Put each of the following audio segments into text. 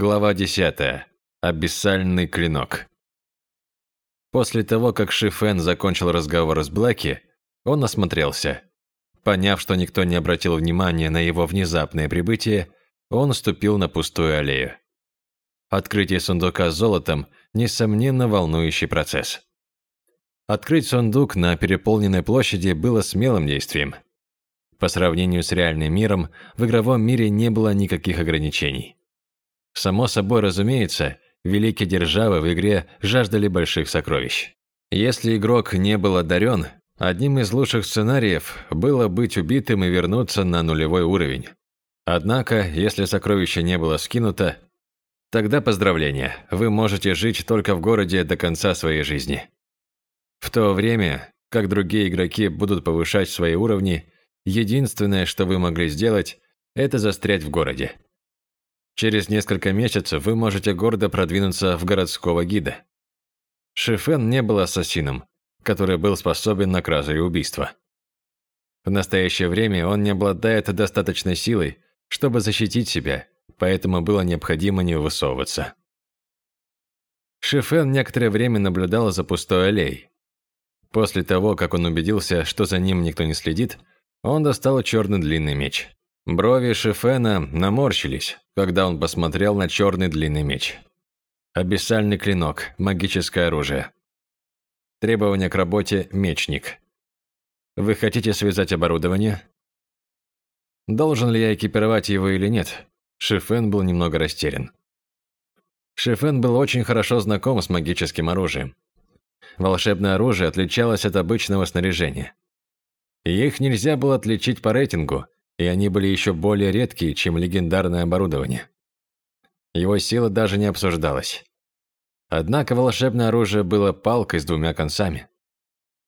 Глава 10. Абиссальный клинок. После того, как Ши Фэн закончил разговор с Блэки, он осмотрелся. Поняв, что никто не обратил внимания на его внезапное прибытие, он ступил на пустую аллею. Открытие сундука с золотом – несомненно волнующий процесс. Открыть сундук на переполненной площади было смелым действием. По сравнению с реальным миром, в игровом мире не было никаких ограничений. Само собой разумеется, великие державы в игре жаждали больших сокровищ. Если игрок не был одарен, одним из лучших сценариев было быть убитым и вернуться на нулевой уровень. Однако, если сокровище не было скинуто, тогда поздравления, вы можете жить только в городе до конца своей жизни. В то время, как другие игроки будут повышать свои уровни, единственное, что вы могли сделать, это застрять в городе. Через несколько месяцев вы можете гордо продвинуться в городского гида. Шифен не был ассасином, который был способен на кражу и убийство. В настоящее время он не обладает достаточной силой, чтобы защитить себя, поэтому было необходимо не высовываться. Шифен некоторое время наблюдал за пустой аллеей. После того, как он убедился, что за ним никто не следит, он достал черный длинный меч. Брови Шифена наморщились, когда он посмотрел на черный длинный меч. Абиссальный клинок, магическое оружие. Требования к работе – мечник. Вы хотите связать оборудование? Должен ли я экипировать его или нет? Шифен был немного растерян. Шифен был очень хорошо знаком с магическим оружием. Волшебное оружие отличалось от обычного снаряжения. их нельзя было отличить по рейтингу – и они были еще более редкие, чем легендарное оборудование. Его сила даже не обсуждалась. Однако волшебное оружие было палкой с двумя концами.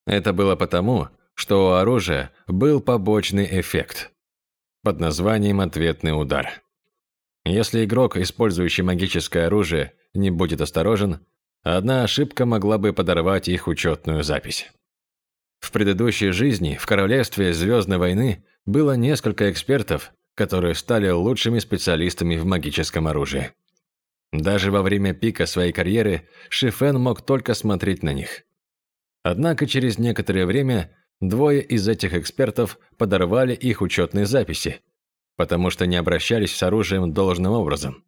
Это было потому, что у оружия был побочный эффект под названием «ответный удар». Если игрок, использующий магическое оружие, не будет осторожен, одна ошибка могла бы подорвать их учетную запись. В предыдущей жизни в Королевстве Звездной войны было несколько экспертов, которые стали лучшими специалистами в магическом оружии. Даже во время пика своей карьеры Шифен мог только смотреть на них. Однако через некоторое время двое из этих экспертов подорвали их учетные записи, потому что не обращались с оружием должным образом.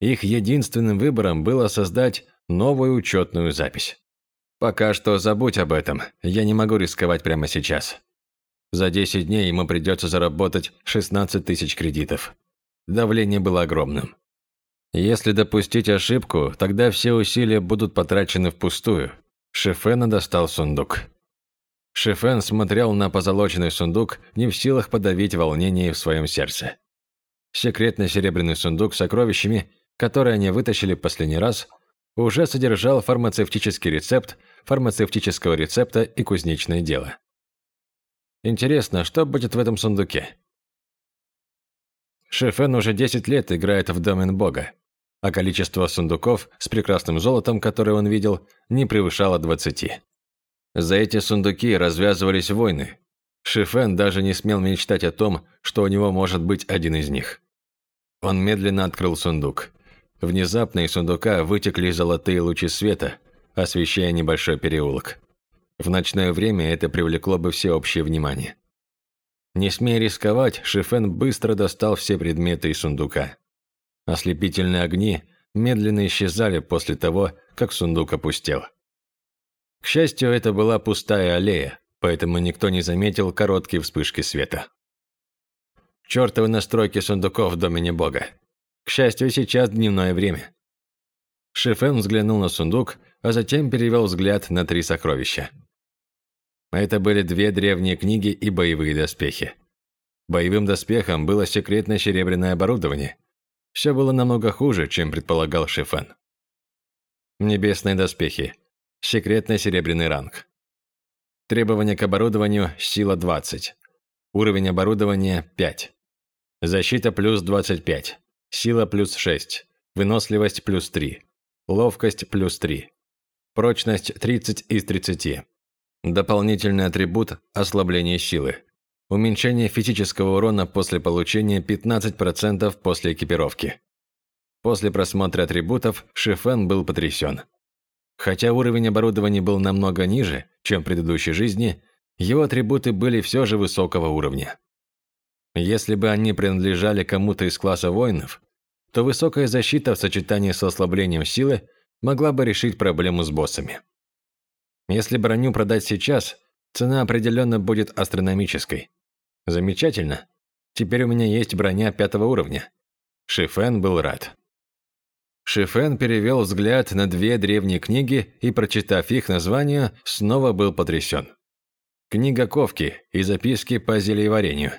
Их единственным выбором было создать новую учетную запись. Пока что забудь об этом, я не могу рисковать прямо сейчас. За 10 дней ему придется заработать 16 тысяч кредитов. Давление было огромным. Если допустить ошибку, тогда все усилия будут потрачены впустую. Шефена достал сундук. Шефен смотрел на позолоченный сундук, не в силах подавить волнение в своем сердце. Секретный серебряный сундук с сокровищами, который они вытащили последний раз, уже содержал фармацевтический рецепт, фармацевтического рецепта и кузнечное дело. Интересно, что будет в этом сундуке? Шефен уже 10 лет играет в домен бога, а количество сундуков с прекрасным золотом, которые он видел, не превышало 20. За эти сундуки развязывались войны. Шифен даже не смел мечтать о том, что у него может быть один из них. Он медленно открыл сундук. Внезапно из сундука вытекли золотые лучи света, освещая небольшой переулок. В ночное время это привлекло бы всеобщее внимание. Не смея рисковать, Шифен быстро достал все предметы из сундука. Ослепительные огни медленно исчезали после того, как сундук опустел. К счастью, это была пустая аллея, поэтому никто не заметил короткие вспышки света. Чёртовы настройки сундуков в доме бога. К счастью, сейчас дневное время. Шифен взглянул на сундук, а затем перевел взгляд на три сокровища. Это были две древние книги и боевые доспехи. Боевым доспехом было секретное серебряное оборудование. Все было намного хуже, чем предполагал Шифен. Небесные доспехи. Секретный серебряный ранг. Требования к оборудованию – сила 20. Уровень оборудования – 5. Защита плюс 25. Сила плюс 6. Выносливость плюс 3. Ловкость плюс 3. Прочность 30 из 30. Дополнительный атрибут – ослабление силы. Уменьшение физического урона после получения 15% после экипировки. После просмотра атрибутов Шифен был потрясен. Хотя уровень оборудования был намного ниже, чем в предыдущей жизни, его атрибуты были все же высокого уровня. Если бы они принадлежали кому-то из класса воинов, то высокая защита в сочетании с ослаблением силы могла бы решить проблему с боссами. Если броню продать сейчас, цена определенно будет астрономической. Замечательно. Теперь у меня есть броня пятого уровня. Шифен был рад. Шифен перевел взгляд на две древние книги и, прочитав их названия, снова был потрясен. Книга Ковки и записки по зельеварению.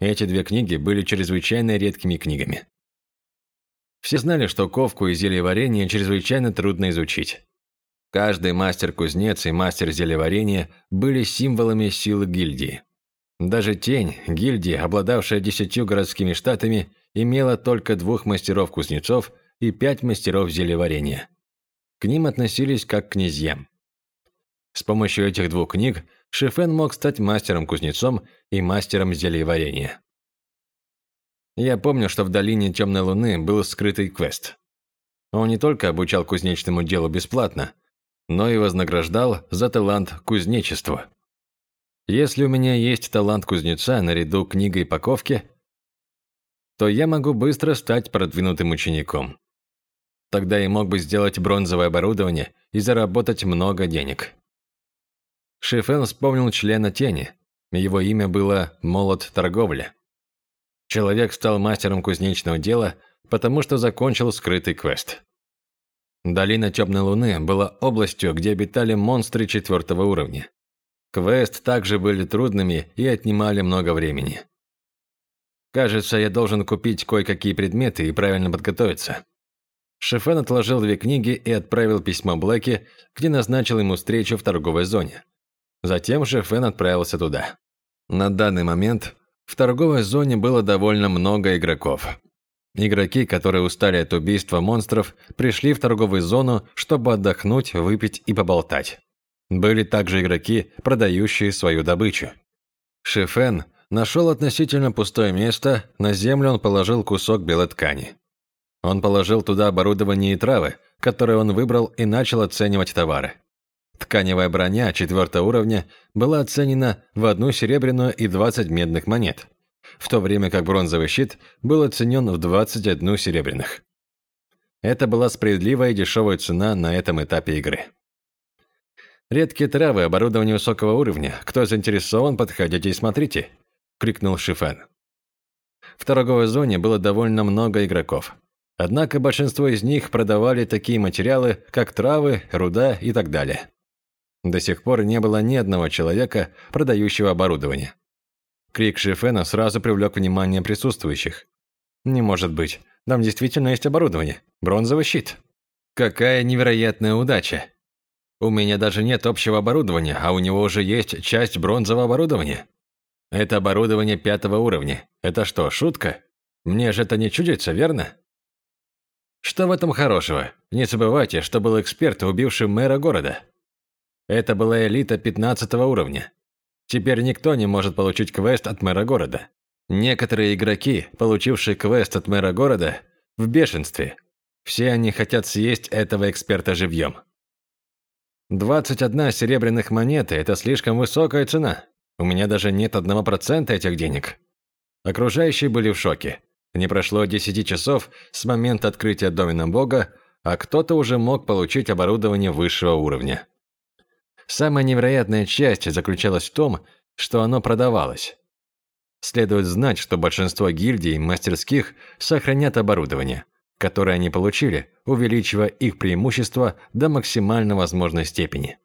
Эти две книги были чрезвычайно редкими книгами. Все знали, что ковку и зельеварение чрезвычайно трудно изучить. Каждый мастер-кузнец и мастер зельеварения были символами силы гильдии. Даже тень, гильдии, обладавшая десятью городскими штатами, имела только двух мастеров-кузнецов и пять мастеров зельеварения. К ним относились как к князьям. С помощью этих двух книг Шифен мог стать мастером-кузнецом и мастером зельеварения. Я помню, что в долине Темной Луны был скрытый квест. Он не только обучал кузнечному делу бесплатно, но и вознаграждал за талант кузнечеству. Если у меня есть талант кузнеца наряду книгой по ковке, то я могу быстро стать продвинутым учеником. Тогда я мог бы сделать бронзовое оборудование и заработать много денег. Шифен вспомнил члена тени. Его имя было Молот Торговля. Человек стал мастером кузнечного дела, потому что закончил скрытый квест. Долина Темной Луны была областью, где обитали монстры четвертого уровня. Квест также были трудными и отнимали много времени. Кажется, я должен купить кое-какие предметы и правильно подготовиться. Шефен отложил две книги и отправил письмо Блэке, где назначил ему встречу в торговой зоне. Затем Шефен отправился туда. На данный момент в торговой зоне было довольно много игроков. Игроки, которые устали от убийства монстров, пришли в торговую зону, чтобы отдохнуть, выпить и поболтать. Были также игроки, продающие свою добычу. Шифен нашел относительно пустое место, на землю он положил кусок белой ткани. Он положил туда оборудование и травы, которые он выбрал и начал оценивать товары. Тканевая броня четвертого уровня была оценена в одну серебряную и 20 медных монет, в то время как бронзовый щит был оценен в 21 серебряных. Это была справедливая и дешевая цена на этом этапе игры. «Редкие травы, оборудование высокого уровня. Кто заинтересован, подходите и смотрите», – крикнул Шифен. В торговой зоне было довольно много игроков. Однако большинство из них продавали такие материалы, как травы, руда и так далее. До сих пор не было ни одного человека, продающего оборудование. Крик Шифена сразу привлек внимание присутствующих. «Не может быть. Там действительно есть оборудование. Бронзовый щит. Какая невероятная удача. У меня даже нет общего оборудования, а у него уже есть часть бронзового оборудования. Это оборудование пятого уровня. Это что, шутка? Мне же это не чудится, верно?» Что в этом хорошего? Не забывайте, что был эксперт, убивший мэра города. Это была элита 15 уровня. Теперь никто не может получить квест от мэра города. Некоторые игроки, получившие квест от мэра города, в бешенстве. Все они хотят съесть этого эксперта живьем. 21 серебряных монеты – это слишком высокая цена. У меня даже нет одного процента этих денег. Окружающие были в шоке. Не прошло 10 часов с момента открытия домена бога, а кто-то уже мог получить оборудование высшего уровня. Самая невероятная часть заключалась в том, что оно продавалось. Следует знать, что большинство гильдий и мастерских сохранят оборудование, которое они получили, увеличивая их преимущество до максимально возможной степени.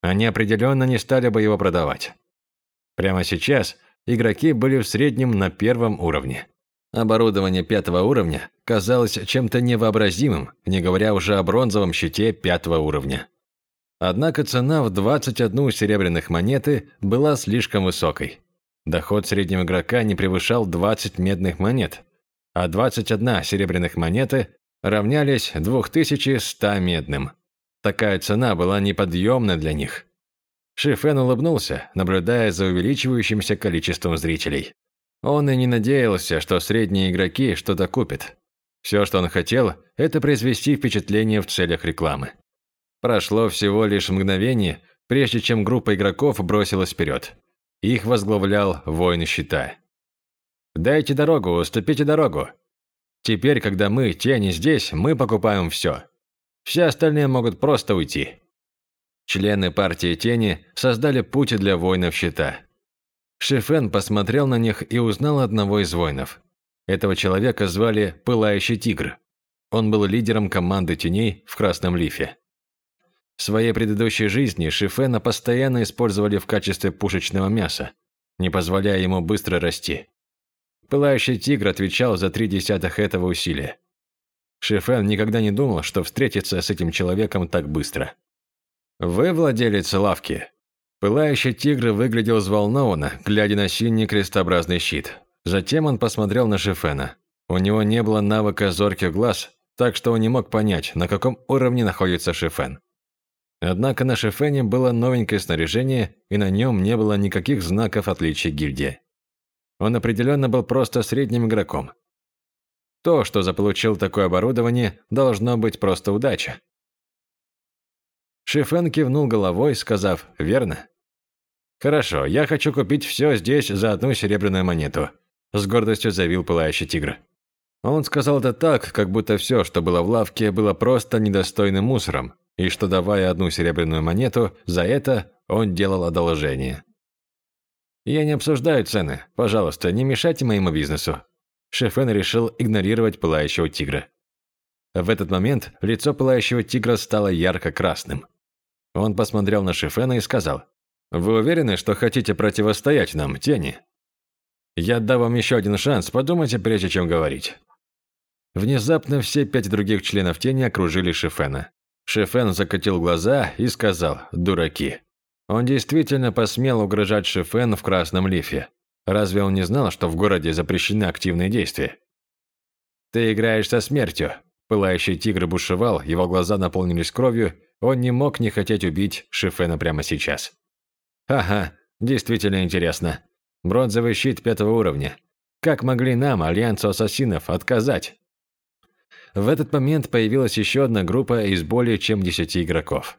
Они определенно не стали бы его продавать. Прямо сейчас игроки были в среднем на первом уровне. Оборудование пятого уровня казалось чем-то невообразимым, не говоря уже о бронзовом щите пятого уровня. Однако цена в 21 серебряных монеты была слишком высокой. Доход среднего игрока не превышал 20 медных монет, а 21 серебряных монеты равнялись 2100 медным. Такая цена была неподъемна для них. Шифен улыбнулся, наблюдая за увеличивающимся количеством зрителей. Он и не надеялся, что средние игроки что-то купят. Все, что он хотел, это произвести впечатление в целях рекламы. Прошло всего лишь мгновение, прежде чем группа игроков бросилась вперед. Их возглавлял воин щита. «Дайте дорогу, уступите дорогу. Теперь, когда мы, тени, здесь, мы покупаем все. Все остальные могут просто уйти». Члены партии тени создали путь для воинов щита. Шифен посмотрел на них и узнал одного из воинов. Этого человека звали Пылающий Тигр. Он был лидером команды теней в Красном Лифе. В своей предыдущей жизни Шифена постоянно использовали в качестве пушечного мяса, не позволяя ему быстро расти. Пылающий тигр отвечал за три десятых этого усилия. Шифен никогда не думал, что встретится с этим человеком так быстро. «Вы владелец лавки?» Пылающий тигр выглядел взволнованно, глядя на синий крестообразный щит. Затем он посмотрел на Шифена. У него не было навыка зорких глаз, так что он не мог понять, на каком уровне находится Шифен. Однако на Шифене было новенькое снаряжение, и на нем не было никаких знаков отличия гильдии. Он определенно был просто средним игроком. То, что заполучил такое оборудование, должно быть просто удача. Шифен кивнул головой, сказав «верно». «Хорошо, я хочу купить все здесь за одну серебряную монету», с гордостью заявил Пылающий Тигр. Он сказал это так, как будто все, что было в лавке, было просто недостойным мусором, и что, давая одну серебряную монету, за это он делал одолжение. «Я не обсуждаю цены. Пожалуйста, не мешайте моему бизнесу». Шефен решил игнорировать пылающего тигра. В этот момент лицо пылающего тигра стало ярко-красным. Он посмотрел на Шефена и сказал, «Вы уверены, что хотите противостоять нам, тени?» «Я дам вам еще один шанс, подумайте, прежде чем говорить». Внезапно все пять других членов тени окружили Шефена. Шефен закатил глаза и сказал «дураки». Он действительно посмел угрожать Шефен в красном лифе. Разве он не знал, что в городе запрещены активные действия? «Ты играешь со смертью». Пылающий тигр бушевал, его глаза наполнились кровью, он не мог не хотеть убить Шефена прямо сейчас. «Ага, действительно интересно. Бронзовый щит пятого уровня. Как могли нам, Альянсу Ассасинов, отказать?» В этот момент появилась еще одна группа из более чем 10 игроков.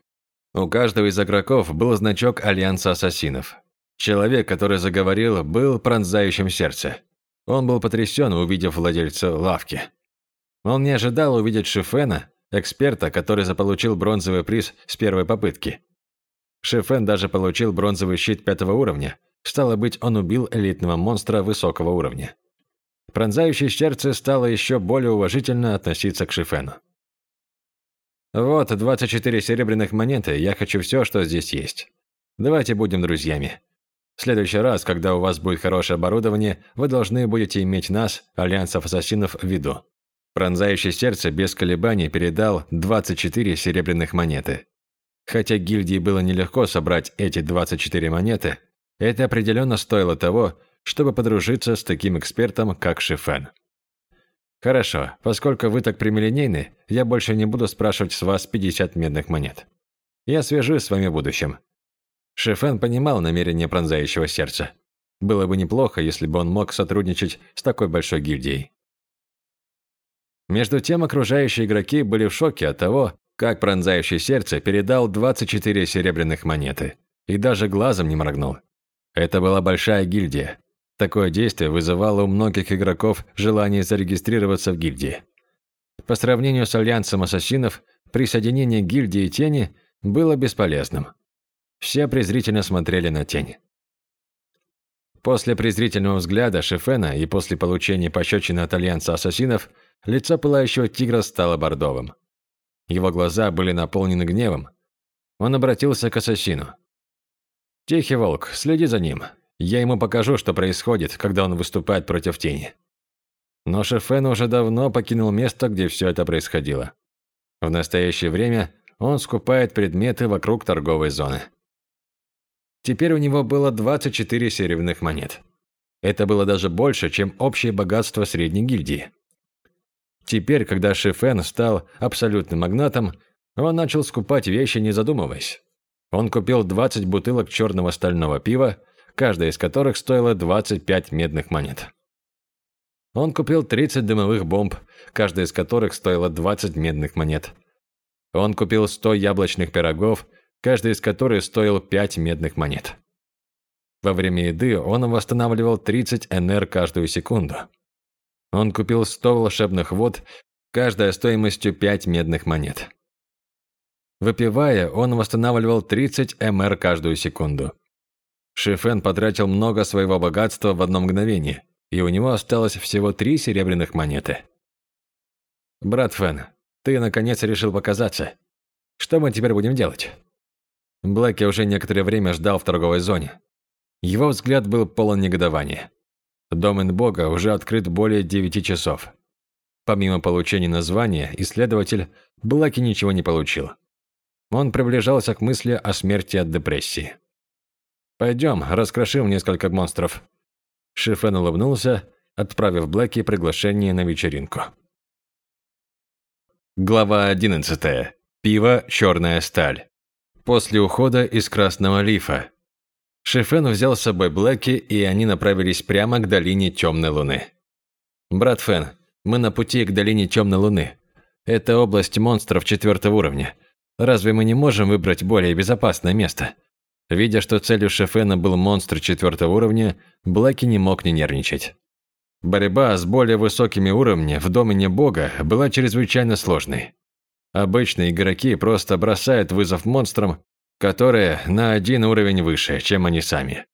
У каждого из игроков был значок Альянса Ассасинов. Человек, который заговорил, был пронзающим сердце. Он был потрясен, увидев владельца лавки. Он не ожидал увидеть Шифена, эксперта, который заполучил бронзовый приз с первой попытки. Шифен даже получил бронзовый щит пятого уровня. Стало быть, он убил элитного монстра высокого уровня пронзающее сердце стало еще более уважительно относиться к Шифену. «Вот, 24 серебряных монеты, я хочу все, что здесь есть. Давайте будем друзьями. В следующий раз, когда у вас будет хорошее оборудование, вы должны будете иметь нас, Альянсов Ассасинов, в виду». Пронзающее сердце без колебаний передал 24 серебряных монеты. Хотя гильдии было нелегко собрать эти 24 монеты, это определенно стоило того, чтобы подружиться с таким экспертом, как Шифен. Хорошо, поскольку вы так прямолинейны, я больше не буду спрашивать с вас 50 медных монет. Я свяжусь с вами в будущем. Шифен понимал намерение пронзающего сердца. Было бы неплохо, если бы он мог сотрудничать с такой большой гильдией. Между тем, окружающие игроки были в шоке от того, как пронзающее сердце передал 24 серебряных монеты. И даже глазом не моргнул. Это была большая гильдия, Такое действие вызывало у многих игроков желание зарегистрироваться в гильдии. По сравнению с Альянсом Ассасинов, присоединение гильдии Тени было бесполезным. Все презрительно смотрели на Тень. После презрительного взгляда Шефена и после получения пощечины от Альянса Ассасинов, лицо Пылающего Тигра стало бордовым. Его глаза были наполнены гневом. Он обратился к Ассасину. «Тихий волк, следи за ним. Я ему покажу, что происходит, когда он выступает против тени. Но Шефен уже давно покинул место, где все это происходило. В настоящее время он скупает предметы вокруг торговой зоны. Теперь у него было 24 серебряных монет. Это было даже больше, чем общее богатство средней гильдии. Теперь, когда Шефен стал абсолютным магнатом, он начал скупать вещи, не задумываясь. Он купил 20 бутылок черного стального пива, каждая из которых стоила 25 медных монет. Он купил 30 дымовых бомб, каждая из которых стоила 20 медных монет. Он купил 100 яблочных пирогов, каждый из которых стоил 5 медных монет. Во время еды он восстанавливал 30 НР каждую секунду. Он купил 100 волшебных вод, каждая стоимостью 5 медных монет. Выпивая, он восстанавливал 30 МР каждую секунду. Шифен потратил много своего богатства в одно мгновение, и у него осталось всего три серебряных монеты. «Брат Фен, ты наконец решил показаться. Что мы теперь будем делать?» Блэки уже некоторое время ждал в торговой зоне. Его взгляд был полон негодования. Домен Бога уже открыт более девяти часов. Помимо получения названия, исследователь Блэки ничего не получил. Он приближался к мысли о смерти от депрессии. «Пойдем, раскрошим несколько монстров». Шифен улыбнулся, отправив Блэки приглашение на вечеринку. Глава 11. Пиво «Черная сталь». После ухода из Красного Лифа. Шифен взял с собой Блэки, и они направились прямо к долине Темной Луны. «Брат Фен, мы на пути к долине Темной Луны. Это область монстров четвертого уровня. Разве мы не можем выбрать более безопасное место? Видя, что целью Шефена был монстр четвертого уровня, Блэки не мог не нервничать. Борьба с более высокими уровнями в домене бога была чрезвычайно сложной. Обычные игроки просто бросают вызов монстрам, которые на один уровень выше, чем они сами.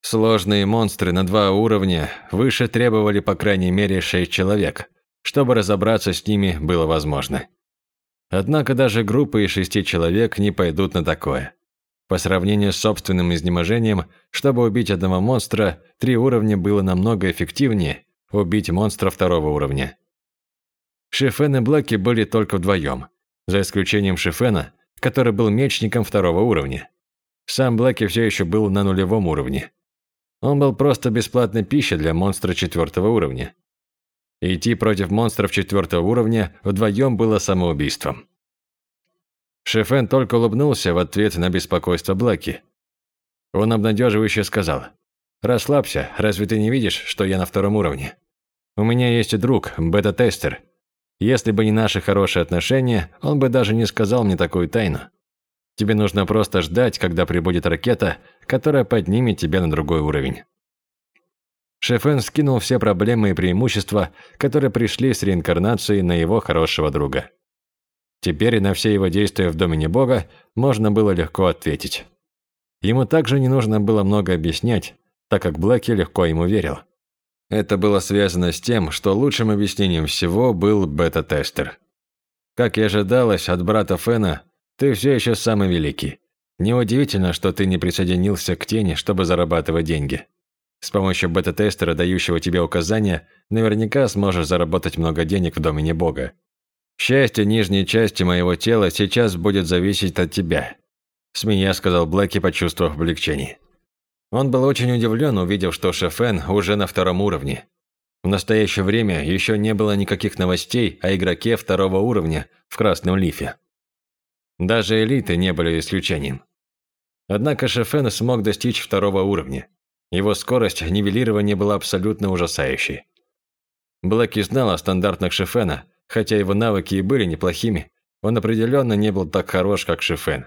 Сложные монстры на два уровня выше требовали по крайней мере шесть человек, чтобы разобраться с ними было возможно. Однако даже группы из шести человек не пойдут на такое. По сравнению с собственным изнеможением, чтобы убить одного монстра, три уровня было намного эффективнее убить монстра второго уровня. Шифен и Блэки были только вдвоем, за исключением Шифена, который был мечником второго уровня. Сам Блэки все еще был на нулевом уровне. Он был просто бесплатной пищей для монстра четвертого уровня. Идти против монстров четвертого уровня вдвоем было самоубийством. Шефен только улыбнулся в ответ на беспокойство Блэки. Он обнадеживающе сказал, «Расслабься, разве ты не видишь, что я на втором уровне? У меня есть друг, бета-тестер. Если бы не наши хорошие отношения, он бы даже не сказал мне такую тайну. Тебе нужно просто ждать, когда прибудет ракета, которая поднимет тебя на другой уровень». Шефен скинул все проблемы и преимущества, которые пришли с реинкарнацией на его хорошего друга. Теперь на все его действия в домене Бога можно было легко ответить. Ему также не нужно было много объяснять, так как Блэки легко ему верил. Это было связано с тем, что лучшим объяснением всего был бета-тестер. Как и ожидалось от брата Фена, ты все еще самый великий. Неудивительно, что ты не присоединился к тени, чтобы зарабатывать деньги. С помощью бета-тестера, дающего тебе указания, наверняка сможешь заработать много денег в домене Бога. Счастье нижней части моего тела сейчас будет зависеть от тебя», – смея сказал Блэки, почувствовав облегчение. Он был очень удивлен, увидев, что Шефен уже на втором уровне. В настоящее время еще не было никаких новостей о игроке второго уровня в Красном Лифе. Даже элиты не были исключением. Однако Шефен смог достичь второго уровня. Его скорость нивелирования была абсолютно ужасающей. Блэки знал о стандартных Шефена, хотя его навыки и были неплохими, он определенно не был так хорош, как Шефен.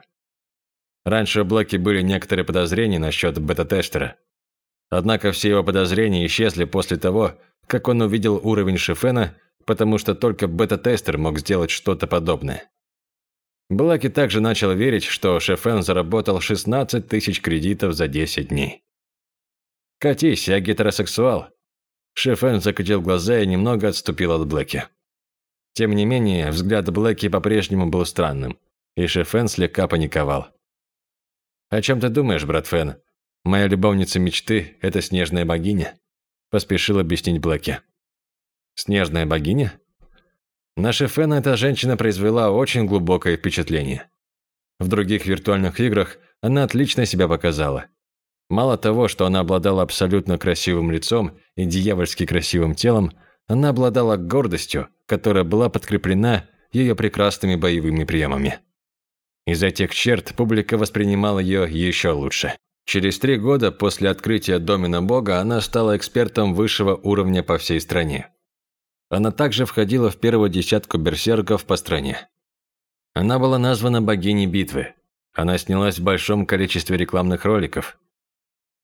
Раньше у Блэки были некоторые подозрения насчет бета-тестера. Однако все его подозрения исчезли после того, как он увидел уровень Шефена, потому что только бета-тестер мог сделать что-то подобное. Блэки также начал верить, что Шефен заработал 16 тысяч кредитов за 10 дней. «Катись, я гетеросексуал». Шефен закатил глаза и немного отступил от Блэки. Тем не менее, взгляд Блэки по-прежнему был странным, и Шефен слегка паниковал. «О чем ты думаешь, брат Фен? Моя любовница мечты – это снежная богиня?» – поспешил объяснить Блэки. «Снежная богиня?» На Шефена эта женщина произвела очень глубокое впечатление. В других виртуальных играх она отлично себя показала – Мало того, что она обладала абсолютно красивым лицом и дьявольски красивым телом, она обладала гордостью, которая была подкреплена ее прекрасными боевыми приемами. Из этих черт публика воспринимала ее еще лучше. Через три года после открытия домена бога она стала экспертом высшего уровня по всей стране. Она также входила в первую десятку берсерков по стране. Она была названа богиней битвы. Она снялась в большом количестве рекламных роликов.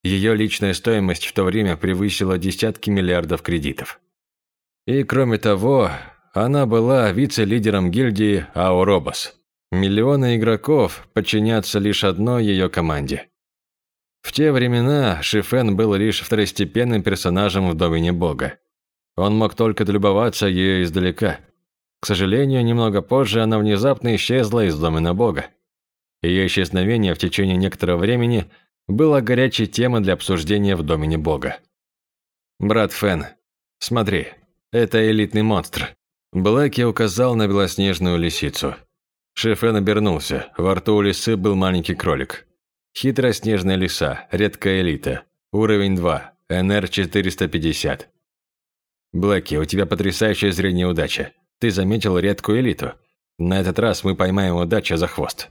Ее личная стоимость в то время превысила десятки миллиардов кредитов. И кроме того, она была вице-лидером гильдии Ауробос. Миллионы игроков подчинятся лишь одной ее команде. В те времена Шифен был лишь второстепенным персонажем в Домене Бога. Он мог только долюбоваться ее издалека. К сожалению, немного позже она внезапно исчезла из Домена Бога. Ее исчезновение в течение некоторого времени было горячей темой для обсуждения в Домене Бога. «Брат Фен, смотри, это элитный монстр». Блэки указал на белоснежную лисицу. Шефен обернулся, во рту у лисы был маленький кролик. Хитрая снежная лиса, редкая элита. Уровень 2, НР-450. Блэки, у тебя потрясающее зрение удача. Ты заметил редкую элиту. На этот раз мы поймаем удачу за хвост.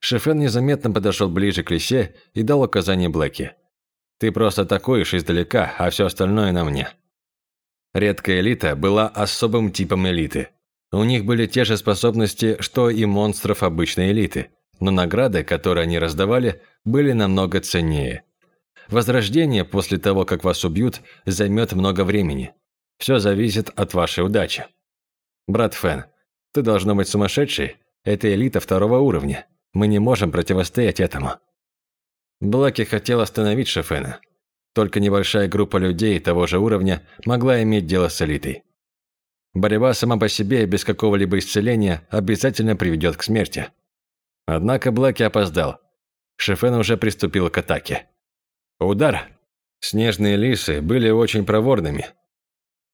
Шефен незаметно подошел ближе к лисе и дал указание Блэки. Ты просто атакуешь издалека, а все остальное на мне. Редкая элита была особым типом элиты. У них были те же способности, что и монстров обычной элиты – но награды, которые они раздавали, были намного ценнее. Возрождение после того, как вас убьют, займет много времени. Все зависит от вашей удачи. Брат Фэн, ты должно быть сумасшедший. Это элита второго уровня. Мы не можем противостоять этому. Блаки хотел остановить Шефена. Только небольшая группа людей того же уровня могла иметь дело с элитой. Борьба сама по себе без какого-либо исцеления обязательно приведет к смерти. Однако Блэки опоздал. Шефен уже приступил к атаке. Удар! Снежные лисы были очень проворными.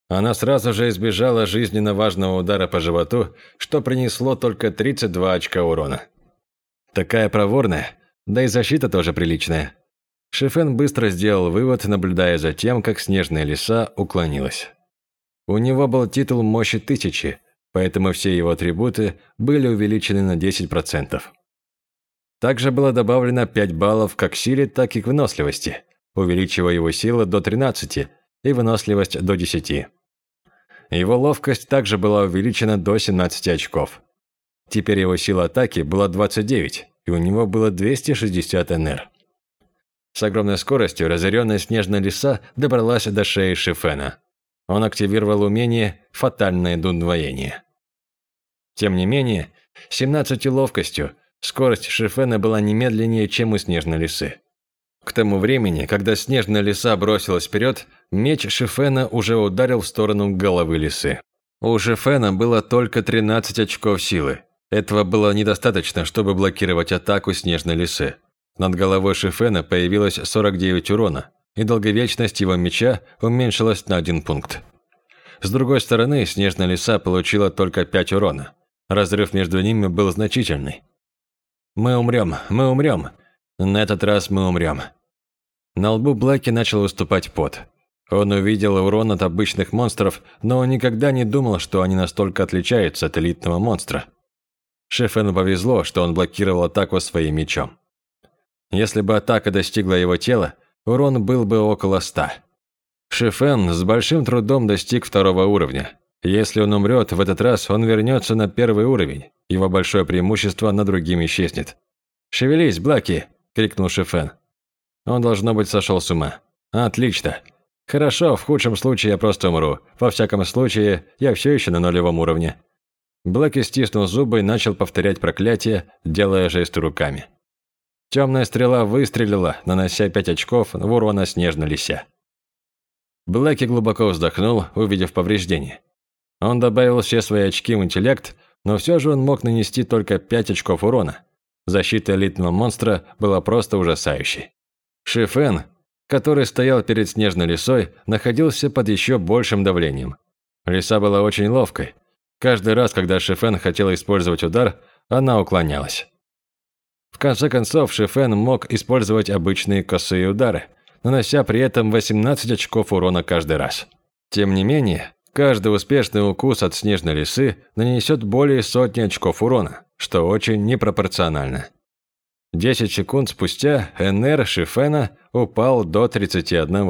Она сразу же избежала жизненно важного удара по животу, что принесло только 32 очка урона. Такая проворная, да и защита тоже приличная. Шефен быстро сделал вывод, наблюдая за тем, как снежная лиса уклонилась. У него был титул мощи тысячи, поэтому все его атрибуты были увеличены на 10%. Также было добавлено 5 баллов как силе, так и к выносливости, увеличивая его силу до 13 и выносливость до 10. Его ловкость также была увеличена до 17 очков. Теперь его сила атаки была 29, и у него было 260 НР. С огромной скоростью разъяренная снежная лиса добралась до шеи Шифена. Он активировал умение «Фатальное дундвоение». Тем не менее, 17 ловкостью Скорость Шифена была немедленнее, чем у снежной лисы. К тому времени, когда снежная лиса бросилась вперед, меч Шифена уже ударил в сторону головы лисы. У Шифена было только 13 очков силы. Этого было недостаточно, чтобы блокировать атаку снежной лисы. Над головой Шифена появилось 49 урона, и долговечность его меча уменьшилась на один пункт. С другой стороны, снежная лиса получила только 5 урона. Разрыв между ними был значительный. «Мы умрем, мы умрем. На этот раз мы умрем». На лбу Блэки начал выступать пот. Он увидел урон от обычных монстров, но он никогда не думал, что они настолько отличаются от элитного монстра. Шефену повезло, что он блокировал атаку своим мечом. Если бы атака достигла его тела, урон был бы около ста. Шефен с большим трудом достиг второго уровня. Если он умрет, в этот раз он вернется на первый уровень. Его большое преимущество над другими исчезнет. «Шевелись, Блаки!» – крикнул Шефен. Он, должно быть, сошел с ума. «Отлично. Хорошо, в худшем случае я просто умру. Во всяком случае, я все еще на нулевом уровне». Блэки стиснул зубы и начал повторять проклятие, делая жесты руками. Темная стрела выстрелила, нанося пять очков в урона снежно лися. Блэки глубоко вздохнул, увидев повреждение. Он добавил все свои очки в интеллект, но все же он мог нанести только 5 очков урона. Защита элитного монстра была просто ужасающей. Шифен, который стоял перед снежной лесой, находился под еще большим давлением. Лиса была очень ловкой. Каждый раз, когда Шифен хотел использовать удар, она уклонялась. В конце концов, Шифен мог использовать обычные косые удары, нанося при этом 18 очков урона каждый раз. Тем не менее, Каждый успешный укус от снежной лисы нанесет более сотни очков урона, что очень непропорционально. 10 секунд спустя НР Шифена упал до 31,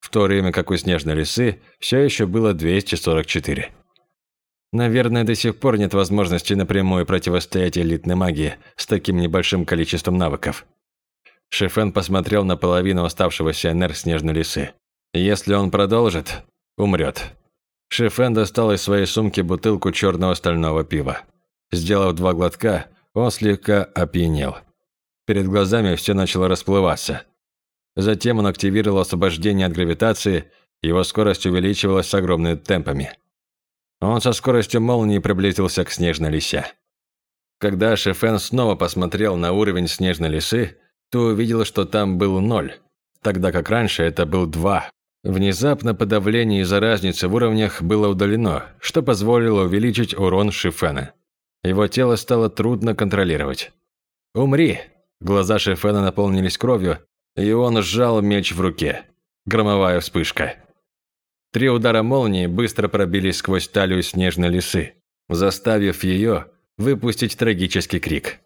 в то время как у Снежной Лисы все еще было 244. Наверное, до сих пор нет возможности напрямую противостоять элитной магии с таким небольшим количеством навыков. Шифен посмотрел на половину оставшегося НР Снежной Лисы. Если он продолжит, умрет. Шифен достал из своей сумки бутылку черного стального пива. Сделав два глотка, он слегка опьянел. Перед глазами все начало расплываться. Затем он активировал освобождение от гравитации, его скорость увеличивалась с огромными темпами. Он со скоростью молнии приблизился к снежной лисе. Когда Шефен снова посмотрел на уровень снежной лисы, то увидел, что там был ноль, тогда как раньше это был два. Внезапно подавление из-за разницы в уровнях было удалено, что позволило увеличить урон Шифена. Его тело стало трудно контролировать. «Умри!» Глаза Шифена наполнились кровью, и он сжал меч в руке. Громовая вспышка. Три удара молнии быстро пробились сквозь талию снежной лисы, заставив ее выпустить трагический крик.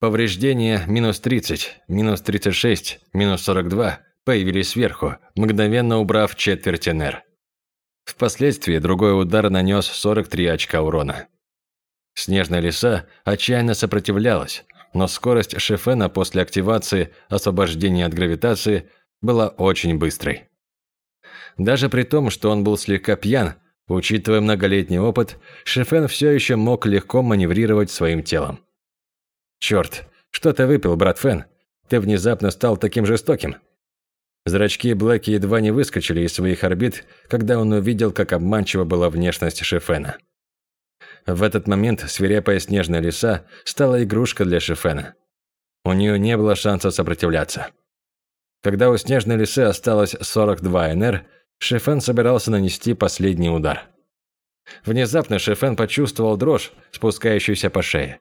Повреждения минус 30, минус 36, минус 42 появились сверху, мгновенно убрав четверть НР. Впоследствии другой удар нанес 43 очка урона. Снежная лиса отчаянно сопротивлялась, но скорость Шефена после активации освобождения от гравитации была очень быстрой. Даже при том, что он был слегка пьян, учитывая многолетний опыт, Шефен все еще мог легко маневрировать своим телом. «Черт, что ты выпил, брат Фен? Ты внезапно стал таким жестоким!» Зрачки Блэки едва не выскочили из своих орбит, когда он увидел, как обманчива была внешность Шефена. В этот момент свирепая снежная лиса стала игрушкой для Шефена. У нее не было шанса сопротивляться. Когда у снежной лисы осталось 42 НР, Шефен собирался нанести последний удар. Внезапно Шефен почувствовал дрожь, спускающуюся по шее.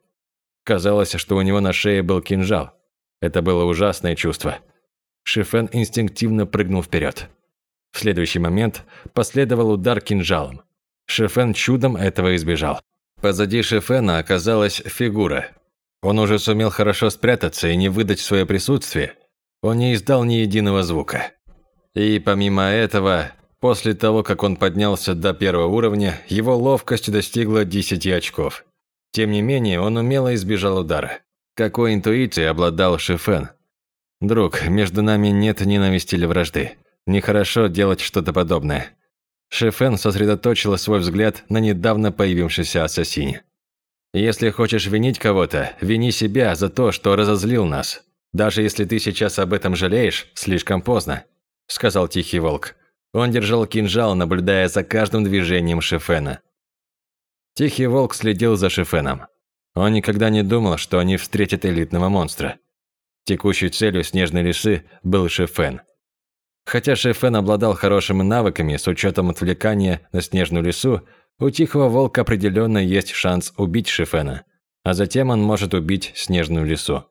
Казалось, что у него на шее был кинжал. Это было ужасное чувство. Шефен инстинктивно прыгнул вперед. В следующий момент последовал удар кинжалом. Шефен чудом этого избежал. Позади Шефена оказалась фигура. Он уже сумел хорошо спрятаться и не выдать свое присутствие. Он не издал ни единого звука. И помимо этого, после того, как он поднялся до первого уровня, его ловкость достигла 10 очков. Тем не менее, он умело избежал удара. Какой интуицией обладал Шифен? Друг, между нами нет ненависти или вражды. Нехорошо делать что-то подобное. Шифен сосредоточила свой взгляд на недавно появившемся ассасине. Если хочешь винить кого-то, вини себя за то, что разозлил нас. Даже если ты сейчас об этом жалеешь, слишком поздно сказал Тихий Волк. Он держал кинжал, наблюдая за каждым движением Шефена. Тихий Волк следил за Шефеном. Он никогда не думал, что они встретят элитного монстра. Текущей целью Снежной Лисы был Шефен. Хотя Шефен обладал хорошими навыками с учетом отвлекания на Снежную Лису, у Тихого Волка определенно есть шанс убить Шефена, а затем он может убить Снежную Лису.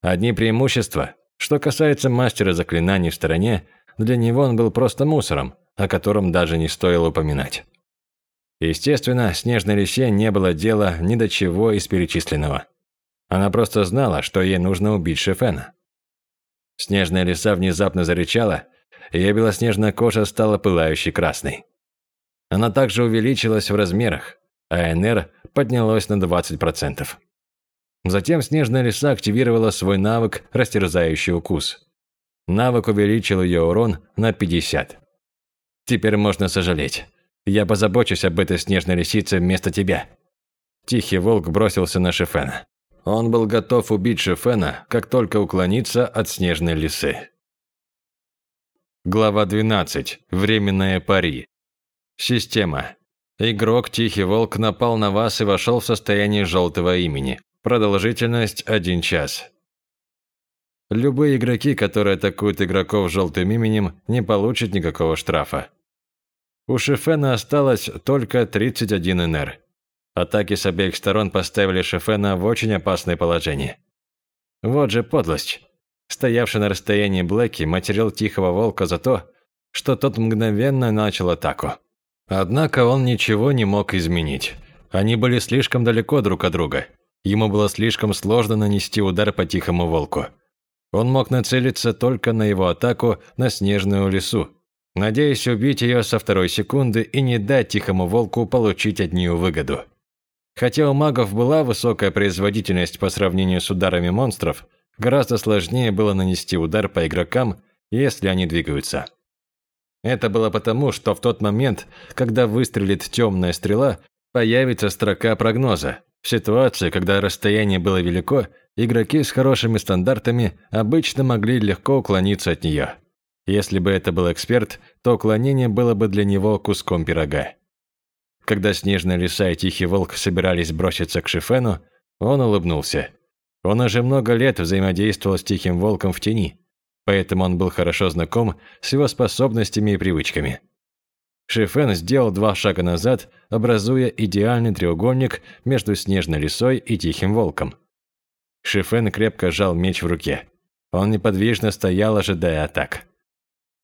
Одни преимущества что касается мастера заклинаний в стороне, для него он был просто мусором, о котором даже не стоило упоминать. Естественно, Снежной Лисе не было дела ни до чего из перечисленного. Она просто знала, что ей нужно убить Шефена. Снежная лиса внезапно зарычала, и ее белоснежная кожа стала пылающей красной. Она также увеличилась в размерах, а НР поднялось на 20%. Затем снежная лиса активировала свой навык «Растерзающий укус». Навык увеличил ее урон на 50. Теперь можно сожалеть. Я позабочусь об этой снежной лисице вместо тебя. Тихий волк бросился на Шефена. Он был готов убить Шефена, как только уклониться от снежной лисы. Глава 12. Временная пари. Система. Игрок Тихий Волк напал на вас и вошел в состояние желтого имени. Продолжительность – 1 час. Любые игроки, которые атакуют игроков желтым именем, не получат никакого штрафа. У Шефена осталось только 31 НР. Атаки с обеих сторон поставили Шефена в очень опасное положение. Вот же подлость. Стоявший на расстоянии Блэки материл Тихого Волка за то, что тот мгновенно начал атаку. Однако он ничего не мог изменить. Они были слишком далеко друг от друга. Ему было слишком сложно нанести удар по тихому волку. Он мог нацелиться только на его атаку на снежную лесу, надеясь убить ее со второй секунды и не дать тихому волку получить от нее выгоду. Хотя у магов была высокая производительность по сравнению с ударами монстров, гораздо сложнее было нанести удар по игрокам, если они двигаются. Это было потому, что в тот момент, когда выстрелит темная стрела, появится строка прогноза. В ситуации, когда расстояние было велико, игроки с хорошими стандартами обычно могли легко уклониться от нее. Если бы это был эксперт, то уклонение было бы для него куском пирога. Когда снежная лиса и тихий волк собирались броситься к Шифену, он улыбнулся. Он уже много лет взаимодействовал с тихим волком в тени, поэтому он был хорошо знаком с его способностями и привычками. Шифен сделал два шага назад, образуя идеальный треугольник между снежной лисой и тихим волком. Шифен крепко сжал меч в руке. Он неподвижно стоял, ожидая атак.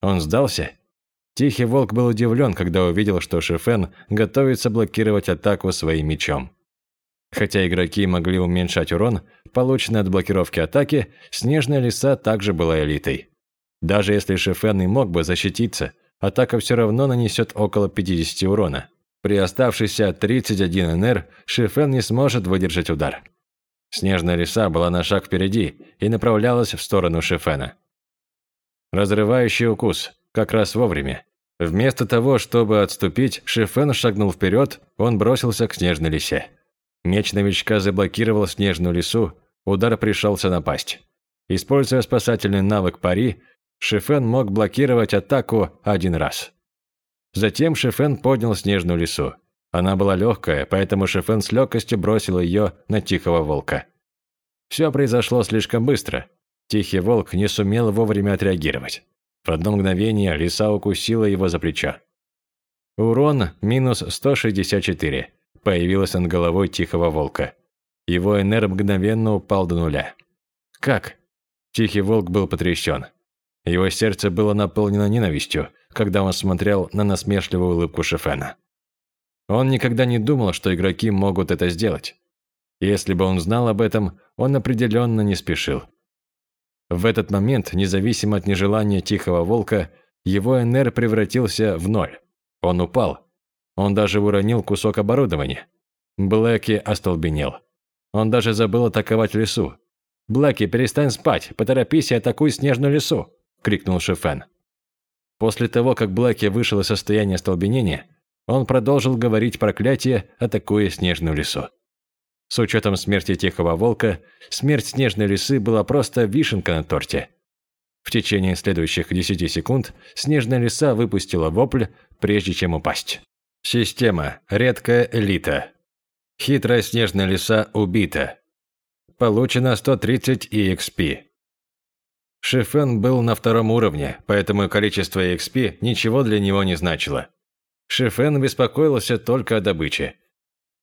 Он сдался? Тихий волк был удивлен, когда увидел, что Шифен готовится блокировать атаку своим мечом. Хотя игроки могли уменьшать урон, полученный от блокировки атаки, снежная лиса также была элитой. Даже если Шифен и мог бы защититься, атака все равно нанесет около 50 урона. При оставшейся 31 НР Шифен не сможет выдержать удар. Снежная лиса была на шаг впереди и направлялась в сторону Шифена. Разрывающий укус, как раз вовремя. Вместо того, чтобы отступить, Шифен шагнул вперед, он бросился к снежной лисе. Меч новичка заблокировал снежную лису, удар пришелся на пасть. Используя спасательный навык пари, Шифен мог блокировать атаку один раз. Затем Шифен поднял снежную лису. Она была легкая, поэтому Шифен с легкостью бросил ее на тихого волка. Все произошло слишком быстро. Тихий волк не сумел вовремя отреагировать. В одно мгновение лиса укусила его за плечо. Урон минус 164. Появилась над головой тихого волка. Его НР мгновенно упал до нуля. Как? Тихий волк был потрясен. Его сердце было наполнено ненавистью, когда он смотрел на насмешливую улыбку Шефена. Он никогда не думал, что игроки могут это сделать. Если бы он знал об этом, он определенно не спешил. В этот момент, независимо от нежелания Тихого Волка, его НР превратился в ноль. Он упал. Он даже уронил кусок оборудования. Блэки остолбенел. Он даже забыл атаковать лесу. «Блэки, перестань спать, поторопись и атакуй снежную лесу!» – крикнул Шефен. После того, как Блэки вышел из состояния остолбенения, он продолжил говорить проклятие, атакуя снежную лесу. С учетом смерти Тихого Волка, смерть Снежной Лисы была просто вишенка на торте. В течение следующих 10 секунд Снежная Лиса выпустила вопль, прежде чем упасть. Система. Редкая элита. Хитрая Снежная Лиса убита. Получено 130 EXP. Шифен был на втором уровне, поэтому количество EXP ничего для него не значило. Шифен беспокоился только о добыче.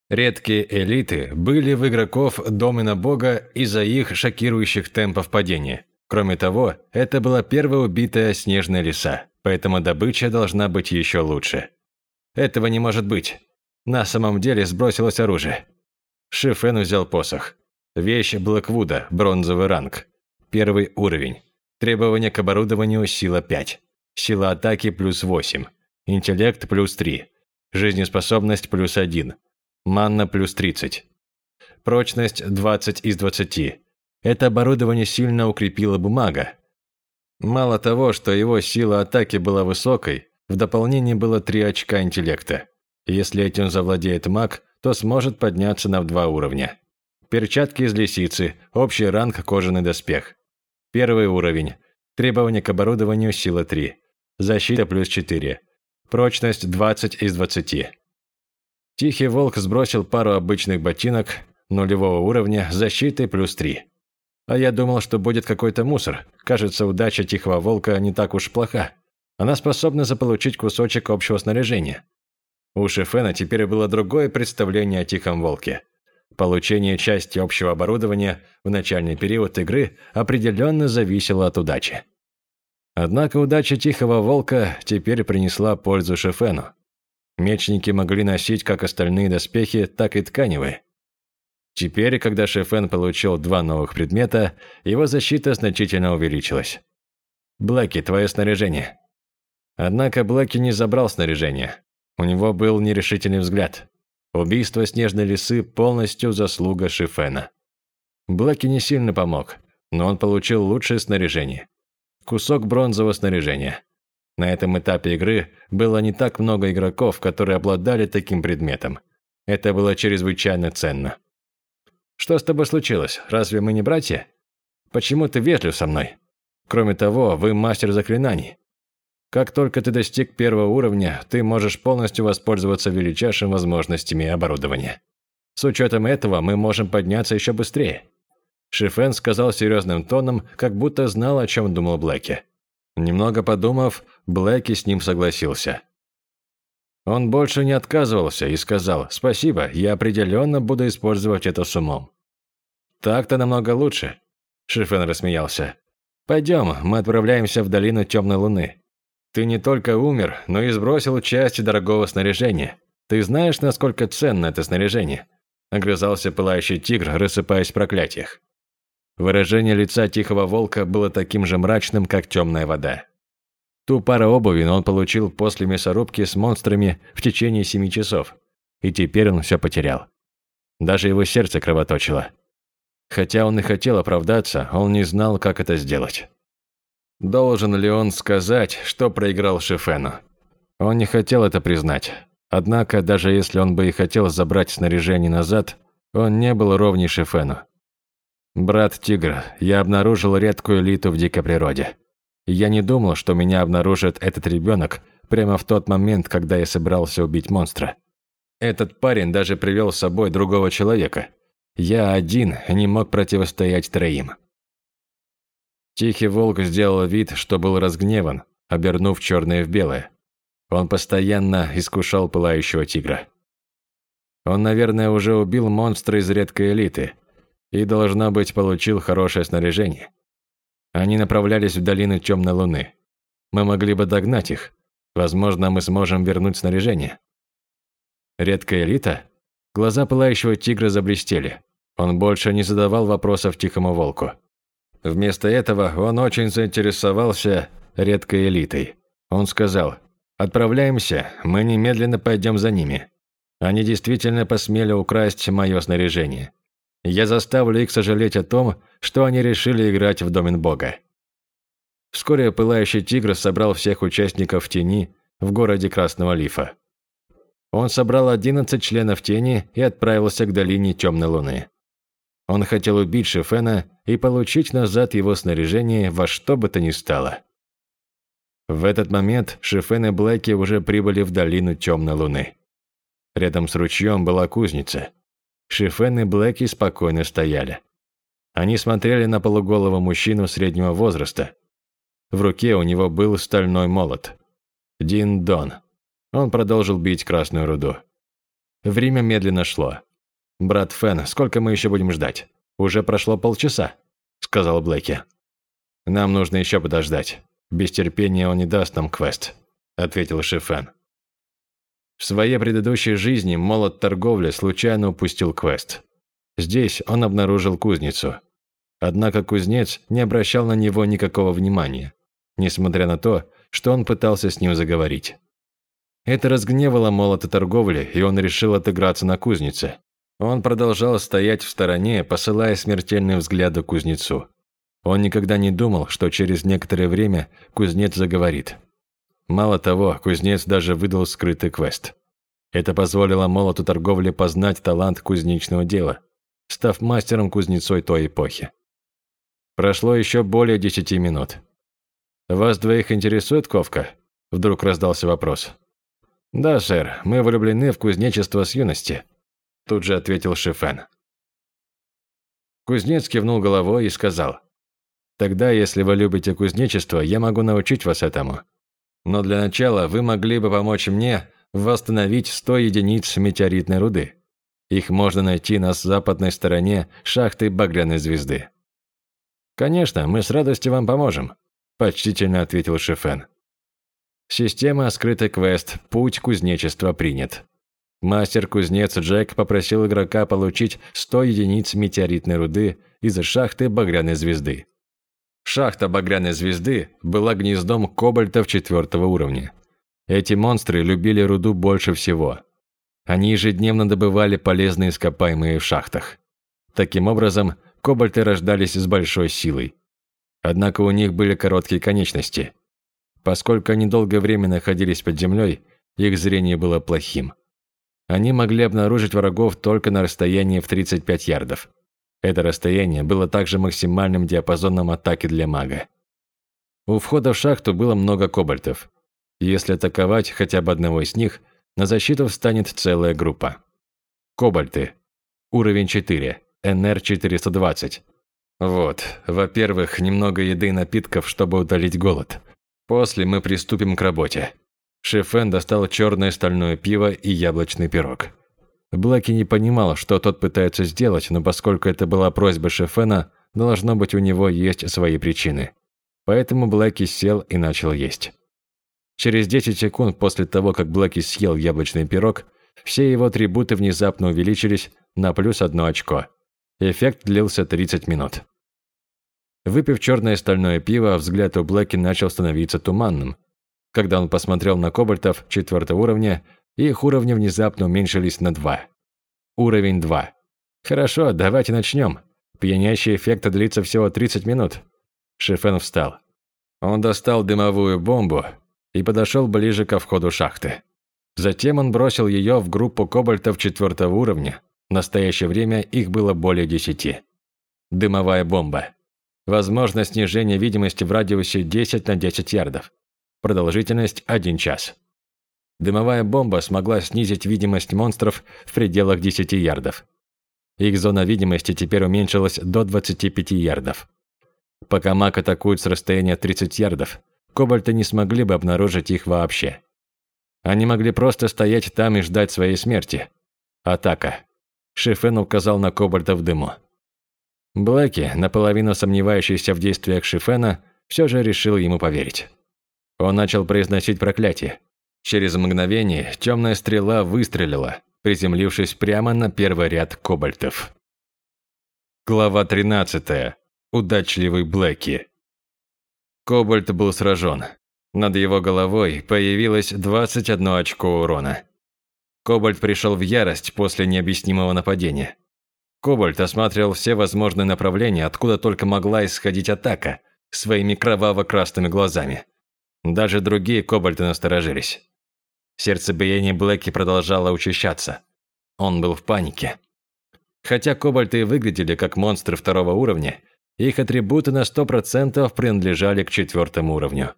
Редкие элиты были в игроков Домена Бога из-за их шокирующих темпов падения. Кроме того, это была первая убитая снежная лиса, поэтому добыча должна быть еще лучше. Этого не может быть. На самом деле сбросилось оружие. Шифен взял посох. Вещь Блэквуда, бронзовый ранг. Первый уровень. Требования к оборудованию сила 5. Сила атаки плюс 8. Интеллект плюс 3. Жизнеспособность плюс 1. Манна плюс 30. Прочность 20 из 20. Это оборудование сильно укрепило бы мага. Мало того, что его сила атаки была высокой, в дополнение было 3 очка интеллекта. Если этим завладеет маг, то сможет подняться на два уровня. Перчатки из лисицы, общий ранг кожаный доспех. Первый уровень. Требования к оборудованию сила 3. Защита плюс 4. Прочность 20 из 20. Тихий волк сбросил пару обычных ботинок нулевого уровня защиты плюс три. А я думал, что будет какой-то мусор. Кажется, удача тихого волка не так уж плоха. Она способна заполучить кусочек общего снаряжения. У Шефена теперь было другое представление о тихом волке. Получение части общего оборудования в начальный период игры определенно зависело от удачи. Однако удача тихого волка теперь принесла пользу Шефену. Мечники могли носить как остальные доспехи, так и тканевые. Теперь, когда Шефен получил два новых предмета, его защита значительно увеличилась. «Блэки, твое снаряжение». Однако Блэки не забрал снаряжение. У него был нерешительный взгляд. Убийство Снежной Лисы полностью заслуга Шифена. Блэки не сильно помог, но он получил лучшее снаряжение. Кусок бронзового снаряжения. На этом этапе игры было не так много игроков, которые обладали таким предметом. Это было чрезвычайно ценно. «Что с тобой случилось? Разве мы не братья? Почему ты вежлив со мной? Кроме того, вы мастер заклинаний. Как только ты достиг первого уровня, ты можешь полностью воспользоваться величайшими возможностями оборудования. С учетом этого мы можем подняться еще быстрее. Шифен сказал серьезным тоном, как будто знал, о чем думал Блэки. Немного подумав, Блэки с ним согласился. Он больше не отказывался и сказал «Спасибо, я определенно буду использовать это с умом». «Так-то намного лучше», – Шифен рассмеялся. «Пойдем, мы отправляемся в долину Темной Луны. Ты не только умер, но и сбросил часть дорогого снаряжения. Ты знаешь, насколько ценно это снаряжение?» Огрызался пылающий тигр, рассыпаясь в проклятиях. Выражение лица тихого волка было таким же мрачным, как темная вода. Ту пару обуви он получил после мясорубки с монстрами в течение семи часов. И теперь он все потерял. Даже его сердце кровоточило. Хотя он и хотел оправдаться, он не знал, как это сделать. Должен ли он сказать, что проиграл Шифену? Он не хотел это признать. Однако, даже если он бы и хотел забрать снаряжение назад, он не был ровней Шифену. «Брат Тигра, я обнаружил редкую элиту в дикой природе. Я не думал, что меня обнаружит этот ребенок прямо в тот момент, когда я собирался убить монстра. Этот парень даже привел с собой другого человека. Я один не мог противостоять троим. Тихий волк сделал вид, что был разгневан, обернув черное в белое. Он постоянно искушал пылающего тигра. Он, наверное, уже убил монстра из редкой элиты и, должно быть, получил хорошее снаряжение. Они направлялись в долину Темной Луны. Мы могли бы догнать их. Возможно, мы сможем вернуть снаряжение. Редкая элита? Глаза пылающего тигра заблестели. Он больше не задавал вопросов тихому волку. Вместо этого он очень заинтересовался редкой элитой. Он сказал, «Отправляемся, мы немедленно пойдем за ними. Они действительно посмели украсть мое снаряжение. Я заставлю их сожалеть о том, что они решили играть в домен бога». Вскоре пылающий тигр собрал всех участников тени в городе Красного Лифа. Он собрал 11 членов тени и отправился к долине Темной Луны. Он хотел убить Шефена и получить назад его снаряжение во что бы то ни стало. В этот момент Шефен и Блэки уже прибыли в долину Темной Луны. Рядом с ручьем была кузница. Шефен и Блэки спокойно стояли. Они смотрели на полуголого мужчину среднего возраста. В руке у него был стальной молот. Дин Дон. Он продолжил бить красную руду. Время медленно шло. «Брат Фен, сколько мы еще будем ждать? Уже прошло полчаса», – сказал Блэки. «Нам нужно еще подождать. Без терпения он не даст нам квест», – ответил Шифен. В своей предыдущей жизни молот торговли случайно упустил квест. Здесь он обнаружил кузницу. Однако кузнец не обращал на него никакого внимания, несмотря на то, что он пытался с ним заговорить. Это разгневало молота торговли, и он решил отыграться на кузнице. Он продолжал стоять в стороне, посылая смертельные взгляды кузнецу. Он никогда не думал, что через некоторое время кузнец заговорит. Мало того, кузнец даже выдал скрытый квест. Это позволило молоту торговли познать талант кузнечного дела, став мастером кузнецой той эпохи. Прошло еще более десяти минут. «Вас двоих интересует ковка?» Вдруг раздался вопрос. «Да, сэр, мы влюблены в кузнечество с юности», Тут же ответил Шифен. Кузнец кивнул головой и сказал. «Тогда, если вы любите кузнечество, я могу научить вас этому. Но для начала вы могли бы помочь мне восстановить 100 единиц метеоритной руды. Их можно найти на западной стороне шахты Багряной звезды». «Конечно, мы с радостью вам поможем», – почтительно ответил Шифен. Система «Скрытый квест. Путь кузнечества» принят. Мастер-кузнец Джек попросил игрока получить 100 единиц метеоритной руды из шахты Багряной звезды. Шахта Багряной звезды была гнездом кобальтов четвертого уровня. Эти монстры любили руду больше всего. Они ежедневно добывали полезные ископаемые в шахтах. Таким образом, кобальты рождались с большой силой. Однако у них были короткие конечности. Поскольку они долгое время находились под землей, их зрение было плохим. Они могли обнаружить врагов только на расстоянии в 35 ярдов. Это расстояние было также максимальным диапазоном атаки для мага. У входа в шахту было много кобальтов. Если атаковать хотя бы одного из них, на защиту встанет целая группа. Кобальты. Уровень 4. НР-420. Вот, во-первых, немного еды и напитков, чтобы удалить голод. После мы приступим к работе. Шефен достал черное стальное пиво и яблочный пирог. Блэки не понимал, что тот пытается сделать, но поскольку это была просьба Шефена, должно быть у него есть свои причины. Поэтому Блэки сел и начал есть. Через 10 секунд после того, как Блэки съел яблочный пирог, все его атрибуты внезапно увеличились на плюс одно очко. Эффект длился 30 минут. Выпив черное стальное пиво, взгляд у Блэки начал становиться туманным. Когда он посмотрел на кобальтов четвертого уровня, их уровни внезапно уменьшились на 2. Уровень 2. Хорошо, давайте начнем. Пьянящий эффект длится всего 30 минут. Шефен встал. Он достал дымовую бомбу и подошел ближе ко входу шахты. Затем он бросил ее в группу кобальтов четвертого уровня. В настоящее время их было более десяти. Дымовая бомба. Возможно снижение видимости в радиусе 10 на 10 ярдов. Продолжительность – 1 час. Дымовая бомба смогла снизить видимость монстров в пределах 10 ярдов. Их зона видимости теперь уменьшилась до 25 ярдов. Пока маг атакует с расстояния 30 ярдов, кобальты не смогли бы обнаружить их вообще. Они могли просто стоять там и ждать своей смерти. Атака. Шифен указал на кобальта в дыму. Блэки, наполовину сомневающийся в действиях Шифена, все же решил ему поверить. Он начал произносить проклятие. Через мгновение темная стрела выстрелила, приземлившись прямо на первый ряд кобальтов. Глава 13. Удачливый Блэки. Кобальт был сражен. Над его головой появилось 21 очко урона. Кобальт пришел в ярость после необъяснимого нападения. Кобальт осматривал все возможные направления, откуда только могла исходить атака, своими кроваво-красными глазами. Даже другие кобальты насторожились. Сердцебиение Блэки продолжало учащаться. Он был в панике. Хотя кобальты и выглядели как монстры второго уровня, их атрибуты на 100% принадлежали к четвертому уровню.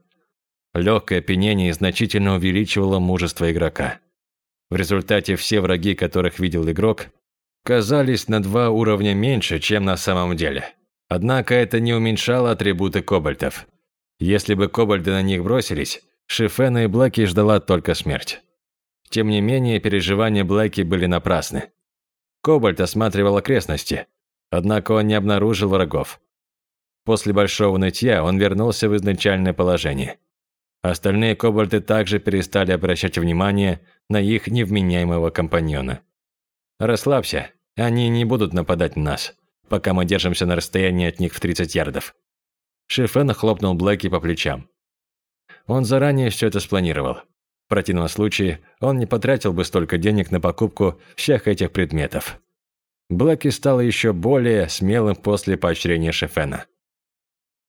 Легкое опьянение значительно увеличивало мужество игрока. В результате все враги, которых видел игрок, казались на два уровня меньше, чем на самом деле. Однако это не уменьшало атрибуты кобальтов. Если бы кобальды на них бросились, Шифена и Блэки ждала только смерть. Тем не менее, переживания Блэки были напрасны. Кобальт осматривал окрестности, однако он не обнаружил врагов. После большого нытья он вернулся в изначальное положение. Остальные кобальты также перестали обращать внимание на их невменяемого компаньона. Расслабься, они не будут нападать на нас, пока мы держимся на расстоянии от них в 30 ярдов. Шифен хлопнул Блэки по плечам. Он заранее все это спланировал. В противном случае он не потратил бы столько денег на покупку всех этих предметов. Блэки стал еще более смелым после поощрения Шефена.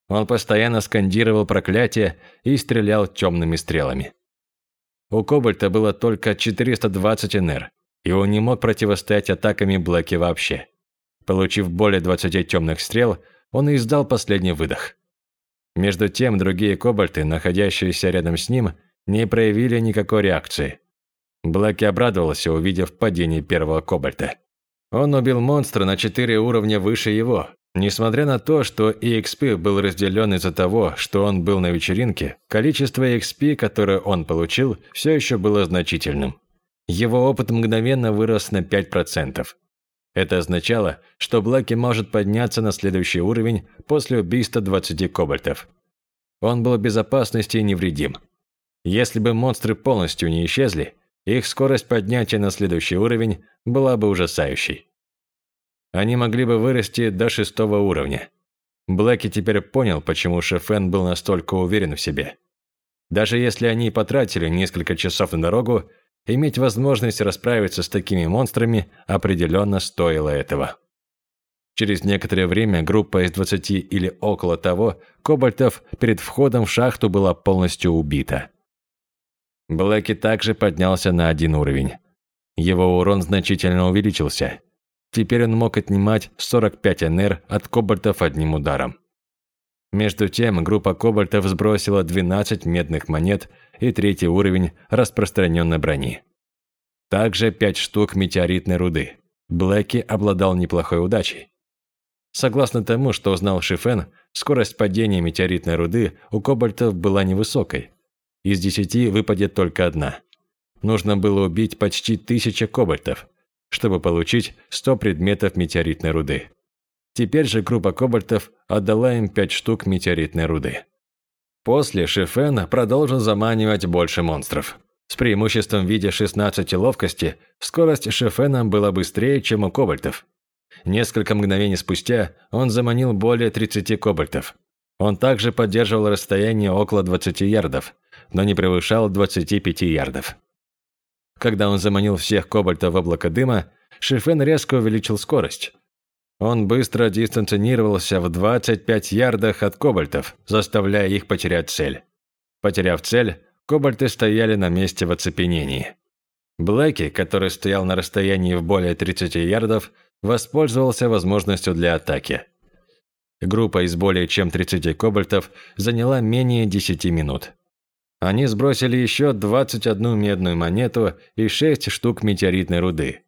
Он постоянно скандировал проклятие и стрелял темными стрелами. У Кобальта было только 420 НР, и он не мог противостоять атаками Блэки вообще. Получив более 20 темных стрел, он издал последний выдох. Между тем, другие кобальты, находящиеся рядом с ним, не проявили никакой реакции. Блэки обрадовался, увидев падение первого кобальта. Он убил монстра на четыре уровня выше его. Несмотря на то, что EXP был разделен из-за того, что он был на вечеринке, количество EXP, которое он получил, все еще было значительным. Его опыт мгновенно вырос на 5%. Это означало, что Блэки может подняться на следующий уровень после убийства 20 кобальтов. Он был в безопасности и невредим. Если бы монстры полностью не исчезли, их скорость поднятия на следующий уровень была бы ужасающей. Они могли бы вырасти до шестого уровня. Блэки теперь понял, почему Шефен был настолько уверен в себе. Даже если они потратили несколько часов на дорогу, иметь возможность расправиться с такими монстрами определенно стоило этого. Через некоторое время группа из 20 или около того кобальтов перед входом в шахту была полностью убита. Блэки также поднялся на один уровень. Его урон значительно увеличился. Теперь он мог отнимать 45 НР от кобальтов одним ударом. Между тем, группа кобальтов сбросила 12 медных монет и третий уровень распространенной брони. Также 5 штук метеоритной руды. Блэки обладал неплохой удачей. Согласно тому, что узнал Шифен, скорость падения метеоритной руды у кобальтов была невысокой. Из десяти выпадет только одна. Нужно было убить почти тысяча кобальтов, чтобы получить 100 предметов метеоритной руды. Теперь же группа кобальтов отдала им 5 штук метеоритной руды. После Шифен продолжил заманивать больше монстров. С преимуществом в виде 16 ловкости, скорость Шифена была быстрее, чем у кобальтов. Несколько мгновений спустя он заманил более 30 кобальтов. Он также поддерживал расстояние около 20 ярдов, но не превышал 25 ярдов. Когда он заманил всех кобальтов в облако дыма, Шифен резко увеличил скорость. Он быстро дистанционировался в 25 ярдах от кобальтов, заставляя их потерять цель. Потеряв цель, кобальты стояли на месте в оцепенении. Блэки, который стоял на расстоянии в более 30 ярдов, воспользовался возможностью для атаки. Группа из более чем 30 кобальтов заняла менее 10 минут. Они сбросили еще 21 медную монету и 6 штук метеоритной руды.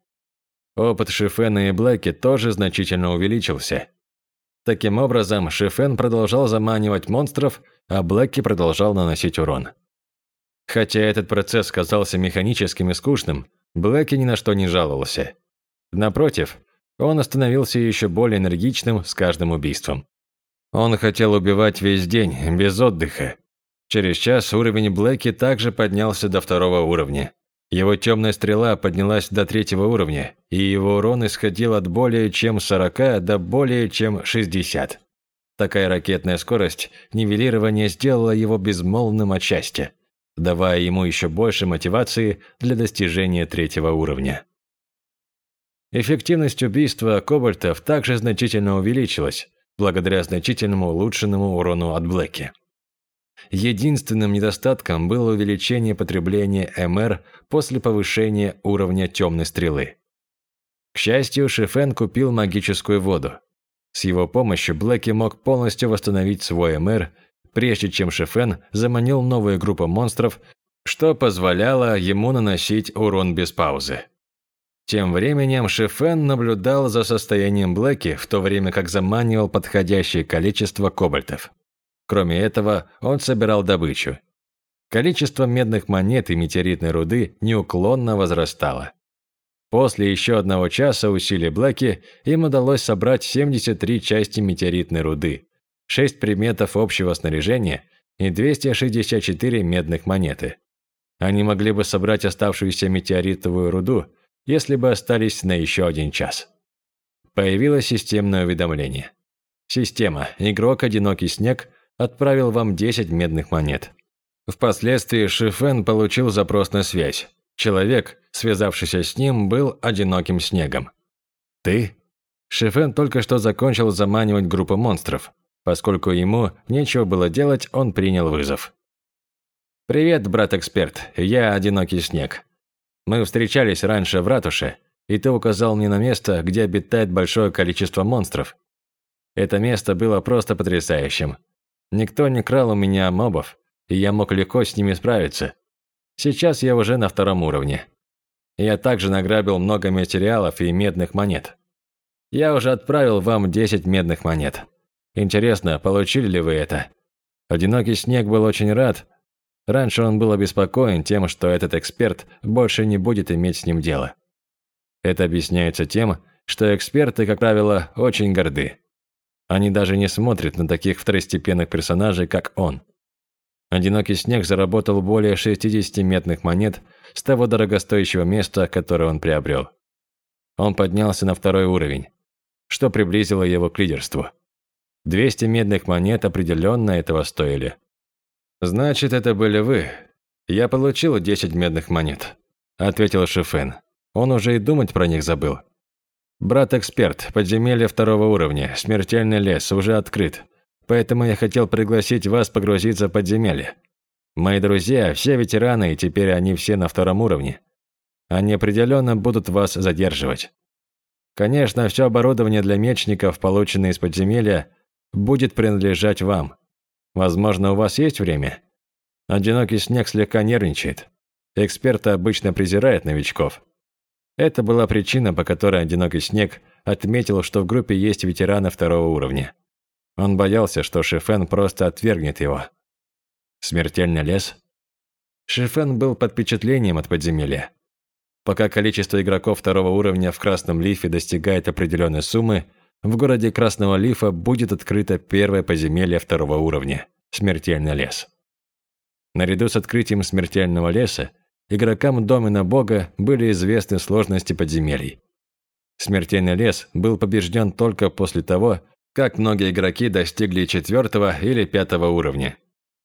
Опыт Шифена и Блэки тоже значительно увеличился. Таким образом, Шифен продолжал заманивать монстров, а Блэки продолжал наносить урон. Хотя этот процесс казался механическим и скучным, Блэки ни на что не жаловался. Напротив, он становился еще более энергичным с каждым убийством. Он хотел убивать весь день, без отдыха. Через час уровень Блэки также поднялся до второго уровня. Его темная стрела поднялась до третьего уровня, и его урон исходил от более чем 40 до более чем 60. Такая ракетная скорость нивелирования сделала его безмолвным от счастья, давая ему еще больше мотивации для достижения третьего уровня. Эффективность убийства кобальтов также значительно увеличилась, благодаря значительному улучшенному урону от Блэки. Единственным недостатком было увеличение потребления МР после повышения уровня темной стрелы. К счастью, Шифен купил магическую воду. С его помощью Блэки мог полностью восстановить свой МР, прежде чем Шифен заманил новую группу монстров, что позволяло ему наносить урон без паузы. Тем временем Шифен наблюдал за состоянием Блэки, в то время как заманивал подходящее количество кобальтов. Кроме этого, он собирал добычу. Количество медных монет и метеоритной руды неуклонно возрастало. После еще одного часа усилий Блэки им удалось собрать 73 части метеоритной руды, 6 предметов общего снаряжения и 264 медных монеты. Они могли бы собрать оставшуюся метеоритовую руду, если бы остались на еще один час. Появилось системное уведомление. Система «Игрок Одинокий Снег» отправил вам 10 медных монет. Впоследствии Шифен получил запрос на связь. Человек, связавшийся с ним, был одиноким снегом. «Ты?» Шифен только что закончил заманивать группу монстров. Поскольку ему нечего было делать, он принял вызов. «Привет, брат-эксперт, я Одинокий Снег. Мы встречались раньше в ратуше, и ты указал мне на место, где обитает большое количество монстров. Это место было просто потрясающим. Никто не крал у меня мобов, и я мог легко с ними справиться. Сейчас я уже на втором уровне. Я также награбил много материалов и медных монет. Я уже отправил вам 10 медных монет. Интересно, получили ли вы это? Одинокий снег был очень рад. Раньше он был обеспокоен тем, что этот эксперт больше не будет иметь с ним дело. Это объясняется тем, что эксперты, как правило, очень горды. Они даже не смотрят на таких второстепенных персонажей, как он. Одинокий снег заработал более 60 медных монет с того дорогостоящего места, которое он приобрел. Он поднялся на второй уровень, что приблизило его к лидерству. 200 медных монет определенно этого стоили. «Значит, это были вы. Я получил 10 медных монет», – ответил Шифен. Он уже и думать про них забыл. «Брат-эксперт, подземелье второго уровня, смертельный лес, уже открыт. Поэтому я хотел пригласить вас погрузиться в подземелье. Мои друзья, все ветераны, и теперь они все на втором уровне. Они определенно будут вас задерживать. Конечно, все оборудование для мечников, полученное из подземелья, будет принадлежать вам. Возможно, у вас есть время? Одинокий снег слегка нервничает. Эксперты обычно презирают новичков. Это была причина, по которой Одинокий снег отметил, что в группе есть ветераны второго уровня. Он боялся, что Шифен просто отвергнет его. Смертельный лес? Шифен был под впечатлением от подземелья. Пока количество игроков второго уровня в Красном Лифе достигает определенной суммы, в городе Красного Лифа будет открыто первое подземелье второго уровня – Смертельный лес. Наряду с открытием Смертельного леса, игрокам Домена Бога были известны сложности подземелий. Смертельный лес был побежден только после того, как многие игроки достигли четвертого или пятого уровня.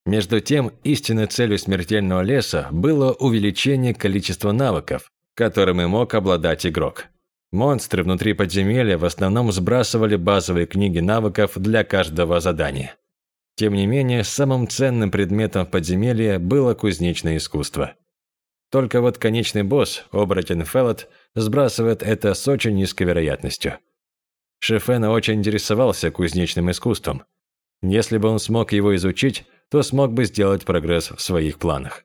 Между тем, истинной целью смертельного леса было увеличение количества навыков, которыми мог обладать игрок. Монстры внутри подземелья в основном сбрасывали базовые книги навыков для каждого задания. Тем не менее, самым ценным предметом в подземелье было кузнечное искусство. Только вот конечный босс, оборотень Феллот, сбрасывает это с очень низкой вероятностью – Шефена очень интересовался кузнечным искусством. Если бы он смог его изучить, то смог бы сделать прогресс в своих планах.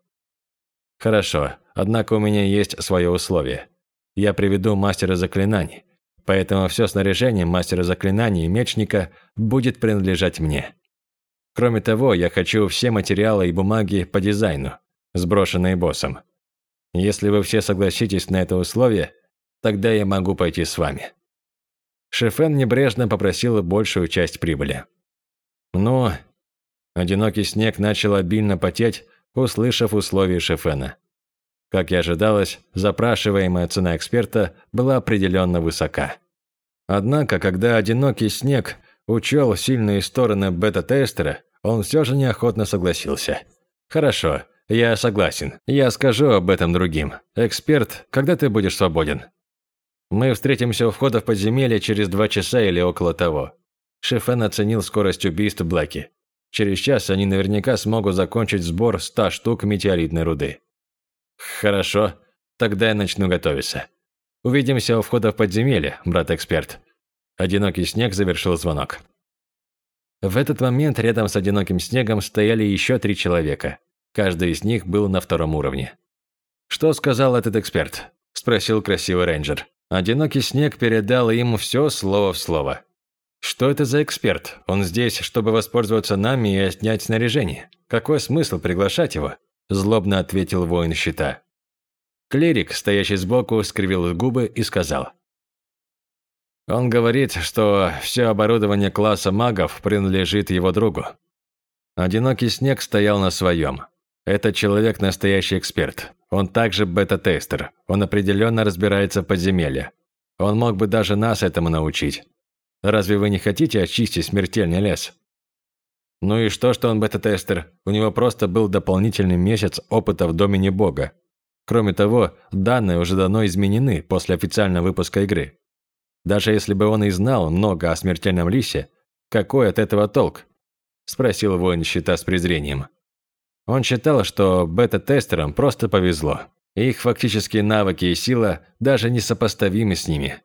Хорошо, однако у меня есть свое условие. Я приведу мастера заклинаний, поэтому все снаряжение мастера заклинаний и мечника будет принадлежать мне. Кроме того, я хочу все материалы и бумаги по дизайну, сброшенные боссом. Если вы все согласитесь на это условие, тогда я могу пойти с вами. Шефен небрежно попросила большую часть прибыли. Но одинокий снег начал обильно потеть, услышав условия Шефена. Как и ожидалось, запрашиваемая цена эксперта была определенно высока. Однако, когда одинокий снег учел сильные стороны бета-тестера, он все же неохотно согласился. «Хорошо, я согласен. Я скажу об этом другим. Эксперт, когда ты будешь свободен?» Мы встретимся у входа в подземелье через два часа или около того. Шефен оценил скорость убийств Блэки. Через час они наверняка смогут закончить сбор 100 штук метеоритной руды. Хорошо, тогда я начну готовиться. Увидимся у входа в подземелье, брат-эксперт. Одинокий снег завершил звонок. В этот момент рядом с одиноким снегом стояли еще три человека. Каждый из них был на втором уровне. «Что сказал этот эксперт?» – спросил красивый рейнджер. Одинокий снег передал им все слово в слово. «Что это за эксперт? Он здесь, чтобы воспользоваться нами и снять снаряжение. Какой смысл приглашать его?» Злобно ответил воин щита. Клирик, стоящий сбоку, скривил губы и сказал. «Он говорит, что все оборудование класса магов принадлежит его другу». Одинокий снег стоял на своем. Этот человек настоящий эксперт. Он также бета-тестер. Он определенно разбирается в подземелье. Он мог бы даже нас этому научить. Разве вы не хотите очистить смертельный лес? Ну и что, что он бета-тестер? У него просто был дополнительный месяц опыта в домене бога. Кроме того, данные уже давно изменены после официального выпуска игры. Даже если бы он и знал много о смертельном лисе, какой от этого толк? Спросил воин щита с презрением. Он считал, что бета-тестерам просто повезло. Их фактические навыки и сила даже не сопоставимы с ними.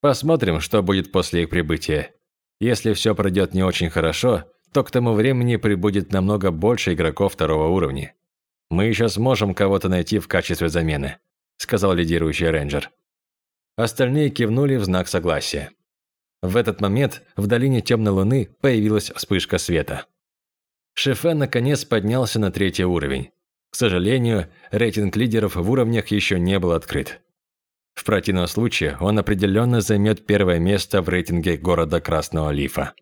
Посмотрим, что будет после их прибытия. Если все пройдет не очень хорошо, то к тому времени прибудет намного больше игроков второго уровня. Мы еще сможем кого-то найти в качестве замены», – сказал лидирующий рейнджер. Остальные кивнули в знак согласия. В этот момент в долине темной луны появилась вспышка света. Шефе наконец поднялся на третий уровень. К сожалению, рейтинг лидеров в уровнях еще не был открыт. В противном случае он определенно займет первое место в рейтинге города Красного Лифа.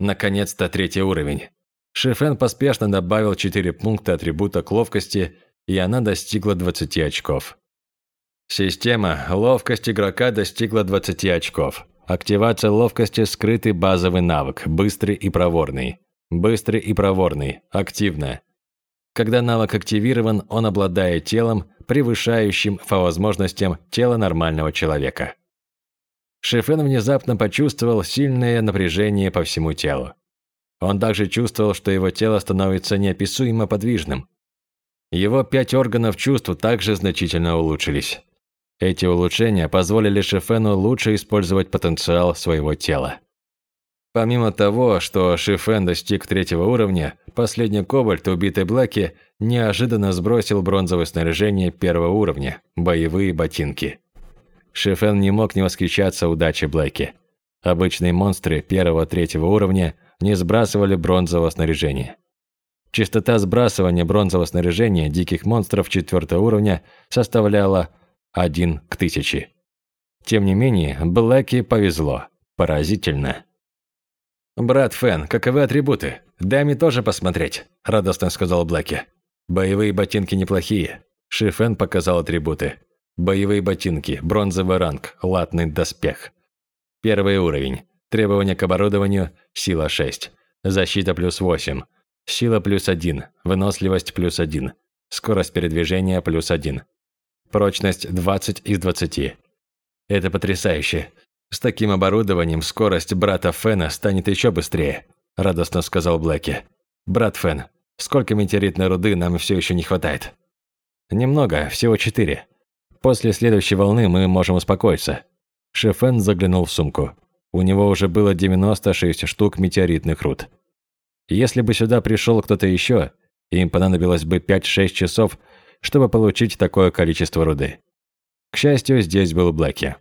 Наконец-то третий уровень. Шифен поспешно добавил 4 пункта атрибута к ловкости, и она достигла 20 очков. Система «Ловкость игрока» достигла 20 очков. Активация ловкости – скрытый базовый навык, быстрый и проворный. Быстрый и проворный, активно. Когда навык активирован, он обладает телом, превышающим по возможностям тело нормального человека. Шефен внезапно почувствовал сильное напряжение по всему телу. Он также чувствовал, что его тело становится неописуемо подвижным. Его пять органов чувств также значительно улучшились. Эти улучшения позволили Шифену лучше использовать потенциал своего тела. Помимо того, что Шифен достиг третьего уровня, последний кобальт, убитый Блэки, неожиданно сбросил бронзовое снаряжение первого уровня – боевые ботинки. Шифен не мог не восхищаться удачей Блэки. Обычные монстры первого-третьего уровня не сбрасывали бронзового снаряжения. Частота сбрасывания бронзового снаряжения диких монстров четвертого уровня составляла один к тысяче. Тем не менее, Блэки повезло. Поразительно. «Брат Фэн, каковы атрибуты? Дай мне тоже посмотреть», – радостно сказал Блэки. «Боевые ботинки неплохие». Ши Фэн показал атрибуты. Боевые ботинки, бронзовый ранг, латный доспех. Первый уровень. Требования к оборудованию – сила 6. Защита плюс 8. Сила плюс 1. Выносливость плюс 1. Скорость передвижения плюс 1. Прочность 20 из 20. Это потрясающе. С таким оборудованием скорость брата Фена станет еще быстрее, радостно сказал Блэки. Брат Фен, сколько метеоритной руды нам все еще не хватает? Немного, всего четыре. После следующей волны мы можем успокоиться. Шефен заглянул в сумку. У него уже было 96 штук метеоритных руд. Если бы сюда пришел кто-то еще, им понадобилось бы 5-6 часов, чтобы получить такое количество руды. К счастью, здесь был Блэки.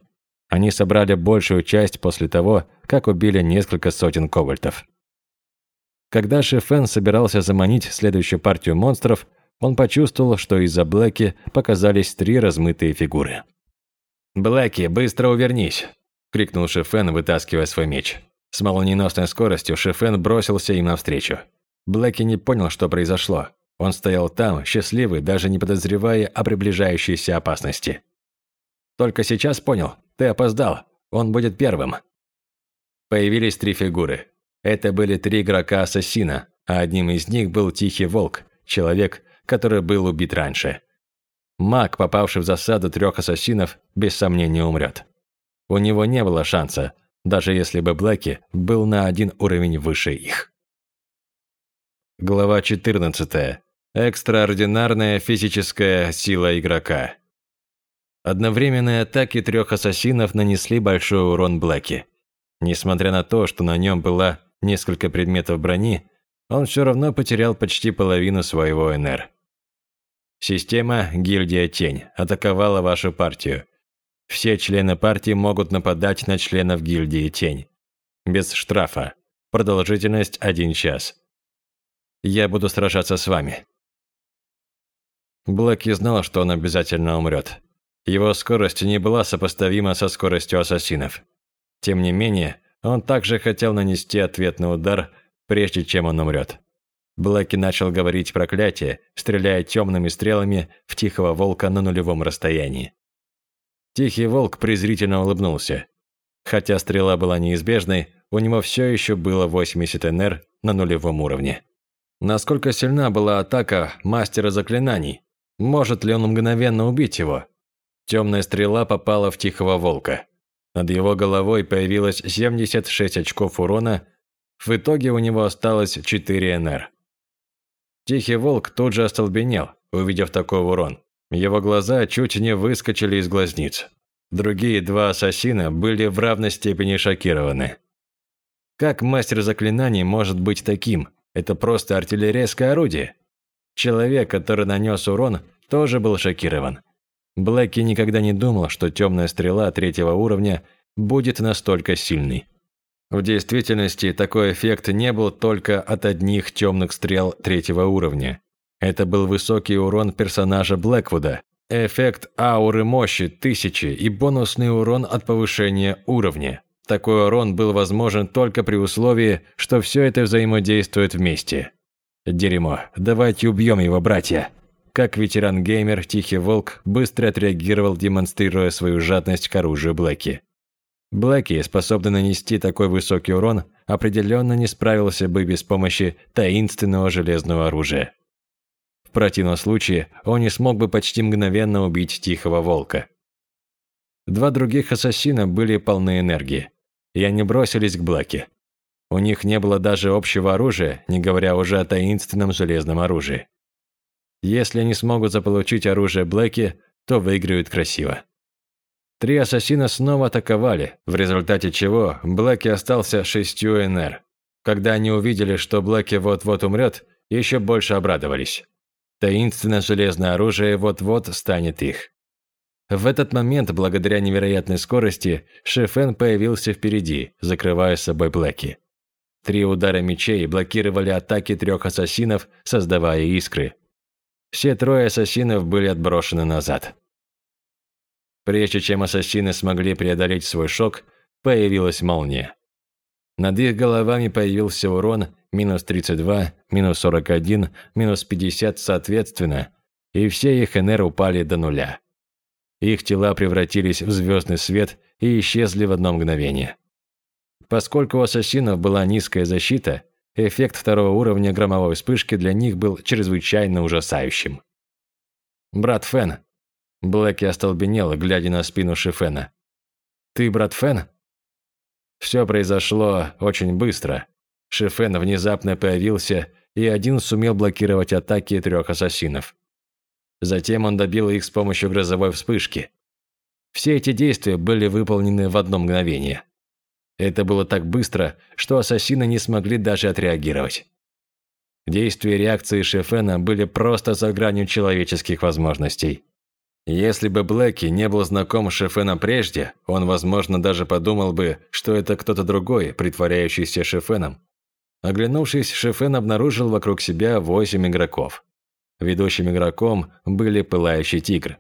Они собрали большую часть после того, как убили несколько сотен кобальтов. Когда Шефен собирался заманить следующую партию монстров, он почувствовал, что из-за Блэки показались три размытые фигуры. «Блэки, быстро увернись!» – крикнул Шефен, вытаскивая свой меч. С молниеносной скоростью Шефен бросился им навстречу. Блэки не понял, что произошло. Он стоял там, счастливый, даже не подозревая о приближающейся опасности. «Только сейчас понял. Ты опоздал. Он будет первым». Появились три фигуры. Это были три игрока-ассасина, а одним из них был Тихий Волк, человек, который был убит раньше. Маг, попавший в засаду трех ассасинов, без сомнения умрет. У него не было шанса, даже если бы Блэки был на один уровень выше их. Глава 14. Экстраординарная физическая сила игрока. Одновременные атаки трех ассасинов нанесли большой урон Блэки. Несмотря на то, что на нем было несколько предметов брони, он все равно потерял почти половину своего НР. Система «Гильдия Тень» атаковала вашу партию. Все члены партии могут нападать на членов гильдии Тень. Без штрафа. Продолжительность – один час. Я буду сражаться с вами. Блэки знал, что он обязательно умрет. Его скорость не была сопоставима со скоростью ассасинов. Тем не менее, он также хотел нанести ответный удар, прежде чем он умрет. Блэки начал говорить проклятие, стреляя темными стрелами в Тихого Волка на нулевом расстоянии. Тихий Волк презрительно улыбнулся. Хотя стрела была неизбежной, у него все еще было 80 НР на нулевом уровне. Насколько сильна была атака мастера заклинаний, может ли он мгновенно убить его? Темная стрела попала в Тихого Волка. Над его головой появилось 76 очков урона, в итоге у него осталось 4 НР. Тихий Волк тут же остолбенел, увидев такой урон. Его глаза чуть не выскочили из глазниц. Другие два ассасина были в равной степени шокированы. Как мастер заклинаний может быть таким? Это просто артиллерийское орудие. Человек, который нанес урон, тоже был шокирован. Блэки никогда не думал, что темная стрела третьего уровня будет настолько сильной. В действительности такой эффект не был только от одних темных стрел третьего уровня. Это был высокий урон персонажа Блэквуда, эффект ауры мощи тысячи и бонусный урон от повышения уровня. Такой урон был возможен только при условии, что все это взаимодействует вместе. Дерьмо, давайте убьем его, братья. Как ветеран-геймер, Тихий Волк быстро отреагировал, демонстрируя свою жадность к оружию Блэки. Блэки, способный нанести такой высокий урон, определенно не справился бы без помощи таинственного железного оружия. В противном случае он не смог бы почти мгновенно убить Тихого Волка. Два других ассасина были полны энергии, и они бросились к Блэки. У них не было даже общего оружия, не говоря уже о таинственном железном оружии. Если они смогут заполучить оружие Блэки, то выиграют красиво. Три ассасина снова атаковали, в результате чего Блэки остался шестью НР. Когда они увидели, что Блэки вот-вот умрет, еще больше обрадовались. Таинственное железное оружие вот-вот станет их. В этот момент, благодаря невероятной скорости, Шефен появился впереди, закрывая собой Блэки. Три удара мечей блокировали атаки трех ассасинов, создавая искры. Все трое ассасинов были отброшены назад. Прежде чем ассасины смогли преодолеть свой шок, появилась молния. Над их головами появился урон минус 32, минус 41, минус 50 соответственно, и все их НР упали до нуля. Их тела превратились в звездный свет и исчезли в одно мгновение. Поскольку у ассасинов была низкая защита, эффект второго уровня громовой вспышки для них был чрезвычайно ужасающим. «Брат Фен, Блэки остолбенел, глядя на спину Шифена. «Ты брат Фен?» Все произошло очень быстро. Шифен внезапно появился, и один сумел блокировать атаки трех ассасинов. Затем он добил их с помощью грозовой вспышки. Все эти действия были выполнены в одно мгновение. Это было так быстро, что ассасины не смогли даже отреагировать. Действия и реакции Шефена были просто за гранью человеческих возможностей. Если бы Блэки не был знаком с Шефеном прежде, он, возможно, даже подумал бы, что это кто-то другой, притворяющийся Шефеном. Оглянувшись, Шефен обнаружил вокруг себя восемь игроков. Ведущим игроком были Пылающий Тигр.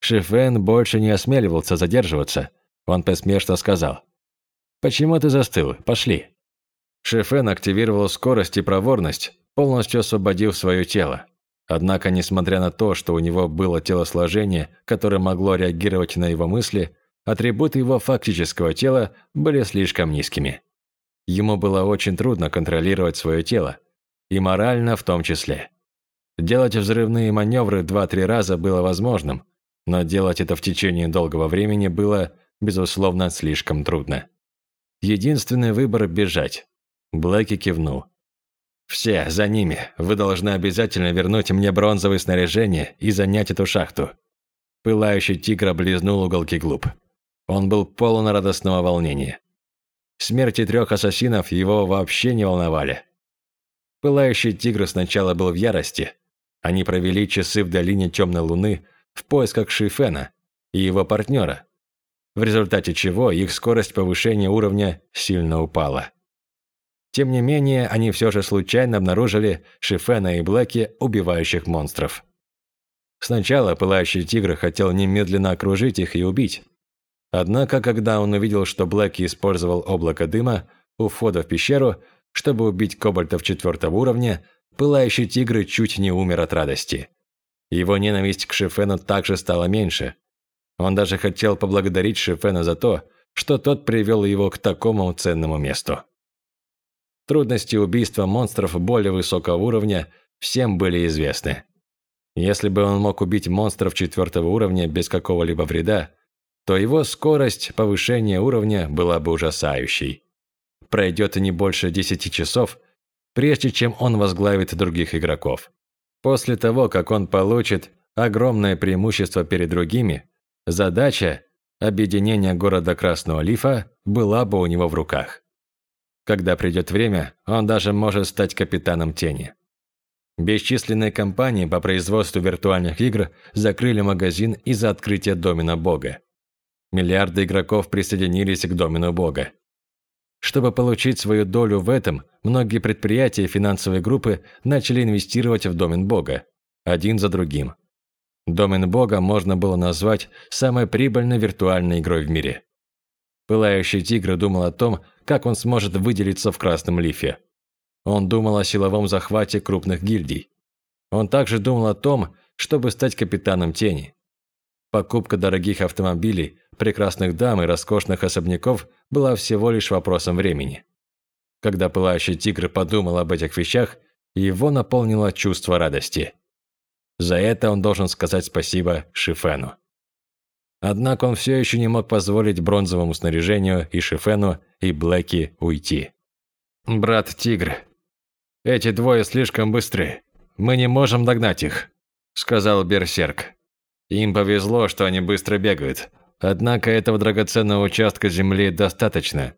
Шефен больше не осмеливался задерживаться. Он посмешно сказал. «Почему ты застыл? Пошли». Шефен активировал скорость и проворность, полностью освободив свое тело. Однако, несмотря на то, что у него было телосложение, которое могло реагировать на его мысли, атрибуты его фактического тела были слишком низкими. Ему было очень трудно контролировать свое тело, и морально в том числе. Делать взрывные маневры два-три раза было возможным, но делать это в течение долгого времени было, безусловно, слишком трудно. Единственный выбор – бежать. Блэки кивнул. «Все, за ними. Вы должны обязательно вернуть мне бронзовое снаряжение и занять эту шахту». Пылающий тигр облизнул уголки глуп. Он был полон радостного волнения. Смерти трех ассасинов его вообще не волновали. Пылающий тигр сначала был в ярости. Они провели часы в долине Темной Луны в поисках Шифена и его партнера, в результате чего их скорость повышения уровня сильно упала. Тем не менее, они все же случайно обнаружили Шифена и Блэки, убивающих монстров. Сначала Пылающий Тигр хотел немедленно окружить их и убить. Однако, когда он увидел, что Блэки использовал облако дыма у входа в пещеру, чтобы убить кобальтов четвертого уровня, Пылающий Тигр чуть не умер от радости. Его ненависть к Шифену также стала меньше. Он даже хотел поблагодарить Шифена за то, что тот привел его к такому ценному месту. Трудности убийства монстров более высокого уровня всем были известны. Если бы он мог убить монстров четвертого уровня без какого-либо вреда, то его скорость повышения уровня была бы ужасающей. Пройдет не больше 10 часов, прежде чем он возглавит других игроков. После того, как он получит огромное преимущество перед другими, задача объединения города Красного Лифа была бы у него в руках. Когда придет время, он даже может стать капитаном тени. Бесчисленные компании по производству виртуальных игр закрыли магазин из-за открытия домена Бога. Миллиарды игроков присоединились к домену Бога. Чтобы получить свою долю в этом, многие предприятия и финансовые группы начали инвестировать в домен Бога, один за другим. Домен Бога можно было назвать самой прибыльной виртуальной игрой в мире. Пылающий тигр думал о том, как он сможет выделиться в красном лифе. Он думал о силовом захвате крупных гильдий. Он также думал о том, чтобы стать капитаном тени. Покупка дорогих автомобилей, прекрасных дам и роскошных особняков была всего лишь вопросом времени. Когда пылающий тигр подумал об этих вещах, его наполнило чувство радости. За это он должен сказать спасибо Шифену. Однако он все еще не мог позволить бронзовому снаряжению и Шифену, и Блэки уйти. «Брат Тигр, эти двое слишком быстры. Мы не можем догнать их», – сказал Берсерк. Им повезло, что они быстро бегают. Однако этого драгоценного участка земли достаточно.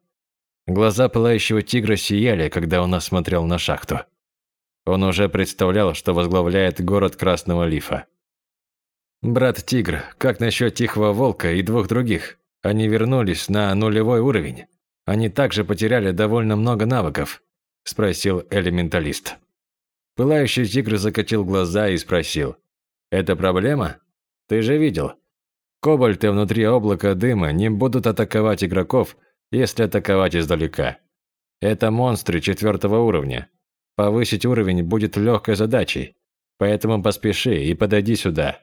Глаза пылающего тигра сияли, когда он осмотрел на шахту. Он уже представлял, что возглавляет город Красного Лифа. «Брат Тигр, как насчет Тихого Волка и двух других? Они вернулись на нулевой уровень. Они также потеряли довольно много навыков», – спросил элементалист. Пылающий тигр закатил глаза и спросил. «Это проблема? Ты же видел. Кобальты внутри облака дыма не будут атаковать игроков, если атаковать издалека. Это монстры четвертого уровня. Повысить уровень будет легкой задачей, поэтому поспеши и подойди сюда.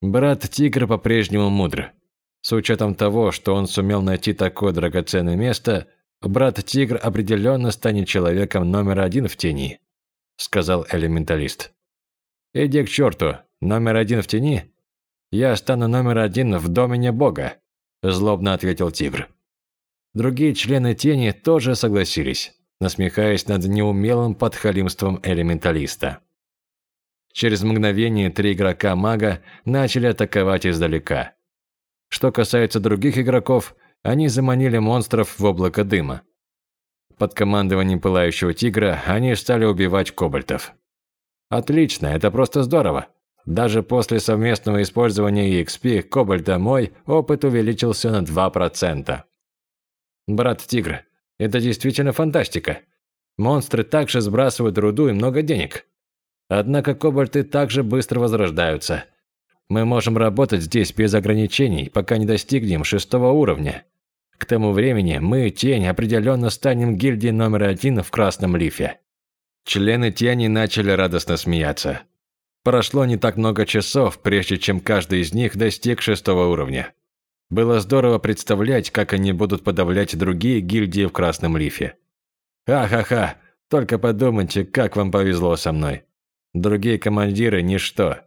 Брат Тигр по-прежнему мудр. С учетом того, что он сумел найти такое драгоценное место, брат Тигр определенно станет человеком номер один в тени, сказал элементалист. Иди к черту, номер один в тени? Я стану номер один в домене Бога, злобно ответил Тигр. Другие члены тени тоже согласились, насмехаясь над неумелым подхалимством элементалиста. Через мгновение три игрока-мага начали атаковать издалека. Что касается других игроков, они заманили монстров в облако дыма. Под командованием Пылающего Тигра они стали убивать кобальтов. Отлично, это просто здорово. Даже после совместного использования EXP Кобальта мой опыт увеличился на 2%. Брат Тигр, это действительно фантастика. Монстры также сбрасывают руду и много денег. Однако кобальты также быстро возрождаются. Мы можем работать здесь без ограничений, пока не достигнем шестого уровня. К тому времени мы, Тень, определенно станем гильдией номер один в Красном Лифе. Члены Тени начали радостно смеяться. Прошло не так много часов, прежде чем каждый из них достиг шестого уровня. Было здорово представлять, как они будут подавлять другие гильдии в Красном Лифе. Ха-ха-ха, только подумайте, как вам повезло со мной. Другие командиры – ничто.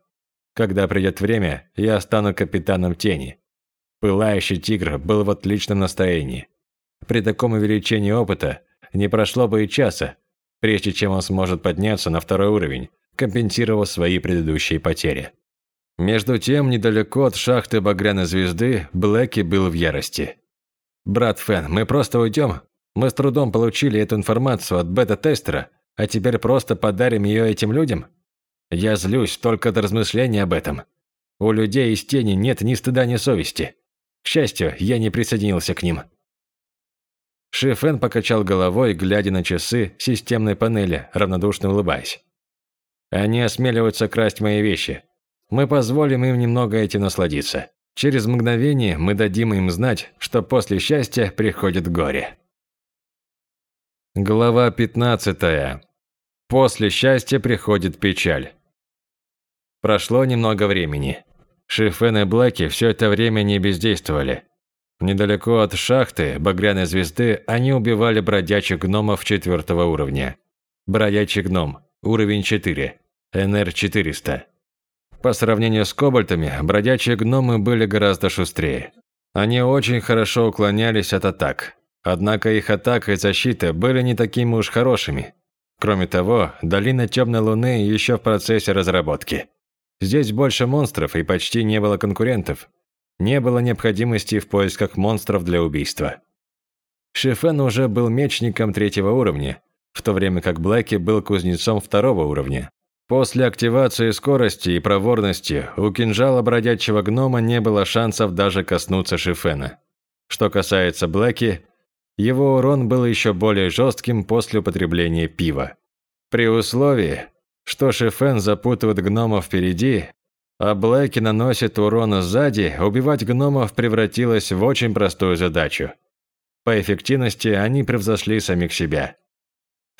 Когда придет время, я стану капитаном тени. Пылающий тигр был в отличном настроении. При таком увеличении опыта не прошло бы и часа, прежде чем он сможет подняться на второй уровень, компенсировав свои предыдущие потери. Между тем, недалеко от шахты Багряной Звезды, Блэки был в ярости. «Брат Фэн, мы просто уйдем? Мы с трудом получили эту информацию от бета-тестера, а теперь просто подарим ее этим людям? Я злюсь только от размышления об этом. У людей из тени нет ни стыда, ни совести. К счастью, я не присоединился к ним. Шифен покачал головой, глядя на часы системной панели, равнодушно улыбаясь. Они осмеливаются красть мои вещи. Мы позволим им немного этим насладиться. Через мгновение мы дадим им знать, что после счастья приходит горе. Глава 15. После счастья приходит печаль. Прошло немного времени. Шифен и Блэки все это время не бездействовали. Недалеко от шахты Багряной звезды они убивали бродячих гномов четвертого уровня. Бродячий гном, уровень 4, НР-400. По сравнению с кобальтами, бродячие гномы были гораздо шустрее. Они очень хорошо уклонялись от атак, Однако их атака и защита были не такими уж хорошими. Кроме того, долина Темной Луны еще в процессе разработки. Здесь больше монстров и почти не было конкурентов. Не было необходимости в поисках монстров для убийства. Шифен уже был мечником третьего уровня, в то время как Блэки был кузнецом второго уровня. После активации скорости и проворности у кинжала бродячего гнома не было шансов даже коснуться Шифена. Что касается Блэки, его урон был еще более жестким после употребления пива. При условии, что Шифен запутывает гномов впереди, а Блэки наносит урон сзади, убивать гномов превратилось в очень простую задачу. По эффективности они превзошли самих себя.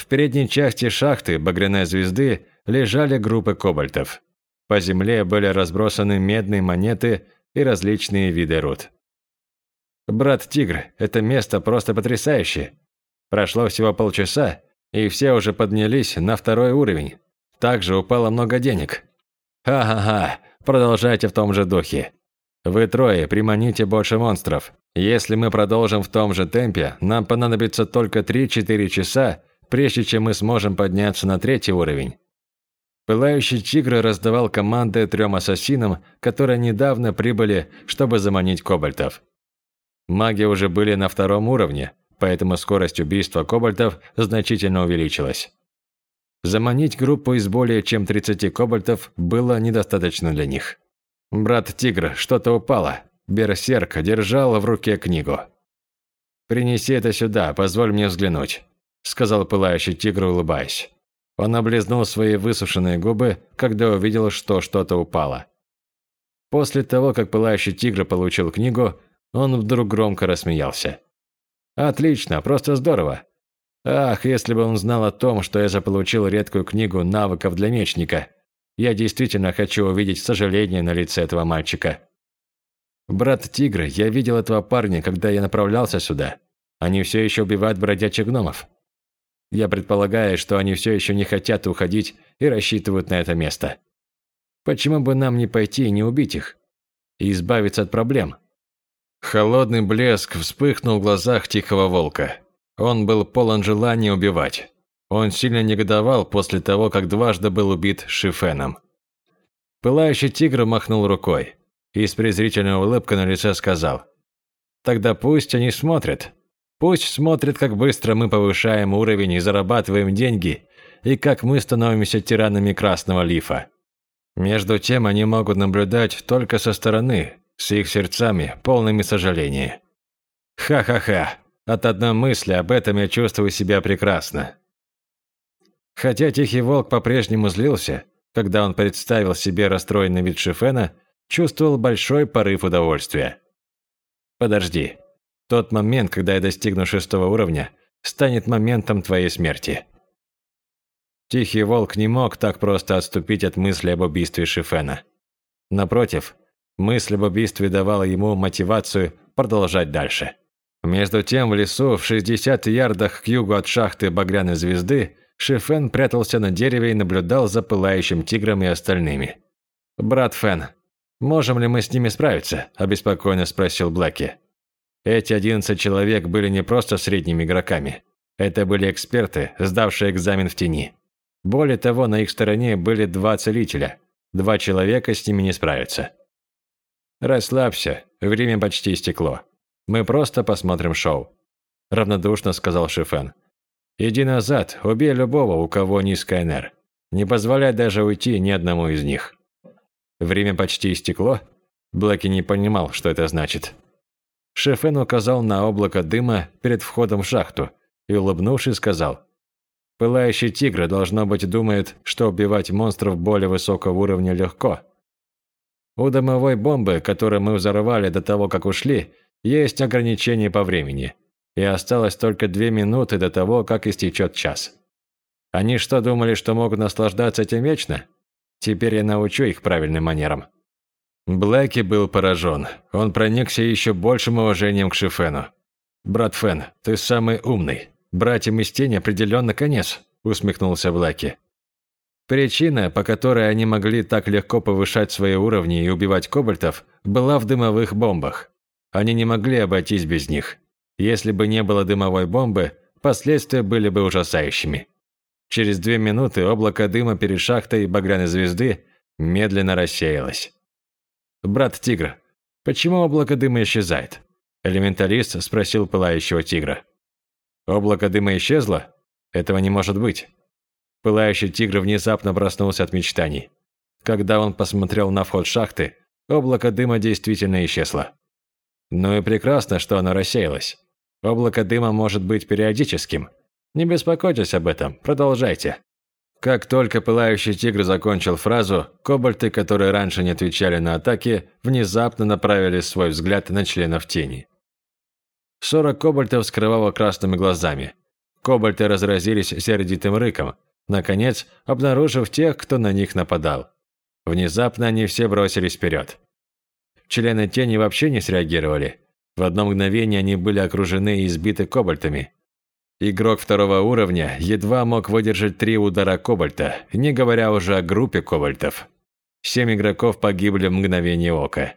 В передней части шахты багряной звезды лежали группы кобальтов. По земле были разбросаны медные монеты и различные виды руд. «Брат Тигр, это место просто потрясающее. Прошло всего полчаса, и все уже поднялись на второй уровень. Также упало много денег. Ха-ха-ха, продолжайте в том же духе. Вы трое приманите больше монстров. Если мы продолжим в том же темпе, нам понадобится только 3-4 часа, прежде чем мы сможем подняться на третий уровень. Пылающий тигр раздавал команды трем ассасинам, которые недавно прибыли, чтобы заманить кобальтов. Маги уже были на втором уровне, поэтому скорость убийства кобальтов значительно увеличилась. Заманить группу из более чем 30 кобальтов было недостаточно для них. «Брат Тигр, что-то упало. Берсерк держал в руке книгу. «Принеси это сюда, позволь мне взглянуть», – сказал пылающий тигр, улыбаясь. Он облизнул свои высушенные губы, когда увидел, что что-то упало. После того, как пылающий тигр получил книгу, он вдруг громко рассмеялся. «Отлично, просто здорово. Ах, если бы он знал о том, что я заполучил редкую книгу навыков для мечника. Я действительно хочу увидеть сожаление на лице этого мальчика». «Брат Тигра, я видел этого парня, когда я направлялся сюда. Они все еще убивают бродячих гномов. Я предполагаю, что они все еще не хотят уходить и рассчитывают на это место. Почему бы нам не пойти и не убить их? И избавиться от проблем?» Холодный блеск вспыхнул в глазах Тихого Волка. Он был полон желания убивать. Он сильно негодовал после того, как дважды был убит Шифеном. Пылающий тигр махнул рукой и с презрительной улыбкой на лице сказал, «Тогда пусть они смотрят. Пусть смотрят, как быстро мы повышаем уровень и зарабатываем деньги, и как мы становимся тиранами Красного Лифа. Между тем они могут наблюдать только со стороны, с их сердцами, полными сожаления. Ха-ха-ха, от одной мысли об этом я чувствую себя прекрасно. Хотя Тихий Волк по-прежнему злился, когда он представил себе расстроенный вид Шифена, чувствовал большой порыв удовольствия. «Подожди. Тот момент, когда я достигну шестого уровня, станет моментом твоей смерти». Тихий Волк не мог так просто отступить от мысли об убийстве Шифена. Напротив, мысль об убийстве давала ему мотивацию продолжать дальше. Между тем, в лесу, в 60 ярдах к югу от шахты Багряной звезды, Шифен прятался на дереве и наблюдал за пылающим тигром и остальными. «Брат Фен, можем ли мы с ними справиться?» – обеспокоенно спросил Блэки. Эти 11 человек были не просто средними игроками. Это были эксперты, сдавшие экзамен в тени. Более того, на их стороне были два целителя. Два человека с ними не справятся. «Расслабься, время почти истекло. Мы просто посмотрим шоу», – равнодушно сказал Шифен. Иди назад, убей любого, у кого низкая НР. Не позволяй даже уйти ни одному из них. Время почти истекло. Блэки не понимал, что это значит. Шефен указал на облако дыма перед входом в шахту и, улыбнувшись, сказал. «Пылающий тигр, должно быть, думает, что убивать монстров более высокого уровня легко. У дымовой бомбы, которую мы взорвали до того, как ушли, есть ограничение по времени и осталось только две минуты до того, как истечет час. Они что, думали, что могут наслаждаться этим вечно? Теперь я научу их правильным манерам». Блэки был поражен. Он проникся еще большим уважением к Шифену. «Брат Фен, ты самый умный. Братьям из тени определенно конец», – усмехнулся Блэки. Причина, по которой они могли так легко повышать свои уровни и убивать кобальтов, была в дымовых бомбах. Они не могли обойтись без них. Если бы не было дымовой бомбы, последствия были бы ужасающими. Через две минуты облако дыма перед шахтой багряной звезды медленно рассеялось. «Брат Тигр, почему облако дыма исчезает?» Элементалист спросил пылающего тигра. «Облако дыма исчезло? Этого не может быть». Пылающий тигр внезапно проснулся от мечтаний. Когда он посмотрел на вход шахты, облако дыма действительно исчезло. Ну и прекрасно, что оно рассеялось. Облако дыма может быть периодическим. Не беспокойтесь об этом, продолжайте. Как только пылающий тигр закончил фразу, кобальты, которые раньше не отвечали на атаки, внезапно направили свой взгляд на членов тени. Сорок кобальтов с кроваво-красными глазами. кобальты разразились сердитым рыком, наконец обнаружив тех, кто на них нападал. Внезапно они все бросились вперед. Члены тени вообще не среагировали. В одно мгновение они были окружены и избиты кобальтами. Игрок второго уровня едва мог выдержать три удара кобальта, не говоря уже о группе кобальтов. Семь игроков погибли в мгновение ока.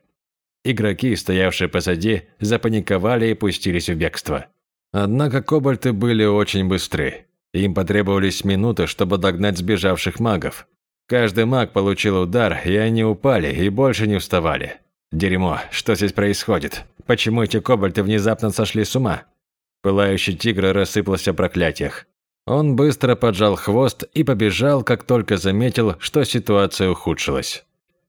Игроки, стоявшие позади, запаниковали и пустились в бегство. Однако кобальты были очень быстры. Им потребовались минуты, чтобы догнать сбежавших магов. Каждый маг получил удар, и они упали и больше не вставали. Дерьмо, что здесь происходит? Почему эти кобальты внезапно сошли с ума? Пылающий тигр рассыпался в проклятиях. Он быстро поджал хвост и побежал, как только заметил, что ситуация ухудшилась.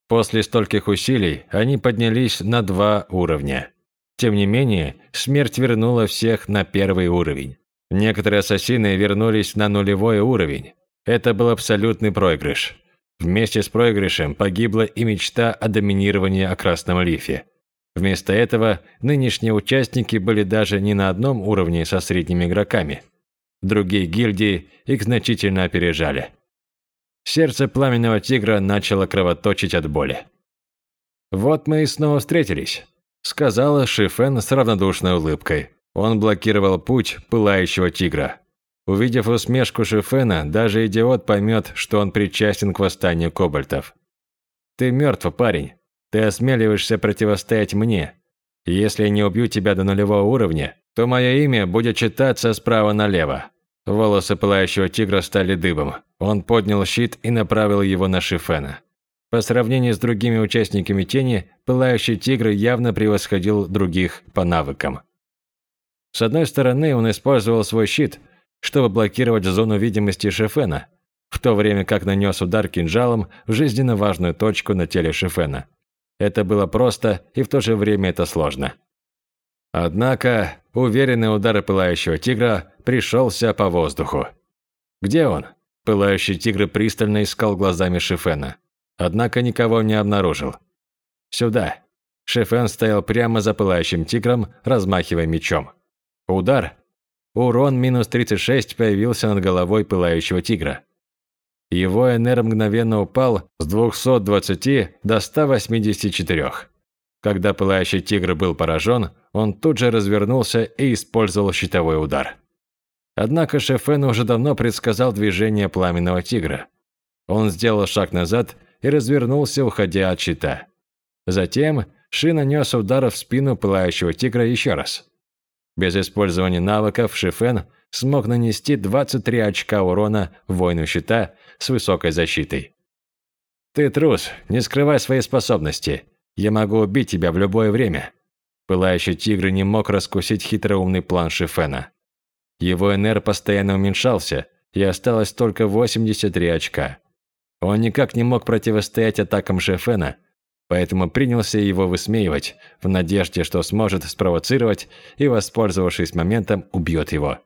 После стольких усилий они поднялись на два уровня. Тем не менее, смерть вернула всех на первый уровень. Некоторые ассасины вернулись на нулевой уровень. Это был абсолютный проигрыш. Вместе с проигрышем погибла и мечта о доминировании о Красном Лифе. Вместо этого нынешние участники были даже не на одном уровне со средними игроками. Другие гильдии их значительно опережали. Сердце пламенного тигра начало кровоточить от боли. «Вот мы и снова встретились», – сказала Шифен с равнодушной улыбкой. Он блокировал путь пылающего тигра. Увидев усмешку Шифена, даже идиот поймет, что он причастен к восстанию кобальтов. «Ты мертв, парень. Ты осмеливаешься противостоять мне. Если я не убью тебя до нулевого уровня, то мое имя будет читаться справа налево». Волосы пылающего тигра стали дыбом. Он поднял щит и направил его на Шифена. По сравнению с другими участниками тени, пылающий тигр явно превосходил других по навыкам. С одной стороны, он использовал свой щит, чтобы блокировать зону видимости Шифена, в то время как нанес удар кинжалом в жизненно важную точку на теле Шифена. Это было просто, и в то же время это сложно. Однако, уверенный удар пылающего тигра пришелся по воздуху. Где он? Пылающий тигр пристально искал глазами Шифена. Однако никого не обнаружил. Сюда. Шифен стоял прямо за пылающим тигром, размахивая мечом. Удар. Урон минус 36 появился над головой пылающего тигра. Его НР мгновенно упал с 220 до 184. Когда пылающий тигр был поражен, он тут же развернулся и использовал щитовой удар. Однако Шефен уже давно предсказал движение пламенного тигра. Он сделал шаг назад и развернулся, уходя от щита. Затем Ши нанес удар в спину пылающего тигра еще раз. Без использования навыков Шифен смог нанести 23 очка урона воину щита с высокой защитой. «Ты трус, не скрывай свои способности. Я могу убить тебя в любое время». Пылающий тигр не мог раскусить хитроумный план Шифена. Его НР постоянно уменьшался, и осталось только 83 очка. Он никак не мог противостоять атакам Шефена, поэтому принялся его высмеивать, в надежде, что сможет спровоцировать и, воспользовавшись моментом, убьет его.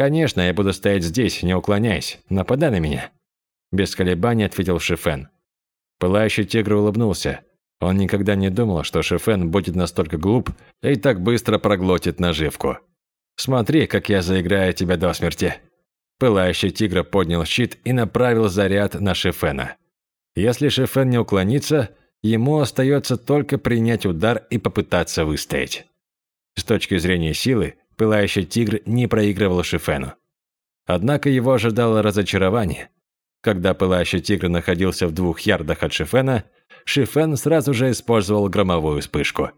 «Конечно, я буду стоять здесь, не уклоняясь. Нападай на меня!» Без колебаний ответил Шифен. Пылающий тигр улыбнулся. Он никогда не думал, что Шифен будет настолько глуп и так быстро проглотит наживку. «Смотри, как я заиграю тебя до смерти!» Пылающий тигр поднял щит и направил заряд на Шифена. Если Шифен не уклонится, ему остается только принять удар и попытаться выстоять. С точки зрения силы, Пылающий тигр не проигрывал Шифену. Однако его ожидало разочарование. Когда Пылающий тигр находился в двух ярдах от Шифена, Шифен сразу же использовал громовую вспышку.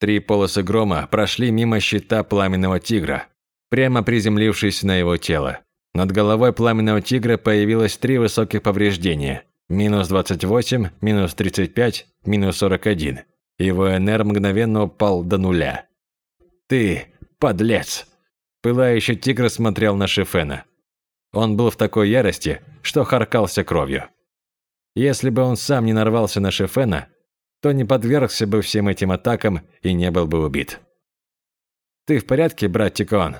Три полосы грома прошли мимо щита пламенного тигра, прямо приземлившись на его тело. Над головой пламенного тигра появилось три высоких повреждения. Минус 28, минус 35, минус 41. Его НР мгновенно упал до нуля. «Ты подлец!» Пылающий тигр смотрел на Шифена. Он был в такой ярости, что харкался кровью. Если бы он сам не нарвался на Шифена, то не подвергся бы всем этим атакам и не был бы убит. «Ты в порядке, брат Тикон?»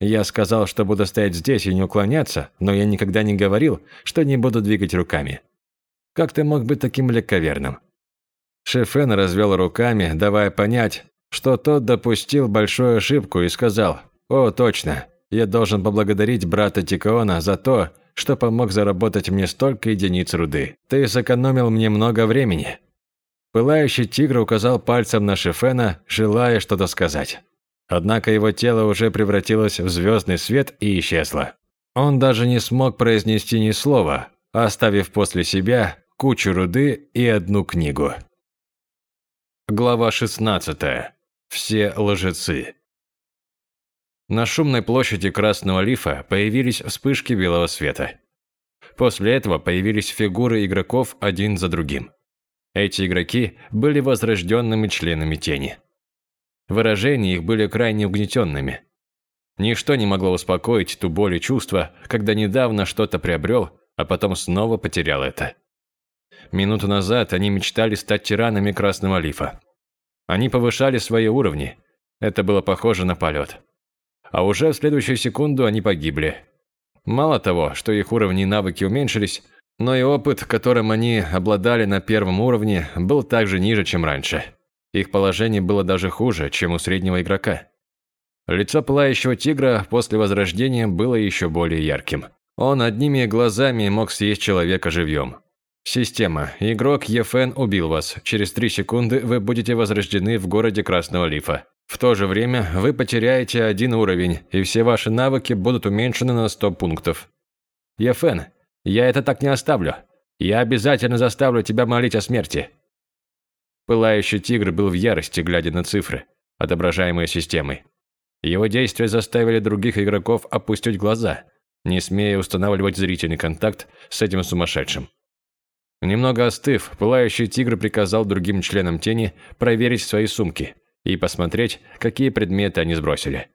Я сказал, что буду стоять здесь и не уклоняться, но я никогда не говорил, что не буду двигать руками. Как ты мог быть таким легковерным? Шефен развел руками, давая понять, что тот допустил большую ошибку и сказал «О, точно, я должен поблагодарить брата Тикаона за то, что помог заработать мне столько единиц руды. Ты сэкономил мне много времени». Пылающий тигр указал пальцем на Шифена, желая что-то сказать. Однако его тело уже превратилось в звездный свет и исчезло. Он даже не смог произнести ни слова, оставив после себя кучу руды и одну книгу. Глава 16. Все лжецы. На шумной площади Красного Лифа появились вспышки белого света. После этого появились фигуры игроков один за другим. Эти игроки были возрожденными членами тени. Выражения их были крайне угнетенными. Ничто не могло успокоить ту боль и чувство, когда недавно что-то приобрел, а потом снова потерял это. Минуту назад они мечтали стать тиранами Красного Лифа. Они повышали свои уровни. Это было похоже на полет. А уже в следующую секунду они погибли. Мало того, что их уровни и навыки уменьшились, но и опыт, которым они обладали на первом уровне, был также ниже, чем раньше. Их положение было даже хуже, чем у среднего игрока. Лицо пылающего тигра после возрождения было еще более ярким. Он одними глазами мог съесть человека живьем. Система. Игрок Ефен убил вас. Через 3 секунды вы будете возрождены в городе Красного Лифа. В то же время вы потеряете один уровень, и все ваши навыки будут уменьшены на 100 пунктов. Ефен, я это так не оставлю. Я обязательно заставлю тебя молить о смерти. Пылающий тигр был в ярости, глядя на цифры, отображаемые системой. Его действия заставили других игроков опустить глаза, не смея устанавливать зрительный контакт с этим сумасшедшим. Немного остыв, пылающий тигр приказал другим членам тени проверить свои сумки и посмотреть, какие предметы они сбросили.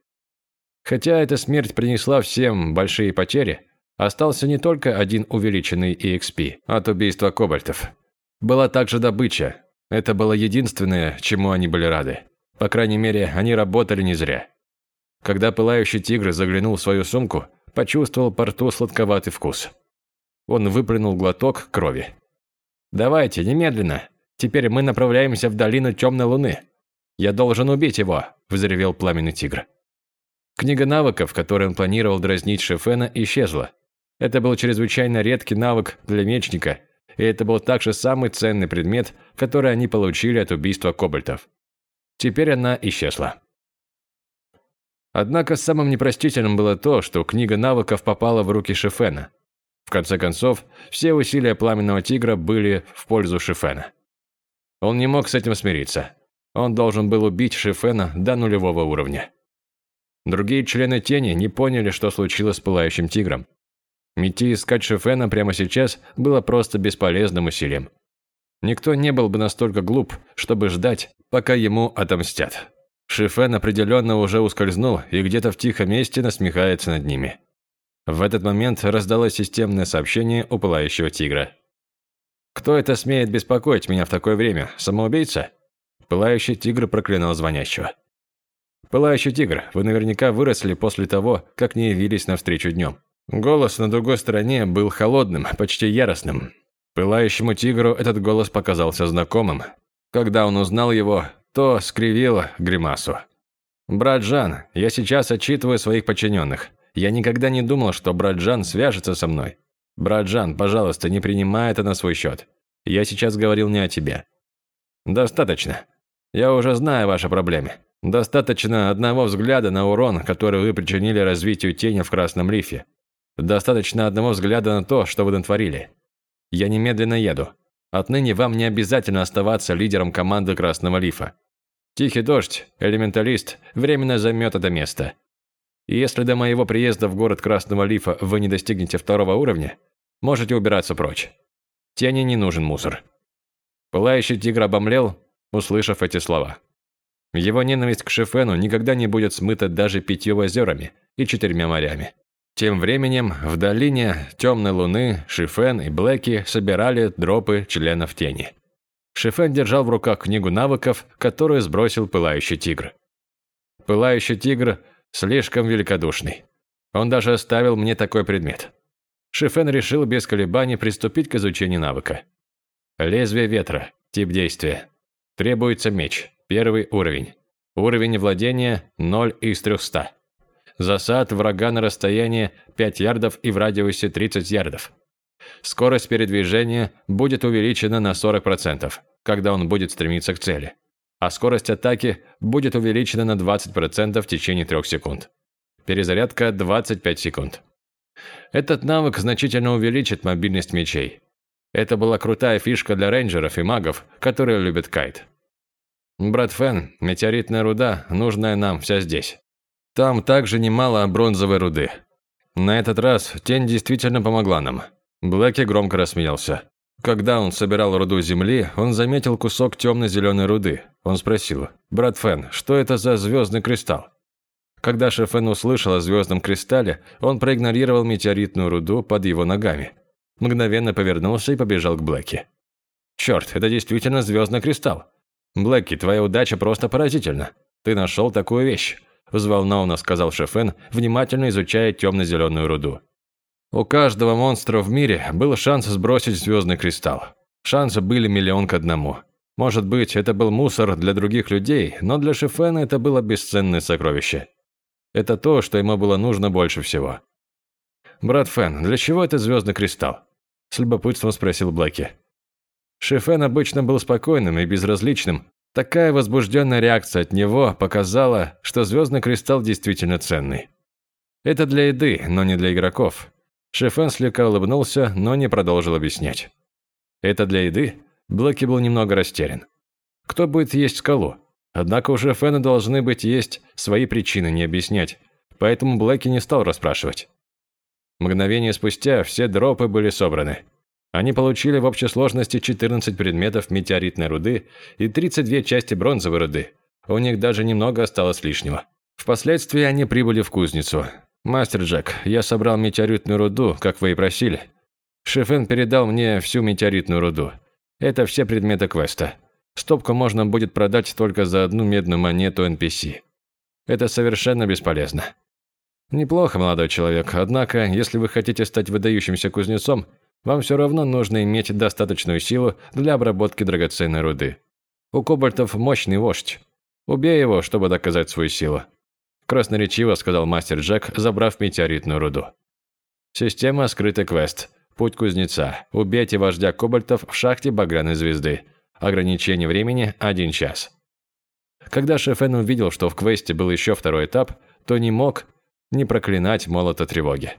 Хотя эта смерть принесла всем большие потери, Остался не только один увеличенный EXP от убийства кобальтов. Была также добыча. Это было единственное, чему они были рады. По крайней мере, они работали не зря. Когда пылающий тигр заглянул в свою сумку, почувствовал по рту сладковатый вкус. Он выплюнул глоток крови. «Давайте, немедленно. Теперь мы направляемся в долину Темной Луны. Я должен убить его», – взревел пламенный тигр. Книга навыков, которой он планировал дразнить Шефена, исчезла, это был чрезвычайно редкий навык для мечника, и это был также самый ценный предмет, который они получили от убийства кобальтов. Теперь она исчезла. Однако самым непростительным было то, что книга навыков попала в руки Шифена. В конце концов, все усилия Пламенного Тигра были в пользу Шифена. Он не мог с этим смириться. Он должен был убить Шифена до нулевого уровня. Другие члены Тени не поняли, что случилось с Пылающим Тигром. Идти искать Шефена прямо сейчас было просто бесполезным усилием. Никто не был бы настолько глуп, чтобы ждать, пока ему отомстят. Шифен определенно уже ускользнул и где-то в тихом месте насмехается над ними. В этот момент раздалось системное сообщение у пылающего тигра. «Кто это смеет беспокоить меня в такое время? Самоубийца?» Пылающий тигр проклинал звонящего. «Пылающий тигр, вы наверняка выросли после того, как не явились навстречу днем. Голос на другой стороне был холодным, почти яростным. Пылающему тигру этот голос показался знакомым. Когда он узнал его, то скривил гримасу. «Брат Жан, я сейчас отчитываю своих подчиненных. Я никогда не думал, что брат Жан свяжется со мной. Брат Жан, пожалуйста, не принимай это на свой счет. Я сейчас говорил не о тебе». «Достаточно. Я уже знаю о вашей проблеме. Достаточно одного взгляда на урон, который вы причинили развитию тени в Красном Рифе. Достаточно одного взгляда на то, что вы натворили. Я немедленно еду. Отныне вам не обязательно оставаться лидером команды Красного Лифа. Тихий дождь, элементалист, временно займет это место. Если до моего приезда в город Красного Лифа вы не достигнете второго уровня, можете убираться прочь. Тени не нужен мусор. Пылающий тигр обомлел, услышав эти слова. Его ненависть к Шефену никогда не будет смыта даже пятью озерами и четырьмя морями. Тем временем в долине Темной Луны Шифен и Блэки собирали дропы членов Тени. Шифен держал в руках книгу навыков, которую сбросил Пылающий Тигр. Пылающий Тигр слишком великодушный. Он даже оставил мне такой предмет. Шифен решил без колебаний приступить к изучению навыка. Лезвие ветра. Тип действия. Требуется меч. Первый уровень. Уровень владения 0 из 300. Засад врага на расстоянии 5 ярдов и в радиусе 30 ярдов. Скорость передвижения будет увеличена на 40%, когда он будет стремиться к цели. А скорость атаки будет увеличена на 20% в течение 3 секунд. Перезарядка 25 секунд. Этот навык значительно увеличит мобильность мечей. Это была крутая фишка для рейнджеров и магов, которые любят кайт. Брат Фен, метеоритная руда, нужная нам вся здесь. Там также немало бронзовой руды. На этот раз тень действительно помогла нам. Блэки громко рассмеялся. Когда он собирал руду земли, он заметил кусок темно-зеленой руды. Он спросил, «Брат Фен, что это за звездный кристалл?» Когда Шефен услышал о звездном кристалле, он проигнорировал метеоритную руду под его ногами. Мгновенно повернулся и побежал к Блэки. «Черт, это действительно звездный кристалл. Блэки, твоя удача просто поразительна. Ты нашел такую вещь», – взволнованно сказал Шефен, внимательно изучая темно-зеленую руду. У каждого монстра в мире был шанс сбросить звездный кристалл. Шансы были миллион к одному. Может быть, это был мусор для других людей, но для Шефена это было бесценное сокровище. Это то, что ему было нужно больше всего. «Брат Фен, для чего это звездный кристалл?» С любопытством спросил Блэки. Шефен обычно был спокойным и безразличным. Такая возбужденная реакция от него показала, что звездный кристалл действительно ценный. Это для еды, но не для игроков. Шефен слегка улыбнулся, но не продолжил объяснять. Это для еды? Блэки был немного растерян. Кто будет есть скалу? Однако у Шефена должны быть есть свои причины не объяснять, поэтому Блэки не стал расспрашивать. Мгновение спустя все дропы были собраны. Они получили в общей сложности 14 предметов метеоритной руды и 32 части бронзовой руды. У них даже немного осталось лишнего. Впоследствии они прибыли в кузницу. «Мастер Джек, я собрал метеоритную руду, как вы и просили. Шефен передал мне всю метеоритную руду. Это все предметы квеста. Стопку можно будет продать только за одну медную монету NPC. Это совершенно бесполезно. Неплохо, молодой человек, однако, если вы хотите стать выдающимся кузнецом, вам все равно нужно иметь достаточную силу для обработки драгоценной руды. У кобальтов мощный вождь. Убей его, чтобы доказать свою силу. Красноречиво сказал мастер Джек, забрав метеоритную руду. Система «Скрытый квест». Путь кузнеца. Убейте вождя кобальтов в шахте Багряной звезды. Ограничение времени – один час. Когда Шефен увидел, что в квесте был еще второй этап, то не мог не проклинать молота тревоги.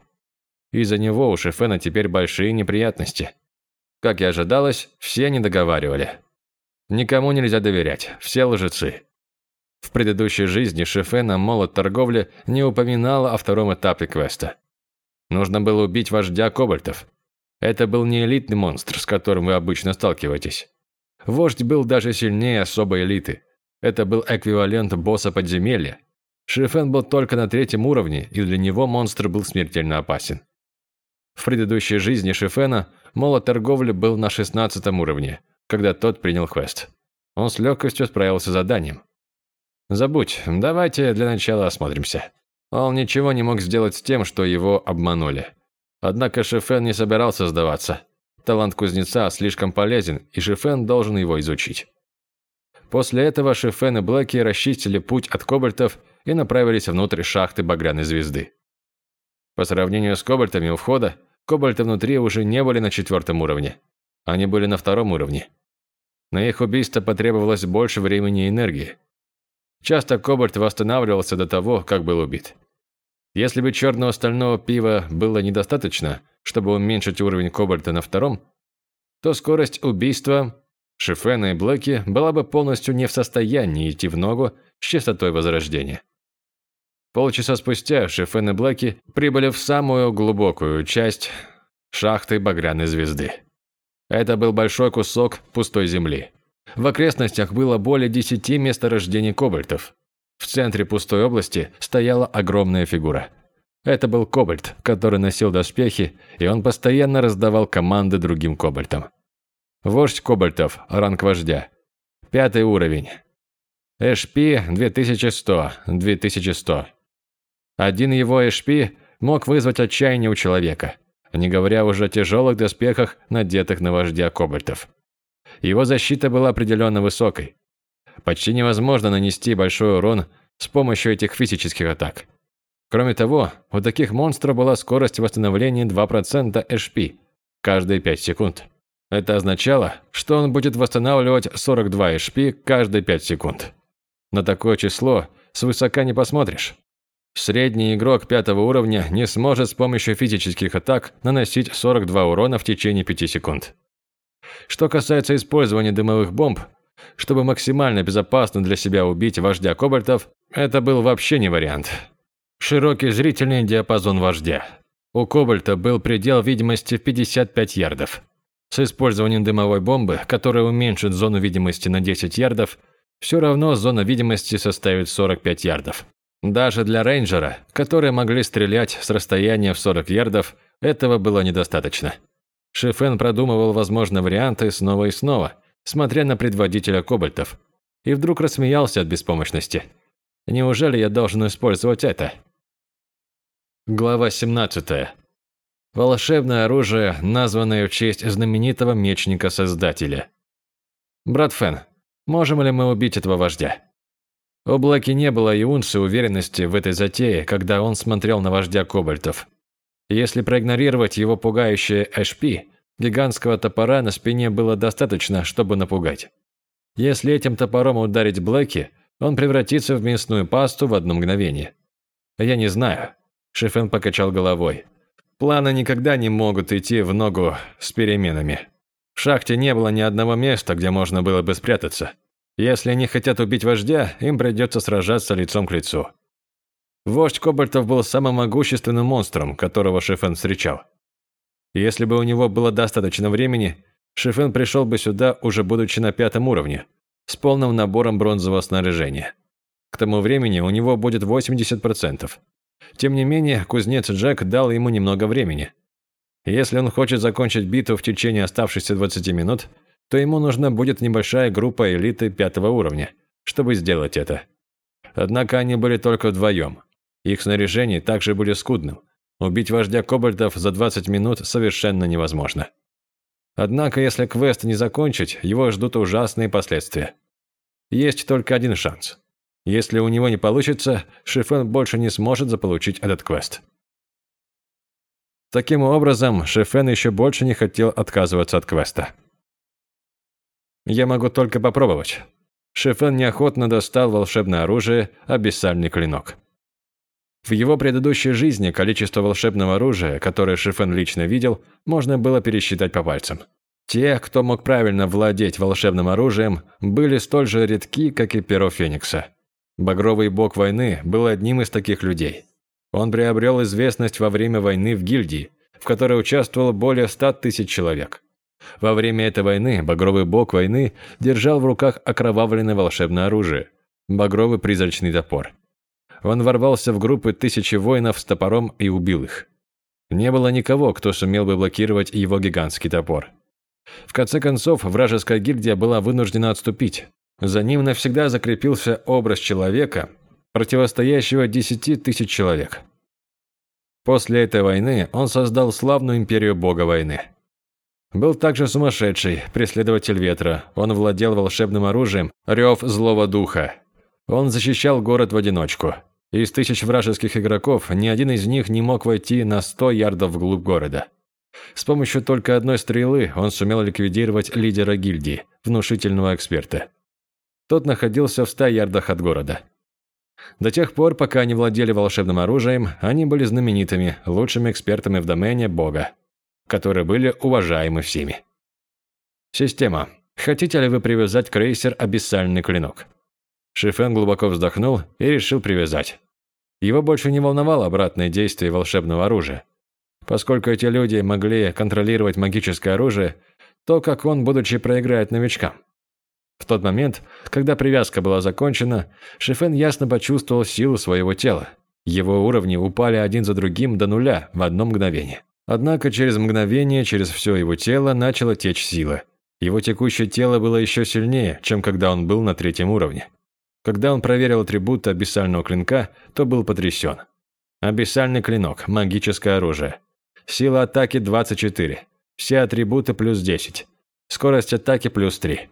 Из-за него у Шефена теперь большие неприятности. Как и ожидалось, все не договаривали. Никому нельзя доверять, все лжецы. В предыдущей жизни Шефена молот торговли не упоминала о втором этапе квеста. Нужно было убить вождя кобальтов. Это был не элитный монстр, с которым вы обычно сталкиваетесь. Вождь был даже сильнее особой элиты. Это был эквивалент босса подземелья, Шифен был только на третьем уровне, и для него монстр был смертельно опасен. В предыдущей жизни Шифена молот торговли был на шестнадцатом уровне, когда тот принял квест. Он с легкостью справился с заданием. Забудь, давайте для начала осмотримся. Он ничего не мог сделать с тем, что его обманули. Однако Шифен не собирался сдаваться. Талант кузнеца слишком полезен, и Шифен должен его изучить. После этого Шифен и Блэки расчистили путь от кобальтов и направились внутрь шахты Багряной звезды. По сравнению с кобальтами у входа, кобальты внутри уже не были на четвертом уровне. Они были на втором уровне. На их убийство потребовалось больше времени и энергии. Часто кобальт восстанавливался до того, как был убит. Если бы черного стального пива было недостаточно, чтобы уменьшить уровень кобальта на втором, то скорость убийства Шифена и Блэки была бы полностью не в состоянии идти в ногу с частотой возрождения. Полчаса спустя Шифен и Блэки прибыли в самую глубокую часть шахты Багряной звезды. Это был большой кусок пустой земли. В окрестностях было более десяти месторождений кобальтов. В центре пустой области стояла огромная фигура. Это был кобальт, который носил доспехи, и он постоянно раздавал команды другим кобальтам. Вождь кобальтов, ранг вождя. Пятый уровень. HP 2100, 2100. Один его HP мог вызвать отчаяние у человека, не говоря уже о тяжелых доспехах, надетых на вождя кобальтов. Его защита была определенно высокой. Почти невозможно нанести большой урон с помощью этих физических атак. Кроме того, у таких монстров была скорость восстановления 2% HP каждые 5 секунд. Это означало, что он будет восстанавливать 42 HP каждые 5 секунд. На такое число свысока не посмотришь. Средний игрок пятого уровня не сможет с помощью физических атак наносить 42 урона в течение 5 секунд. Что касается использования дымовых бомб, чтобы максимально безопасно для себя убить вождя кобальтов, это был вообще не вариант. Широкий зрительный диапазон вождя. У кобальта был предел видимости в 55 ярдов. С использованием дымовой бомбы, которая уменьшит зону видимости на 10 ярдов, все равно зона видимости составит 45 ярдов. Даже для рейнджера, которые могли стрелять с расстояния в 40 ярдов, этого было недостаточно. Шифен продумывал возможные варианты снова и снова, смотря на предводителя кобальтов, и вдруг рассмеялся от беспомощности. Неужели я должен использовать это? Глава 17. Волшебное оружие, названное в честь знаменитого мечника-создателя. Брат Фен, можем ли мы убить этого вождя? У Блэки не было и унции уверенности в этой затее, когда он смотрел на вождя кобальтов. Если проигнорировать его пугающее HP, гигантского топора на спине было достаточно, чтобы напугать. Если этим топором ударить Блэки, он превратится в мясную пасту в одно мгновение. Я не знаю. Шифен покачал головой. Планы никогда не могут идти в ногу с переменами. В шахте не было ни одного места, где можно было бы спрятаться. Если они хотят убить вождя, им придется сражаться лицом к лицу. Вождь Кобальтов был самым могущественным монстром, которого Шифен встречал. Если бы у него было достаточно времени, Шифен пришел бы сюда, уже будучи на пятом уровне, с полным набором бронзового снаряжения. К тому времени у него будет 80%. Тем не менее, кузнец Джек дал ему немного времени. Если он хочет закончить битву в течение оставшихся 20 минут, то ему нужна будет небольшая группа элиты пятого уровня, чтобы сделать это. Однако они были только вдвоем. Их снаряжение также были скудным. Убить вождя кобальтов за 20 минут совершенно невозможно. Однако, если квест не закончить, его ждут ужасные последствия. Есть только один шанс. Если у него не получится, Шифен больше не сможет заполучить этот квест. Таким образом, Шифен еще больше не хотел отказываться от квеста. Я могу только попробовать. Шефен неохотно достал волшебное оружие, абиссальный клинок. В его предыдущей жизни количество волшебного оружия, которое Шефен лично видел, можно было пересчитать по пальцам. Те, кто мог правильно владеть волшебным оружием, были столь же редки, как и перо Феникса. Багровый бог войны был одним из таких людей. Он приобрел известность во время войны в гильдии, в которой участвовало более ста тысяч человек. Во время этой войны Багровый Бог войны держал в руках окровавленное волшебное оружие – Багровый призрачный топор. Он ворвался в группы тысячи воинов с топором и убил их. Не было никого, кто сумел бы блокировать его гигантский топор. В конце концов, вражеская гильдия была вынуждена отступить. За ним навсегда закрепился образ человека, противостоящего десяти тысяч человек. После этой войны он создал славную империю бога войны – был также сумасшедший, преследователь ветра. Он владел волшебным оружием «Рев злого духа». Он защищал город в одиночку. Из тысяч вражеских игроков ни один из них не мог войти на 100 ярдов вглубь города. С помощью только одной стрелы он сумел ликвидировать лидера гильдии, внушительного эксперта. Тот находился в 100 ярдах от города. До тех пор, пока они владели волшебным оружием, они были знаменитыми, лучшими экспертами в домене Бога которые были уважаемы всеми. Система. Хотите ли вы привязать крейсер «Абиссальный клинок»? Шифен глубоко вздохнул и решил привязать. Его больше не волновало обратное действие волшебного оружия. Поскольку эти люди могли контролировать магическое оружие, то как он, будучи, проиграет новичкам? В тот момент, когда привязка была закончена, Шифен ясно почувствовал силу своего тела. Его уровни упали один за другим до нуля в одно мгновение. Однако через мгновение через все его тело начала течь сила. Его текущее тело было еще сильнее, чем когда он был на третьем уровне. Когда он проверил атрибуты абиссального клинка, то был потрясен. Абиссальный клинок, магическое оружие. Сила атаки 24. Все атрибуты плюс 10. Скорость атаки плюс 3.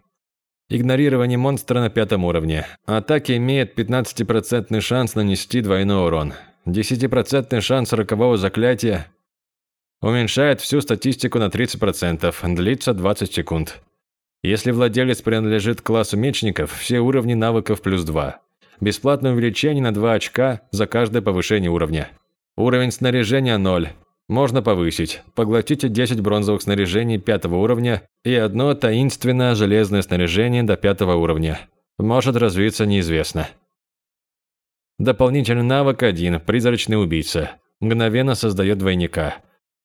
Игнорирование монстра на пятом уровне. Атаки имеет 15% шанс нанести двойной урон. 10% шанс рокового заклятия уменьшает всю статистику на 30%, длится 20 секунд. Если владелец принадлежит к классу мечников, все уровни навыков плюс 2. Бесплатное увеличение на 2 очка за каждое повышение уровня. Уровень снаряжения 0. Можно повысить. Поглотите 10 бронзовых снаряжений 5 уровня и одно таинственное железное снаряжение до 5 уровня. Может развиться неизвестно. Дополнительный навык 1. Призрачный убийца. Мгновенно создает двойника.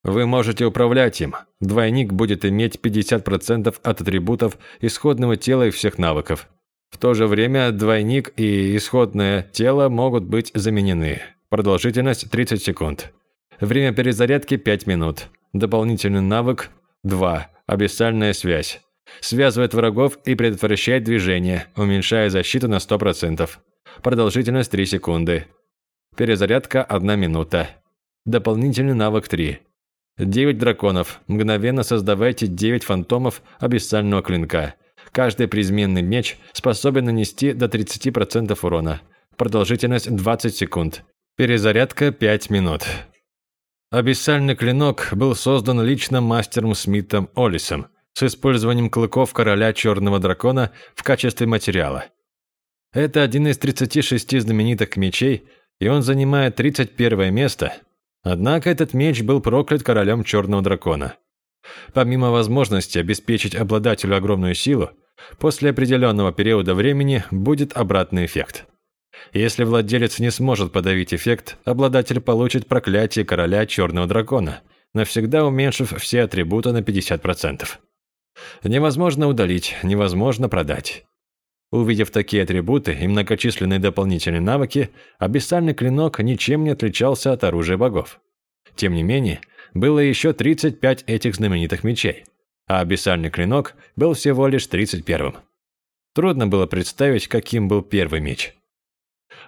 Вы можете управлять им. Двойник будет иметь 50% от атрибутов исходного тела и всех навыков. В то же время двойник и исходное тело могут быть заменены. Продолжительность 30 секунд. Время перезарядки 5 минут. Дополнительный навык 2. Абиссальная связь. Связывает врагов и предотвращает движение, уменьшая защиту на 100%. Продолжительность 3 секунды. Перезарядка 1 минута. Дополнительный навык 3. 9 драконов. Мгновенно создавайте 9 фантомов абиссального клинка. Каждый призменный меч способен нанести до 30% урона. Продолжительность 20 секунд. Перезарядка 5 минут. Абиссальный клинок был создан лично мастером Смитом Олисом с использованием клыков короля черного дракона в качестве материала. Это один из 36 знаменитых мечей, и он занимает 31 место. Однако этот меч был проклят королем черного дракона. Помимо возможности обеспечить обладателю огромную силу, после определенного периода времени будет обратный эффект. Если владелец не сможет подавить эффект, обладатель получит проклятие короля черного дракона, навсегда уменьшив все атрибуты на 50%. Невозможно удалить, невозможно продать. Увидев такие атрибуты и многочисленные дополнительные навыки, абиссальный клинок ничем не отличался от оружия богов. Тем не менее, было еще 35 этих знаменитых мечей, а абиссальный клинок был всего лишь 31-м. Трудно было представить, каким был первый меч.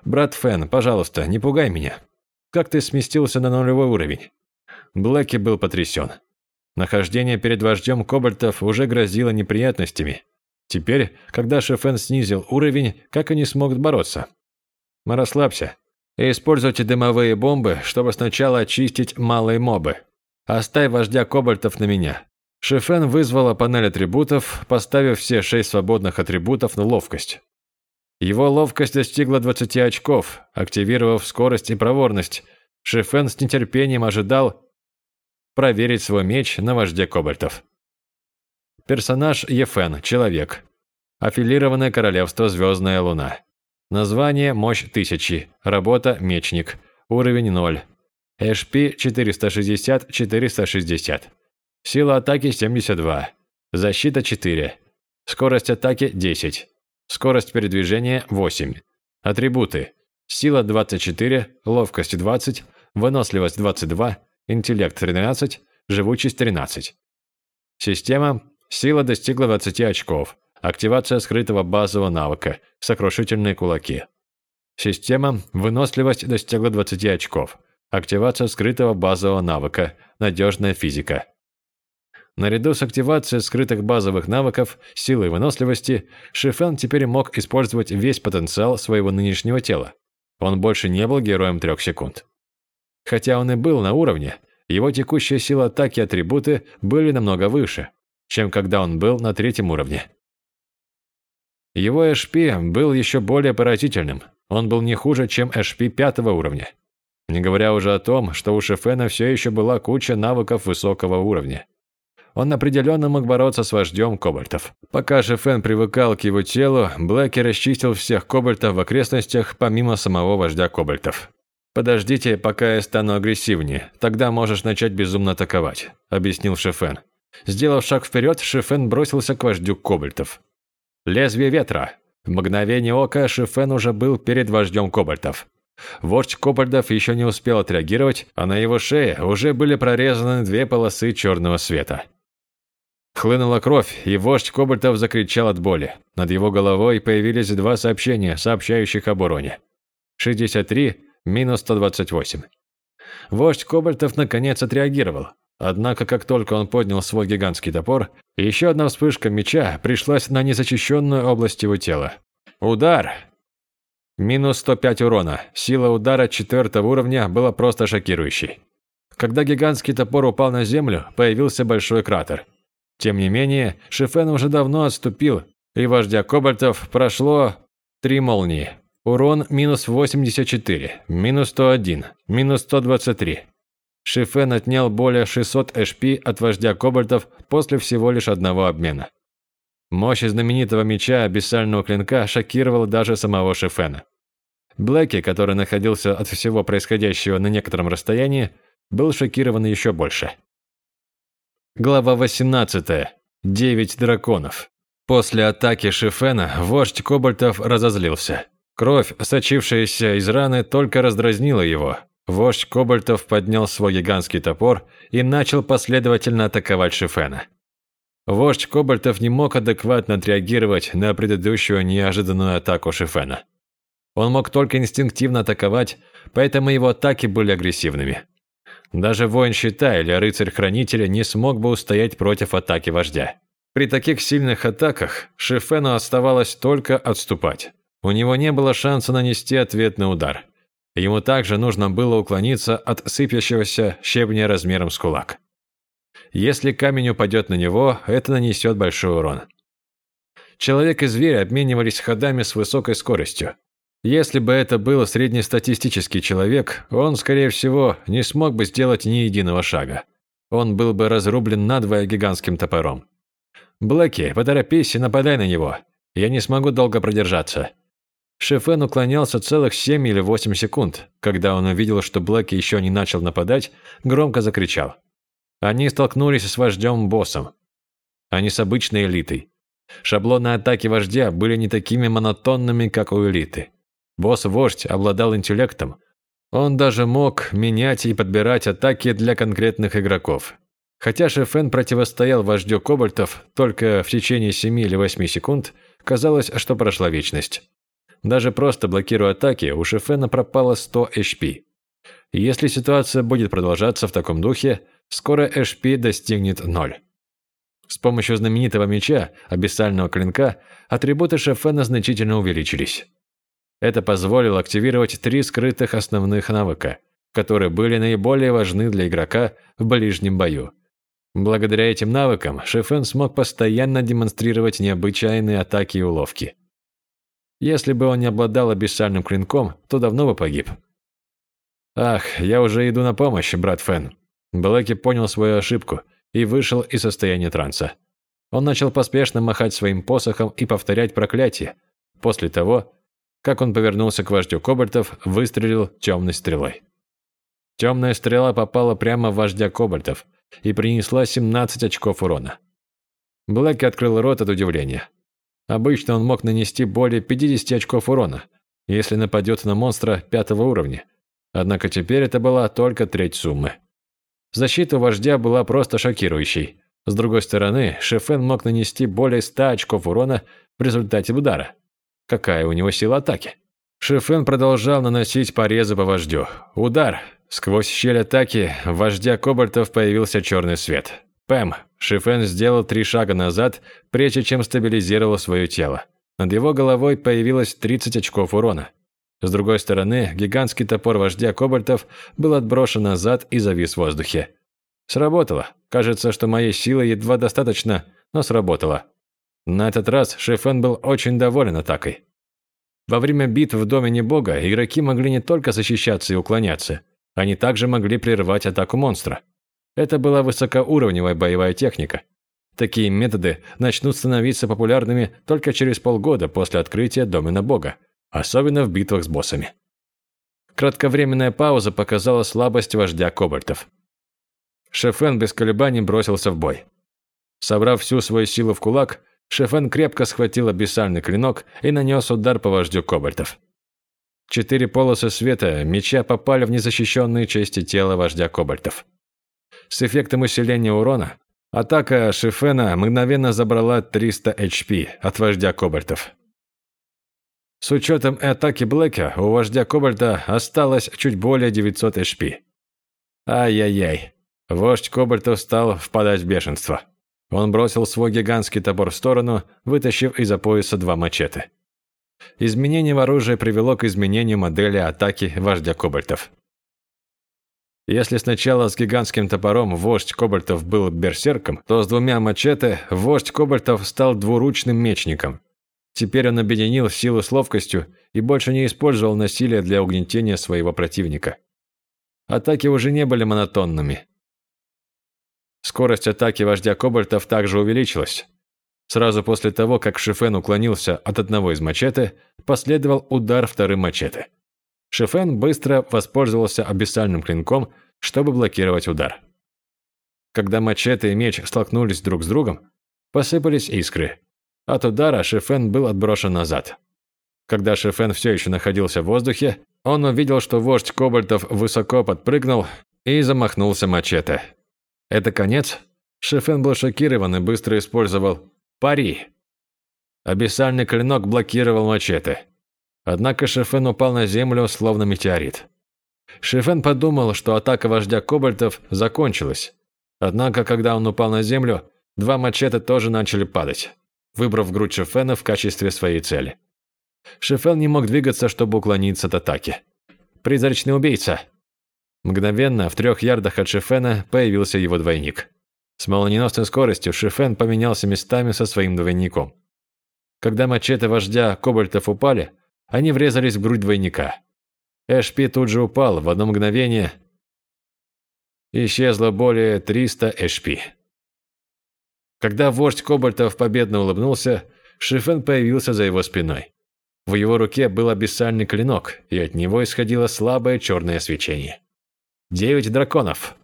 «Брат Фен, пожалуйста, не пугай меня. Как ты сместился на нулевой уровень?» Блэки был потрясен. Нахождение перед вождем кобальтов уже грозило неприятностями. Теперь, когда Шефен снизил уровень, как они смогут бороться? Расслабься. И используйте дымовые бомбы, чтобы сначала очистить малые мобы. Оставь вождя кобальтов на меня. Шефен вызвала панель атрибутов, поставив все шесть свободных атрибутов на ловкость. Его ловкость достигла 20 очков, активировав скорость и проворность. Шефен с нетерпением ожидал проверить свой меч на вожде кобальтов. Персонаж Ефен, человек. Аффилированное королевство Звездная Луна. Название Мощь Тысячи. Работа Мечник. Уровень 0. HP 460-460. Сила атаки 72. Защита 4. Скорость атаки 10. Скорость передвижения 8. Атрибуты. Сила 24, ловкость 20, выносливость 22, интеллект 13, живучесть 13. Система. Сила достигла 20 очков. Активация скрытого базового навыка. Сокрушительные кулаки. Система. Выносливость достигла 20 очков. Активация скрытого базового навыка. Надежная физика. Наряду с активацией скрытых базовых навыков, силы и выносливости, Шифен теперь мог использовать весь потенциал своего нынешнего тела. Он больше не был героем трех секунд. Хотя он и был на уровне, его текущая сила атаки и атрибуты были намного выше, чем когда он был на третьем уровне. Его HP был еще более поразительным. Он был не хуже, чем HP пятого уровня. Не говоря уже о том, что у Шефена все еще была куча навыков высокого уровня. Он определенно мог бороться с вождем кобальтов. Пока же Фэн привыкал к его телу, Блэки расчистил всех кобальтов в окрестностях, помимо самого вождя кобальтов. «Подождите, пока я стану агрессивнее, тогда можешь начать безумно атаковать», – объяснил Шефен. Сделав шаг вперед, Шефен бросился к вождю кобальтов. «Лезвие ветра!» В мгновение ока Шефен уже был перед вождем кобальтов. Вождь кобальдов еще не успел отреагировать, а на его шее уже были прорезаны две полосы черного света. Хлынула кровь, и вождь Кобальтов закричал от боли. Над его головой появились два сообщения, сообщающих об уроне. 63 минус 128. Вождь Кобальтов наконец отреагировал. Однако, как только он поднял свой гигантский топор, еще одна вспышка меча пришлась на незащищенную область его тела. Удар! Минус 105 урона. Сила удара четвертого уровня была просто шокирующей. Когда гигантский топор упал на землю, появился большой кратер. Тем не менее, Шифен уже давно отступил, и вождя кобальтов прошло три молнии. Урон минус 84, минус 101, минус 123. Шифен отнял более 600 HP от вождя кобальтов после всего лишь одного обмена. Мощь знаменитого меча абиссального клинка шокировала даже самого Шифена. Блэки, который находился от всего происходящего на некотором расстоянии, был шокирован еще больше. Глава 18. Девять драконов. После атаки Шифена вождь кобальтов разозлился. Кровь, сочившаяся из раны, только раздразнила его. Вождь кобальтов поднял свой гигантский топор и начал последовательно атаковать Шифена. Вождь Кобальтов не мог адекватно отреагировать на предыдущую неожиданную атаку Шифена. Он мог только инстинктивно атаковать, поэтому его атаки были агрессивными. Даже воин щита или рыцарь-хранителя не смог бы устоять против атаки вождя. При таких сильных атаках Шифену оставалось только отступать. У него не было шанса нанести ответный удар. Ему также нужно было уклониться от сыпящегося щебня размером с кулак. Если камень упадет на него, это нанесет большой урон. Человек и зверь обменивались ходами с высокой скоростью. Если бы это был среднестатистический человек, он, скорее всего, не смог бы сделать ни единого шага. Он был бы разрублен надвое гигантским топором. «Блэки, поторопись и нападай на него. Я не смогу долго продержаться». Шефен уклонялся целых 7 или 8 секунд. Когда он увидел, что Блэки еще не начал нападать, громко закричал. Они столкнулись с вождем-боссом, а не с обычной элитой. Шаблоны атаки вождя были не такими монотонными, как у элиты. Босс-вождь обладал интеллектом. Он даже мог менять и подбирать атаки для конкретных игроков. Хотя Шефен противостоял вождю кобальтов только в течение 7 или 8 секунд, казалось, что прошла вечность. Даже просто блокируя атаки, у Шефена пропало 100 HP. Если ситуация будет продолжаться в таком духе, скоро HP достигнет ноль. С помощью знаменитого меча, абиссального клинка, атрибуты Шефена значительно увеличились. Это позволило активировать три скрытых основных навыка, которые были наиболее важны для игрока в ближнем бою. Благодаря этим навыкам Шефен смог постоянно демонстрировать необычайные атаки и уловки. Если бы он не обладал абиссальным клинком, то давно бы погиб. «Ах, я уже иду на помощь, брат Фен», Блэки понял свою ошибку и вышел из состояния транса. Он начал поспешно махать своим посохом и повторять проклятие. После того, как он повернулся к вождю кобальтов, выстрелил темной стрелой. Темная стрела попала прямо в вождя кобальтов и принесла 17 очков урона. Блэки открыл рот от удивления. Обычно он мог нанести более 50 очков урона, если нападет на монстра пятого уровня. Однако теперь это была только треть суммы. Защита вождя была просто шокирующей. С другой стороны, Шефен мог нанести более 100 очков урона в результате удара. Какая у него сила атаки? Шефен продолжал наносить порезы по вождю. Удар. Сквозь щель атаки вождя кобальтов появился черный свет. Пэм. Шефен сделал три шага назад, прежде чем стабилизировал свое тело. Над его головой появилось 30 очков урона. С другой стороны, гигантский топор вождя кобальтов был отброшен назад и завис в воздухе. Сработало. Кажется, что моей силы едва достаточно, но сработало. На этот раз Шефен был очень доволен атакой. Во время битв в доме Небога игроки могли не только защищаться и уклоняться, они также могли прервать атаку монстра. Это была высокоуровневая боевая техника. Такие методы начнут становиться популярными только через полгода после открытия Домена Бога особенно в битвах с боссами. Кратковременная пауза показала слабость вождя кобальтов. Шефен без колебаний бросился в бой. Собрав всю свою силу в кулак, Шефен крепко схватил абиссальный клинок и нанес удар по вождю кобальтов. Четыре полосы света меча попали в незащищенные части тела вождя кобальтов. С эффектом усиления урона атака Шефена мгновенно забрала 300 HP от вождя кобальтов. С учетом атаки Блэка, у вождя Кобальта осталось чуть более 900 HP. Ай-яй-яй. Вождь Кобальта стал впадать в бешенство. Он бросил свой гигантский топор в сторону, вытащив из-за пояса два мачете. Изменение в оружии привело к изменению модели атаки вождя кобальтов. Если сначала с гигантским топором вождь кобальтов был берсерком, то с двумя мачете вождь кобальтов стал двуручным мечником. Теперь он объединил силу с ловкостью и больше не использовал насилие для угнетения своего противника. Атаки уже не были монотонными. Скорость атаки вождя кобальтов также увеличилась. Сразу после того, как Шифен уклонился от одного из мачете, последовал удар вторым мачете. Шифен быстро воспользовался абиссальным клинком, чтобы блокировать удар. Когда мачете и меч столкнулись друг с другом, посыпались искры. От удара Шифен был отброшен назад. Когда Шифен все еще находился в воздухе, он увидел, что вождь кобальтов высоко подпрыгнул и замахнулся мачете. Это конец? Шифен был шокирован и быстро использовал Пари. Абиссальный клинок блокировал мачете. Однако Шефен упал на землю, словно метеорит. Шефен подумал, что атака вождя кобальтов закончилась. Однако, когда он упал на землю, два мачете тоже начали падать, выбрав грудь Шефена в качестве своей цели. Шефен не мог двигаться, чтобы уклониться от атаки. «Призрачный убийца!» Мгновенно, в трех ярдах от Шефена, появился его двойник. С молниеносной скоростью Шифен поменялся местами со своим двойником. Когда мачете вождя кобальтов упали, они врезались в грудь двойника. Эшпи тут же упал, в одно мгновение исчезло более 300 Эшпи. Когда вождь кобальтов победно улыбнулся, Шифен появился за его спиной. В его руке был абиссальный клинок, и от него исходило слабое черное свечение. Девять драконов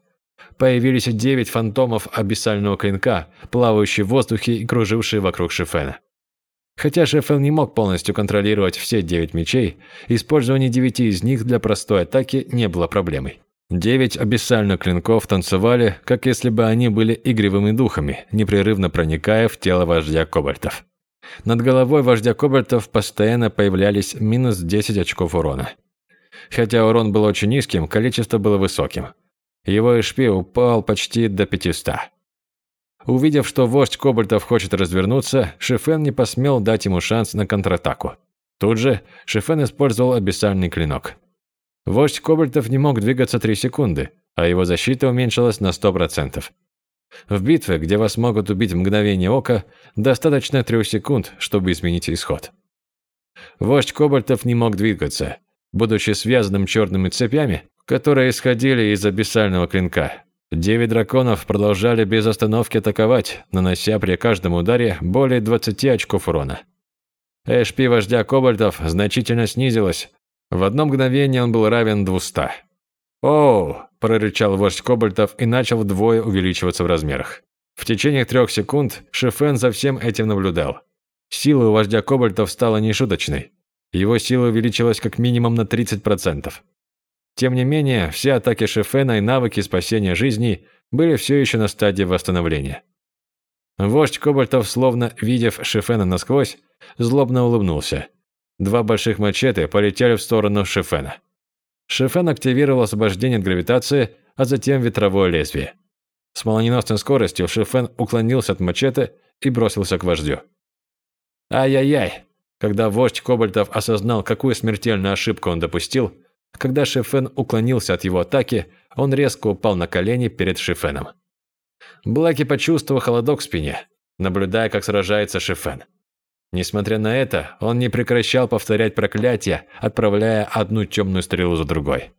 появились девять фантомов абиссального клинка, плавающие в воздухе и кружившие вокруг Шефена. Хотя Шефен не мог полностью контролировать все девять мечей, использование девяти из них для простой атаки не было проблемой. Девять абиссальных клинков танцевали, как если бы они были игривыми духами, непрерывно проникая в тело вождя кобальтов. Над головой вождя кобальтов постоянно появлялись минус 10 очков урона. Хотя урон был очень низким, количество было высоким. Его HP упал почти до 500. Увидев, что вождь Кобальтов хочет развернуться, Шифен не посмел дать ему шанс на контратаку. Тут же Шифен использовал абиссальный клинок. Вождь Кобальтов не мог двигаться 3 секунды, а его защита уменьшилась на 100%. В битве, где вас могут убить в мгновение ока, достаточно 3 секунд, чтобы изменить исход. Вождь Кобальтов не мог двигаться. Будучи связанным черными цепями, которые исходили из абиссального клинка. Девять драконов продолжали без остановки атаковать, нанося при каждом ударе более 20 очков урона. HP вождя кобальтов значительно снизилась. В одно мгновение он был равен 200. «Оу!» – прорычал вождь кобальтов и начал вдвое увеличиваться в размерах. В течение трех секунд Шифен за всем этим наблюдал. Сила у вождя кобальтов стала нешуточной. Его сила увеличилась как минимум на 30%. Тем не менее, все атаки Шефена и навыки спасения жизни были все еще на стадии восстановления. Вождь Кобальтов, словно видев Шефена насквозь, злобно улыбнулся. Два больших мачете полетели в сторону Шефена. Шефен активировал освобождение от гравитации, а затем ветровое лезвие. С молниеносной скоростью Шефен уклонился от мачете и бросился к вождю. Ай-яй-яй! Когда вождь Кобальтов осознал, какую смертельную ошибку он допустил, когда Шефен уклонился от его атаки, он резко упал на колени перед Шефеном. Блаки почувствовал холодок в спине, наблюдая, как сражается Шефен. Несмотря на это, он не прекращал повторять проклятия, отправляя одну темную стрелу за другой.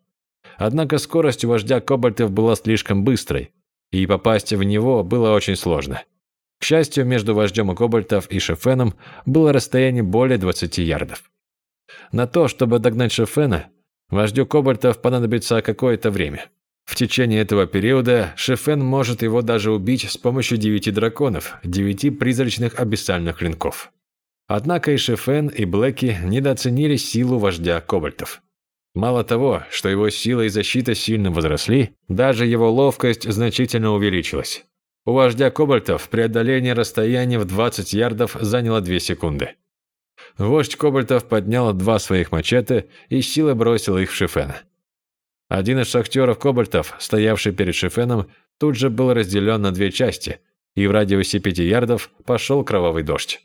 Однако скорость у вождя кобальтов была слишком быстрой, и попасть в него было очень сложно. К счастью, между вождем кобальтов и Шефеном было расстояние более 20 ярдов. На то, чтобы догнать Шефена, Вождю кобальтов понадобится какое-то время. В течение этого периода Шефен может его даже убить с помощью девяти драконов, девяти призрачных абиссальных клинков. Однако и Шефен, и Блэки недооценили силу вождя кобальтов. Мало того, что его сила и защита сильно возросли, даже его ловкость значительно увеличилась. У вождя кобальтов преодоление расстояния в 20 ярдов заняло 2 секунды. Вождь Кобальтов поднял два своих мачете и силой бросил их в Шифена. Один из шахтеров Кобальтов, стоявший перед Шифеном, тут же был разделен на две части, и в радиусе пяти ярдов пошел кровавый дождь.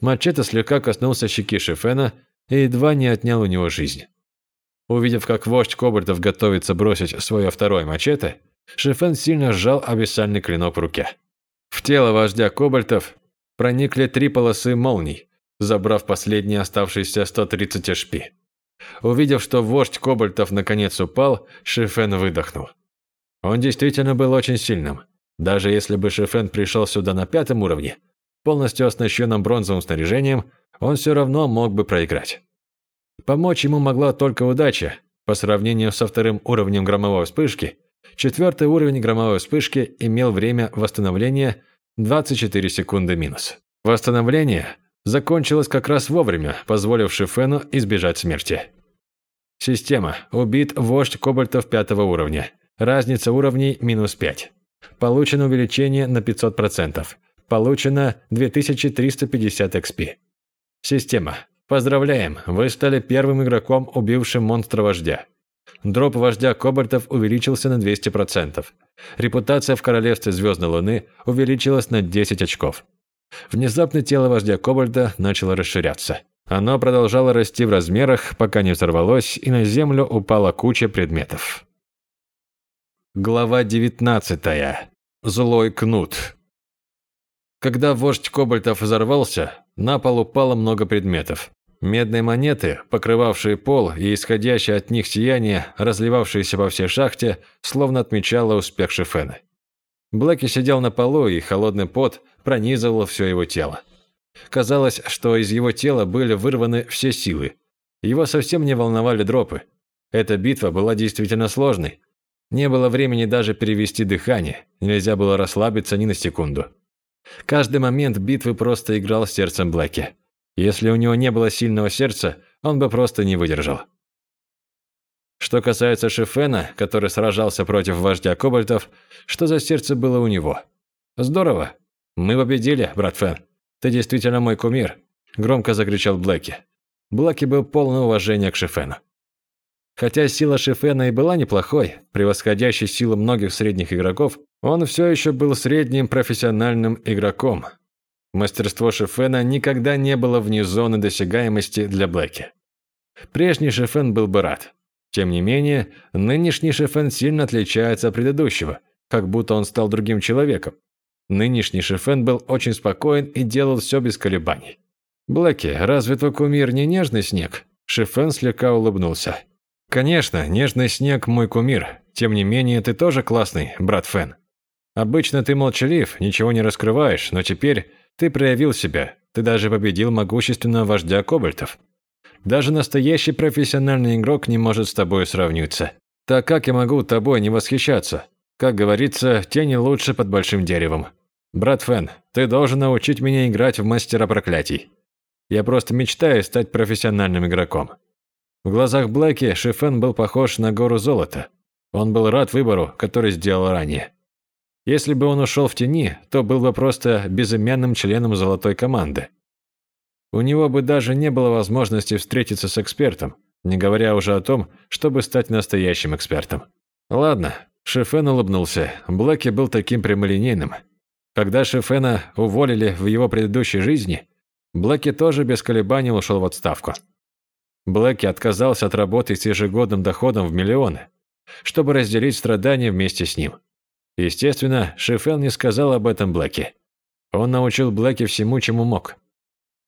Мачете слегка коснулся щеки Шифена и едва не отнял у него жизнь. Увидев, как вождь кобальтов готовится бросить свое второе мачете, Шифен сильно сжал абиссальный клинок в руке. В тело вождя кобальтов проникли три полосы молний, забрав последние оставшиеся 130 HP. Увидев, что вождь кобальтов наконец упал, Шифен выдохнул. Он действительно был очень сильным. Даже если бы Шифен пришел сюда на пятом уровне, полностью оснащенным бронзовым снаряжением, он все равно мог бы проиграть. Помочь ему могла только удача. По сравнению со вторым уровнем громовой вспышки, четвертый уровень громовой вспышки имел время восстановления 24 секунды минус. Восстановление закончилось как раз вовремя, позволив Шифену избежать смерти. Система. Убит вождь кобальтов пятого уровня. Разница уровней минус 5. Получено увеличение на 500%. Получено 2350 XP. Система. Поздравляем, вы стали первым игроком, убившим монстра-вождя. Дроп вождя Кобальтов увеличился на 200%. Репутация в Королевстве Звездной Луны увеличилась на 10 очков. Внезапно тело вождя Кобальта начало расширяться. Оно продолжало расти в размерах, пока не взорвалось, и на землю упала куча предметов. Глава 19. Злой кнут. Когда вождь Кобальтов взорвался, на пол упало много предметов. Медные монеты, покрывавшие пол и исходящее от них сияние, разливавшееся по всей шахте, словно отмечало успех Шифена. Блэки сидел на полу, и холодный пот пронизывал все его тело. Казалось, что из его тела были вырваны все силы. Его совсем не волновали дропы. Эта битва была действительно сложной. Не было времени даже перевести дыхание, нельзя было расслабиться ни на секунду. Каждый момент битвы просто играл сердцем Блэки. Если у него не было сильного сердца, он бы просто не выдержал. Что касается Шифена, который сражался против вождя кобальтов, что за сердце было у него? Здорово. Мы победили, брат Фен. Ты действительно мой кумир, громко закричал Блэки. Блэки был полон уважения к Шифену. Хотя сила Шифена и была неплохой, превосходящей силу многих средних игроков, он все еще был средним профессиональным игроком, Мастерство Шефена никогда не было вне зоны досягаемости для Блэки. Прежний Шефен был бы рад. Тем не менее, нынешний Шефен сильно отличается от предыдущего, как будто он стал другим человеком. Нынешний Шефен был очень спокоен и делал все без колебаний. «Блэки, разве твой кумир не нежный снег?» Шефен слегка улыбнулся. «Конечно, нежный снег – мой кумир. Тем не менее, ты тоже классный, брат Фен. Обычно ты молчалив, ничего не раскрываешь, но теперь ты проявил себя, ты даже победил могущественного вождя кобальтов. Даже настоящий профессиональный игрок не может с тобой сравниться. Так как я могу тобой не восхищаться? Как говорится, тени лучше под большим деревом. Брат Фен, ты должен научить меня играть в мастера проклятий. Я просто мечтаю стать профессиональным игроком. В глазах Блэки Шифен был похож на гору золота. Он был рад выбору, который сделал ранее. Если бы он ушел в тени, то был бы просто безымянным членом золотой команды. У него бы даже не было возможности встретиться с экспертом, не говоря уже о том, чтобы стать настоящим экспертом. Ладно, Шефен улыбнулся. Блэки был таким прямолинейным. Когда Шефена уволили в его предыдущей жизни, Блэки тоже без колебаний ушел в отставку. Блэки отказался от работы с ежегодным доходом в миллионы, чтобы разделить страдания вместе с ним. Естественно, Шефен не сказал об этом Блэке. Он научил Блэке всему, чему мог.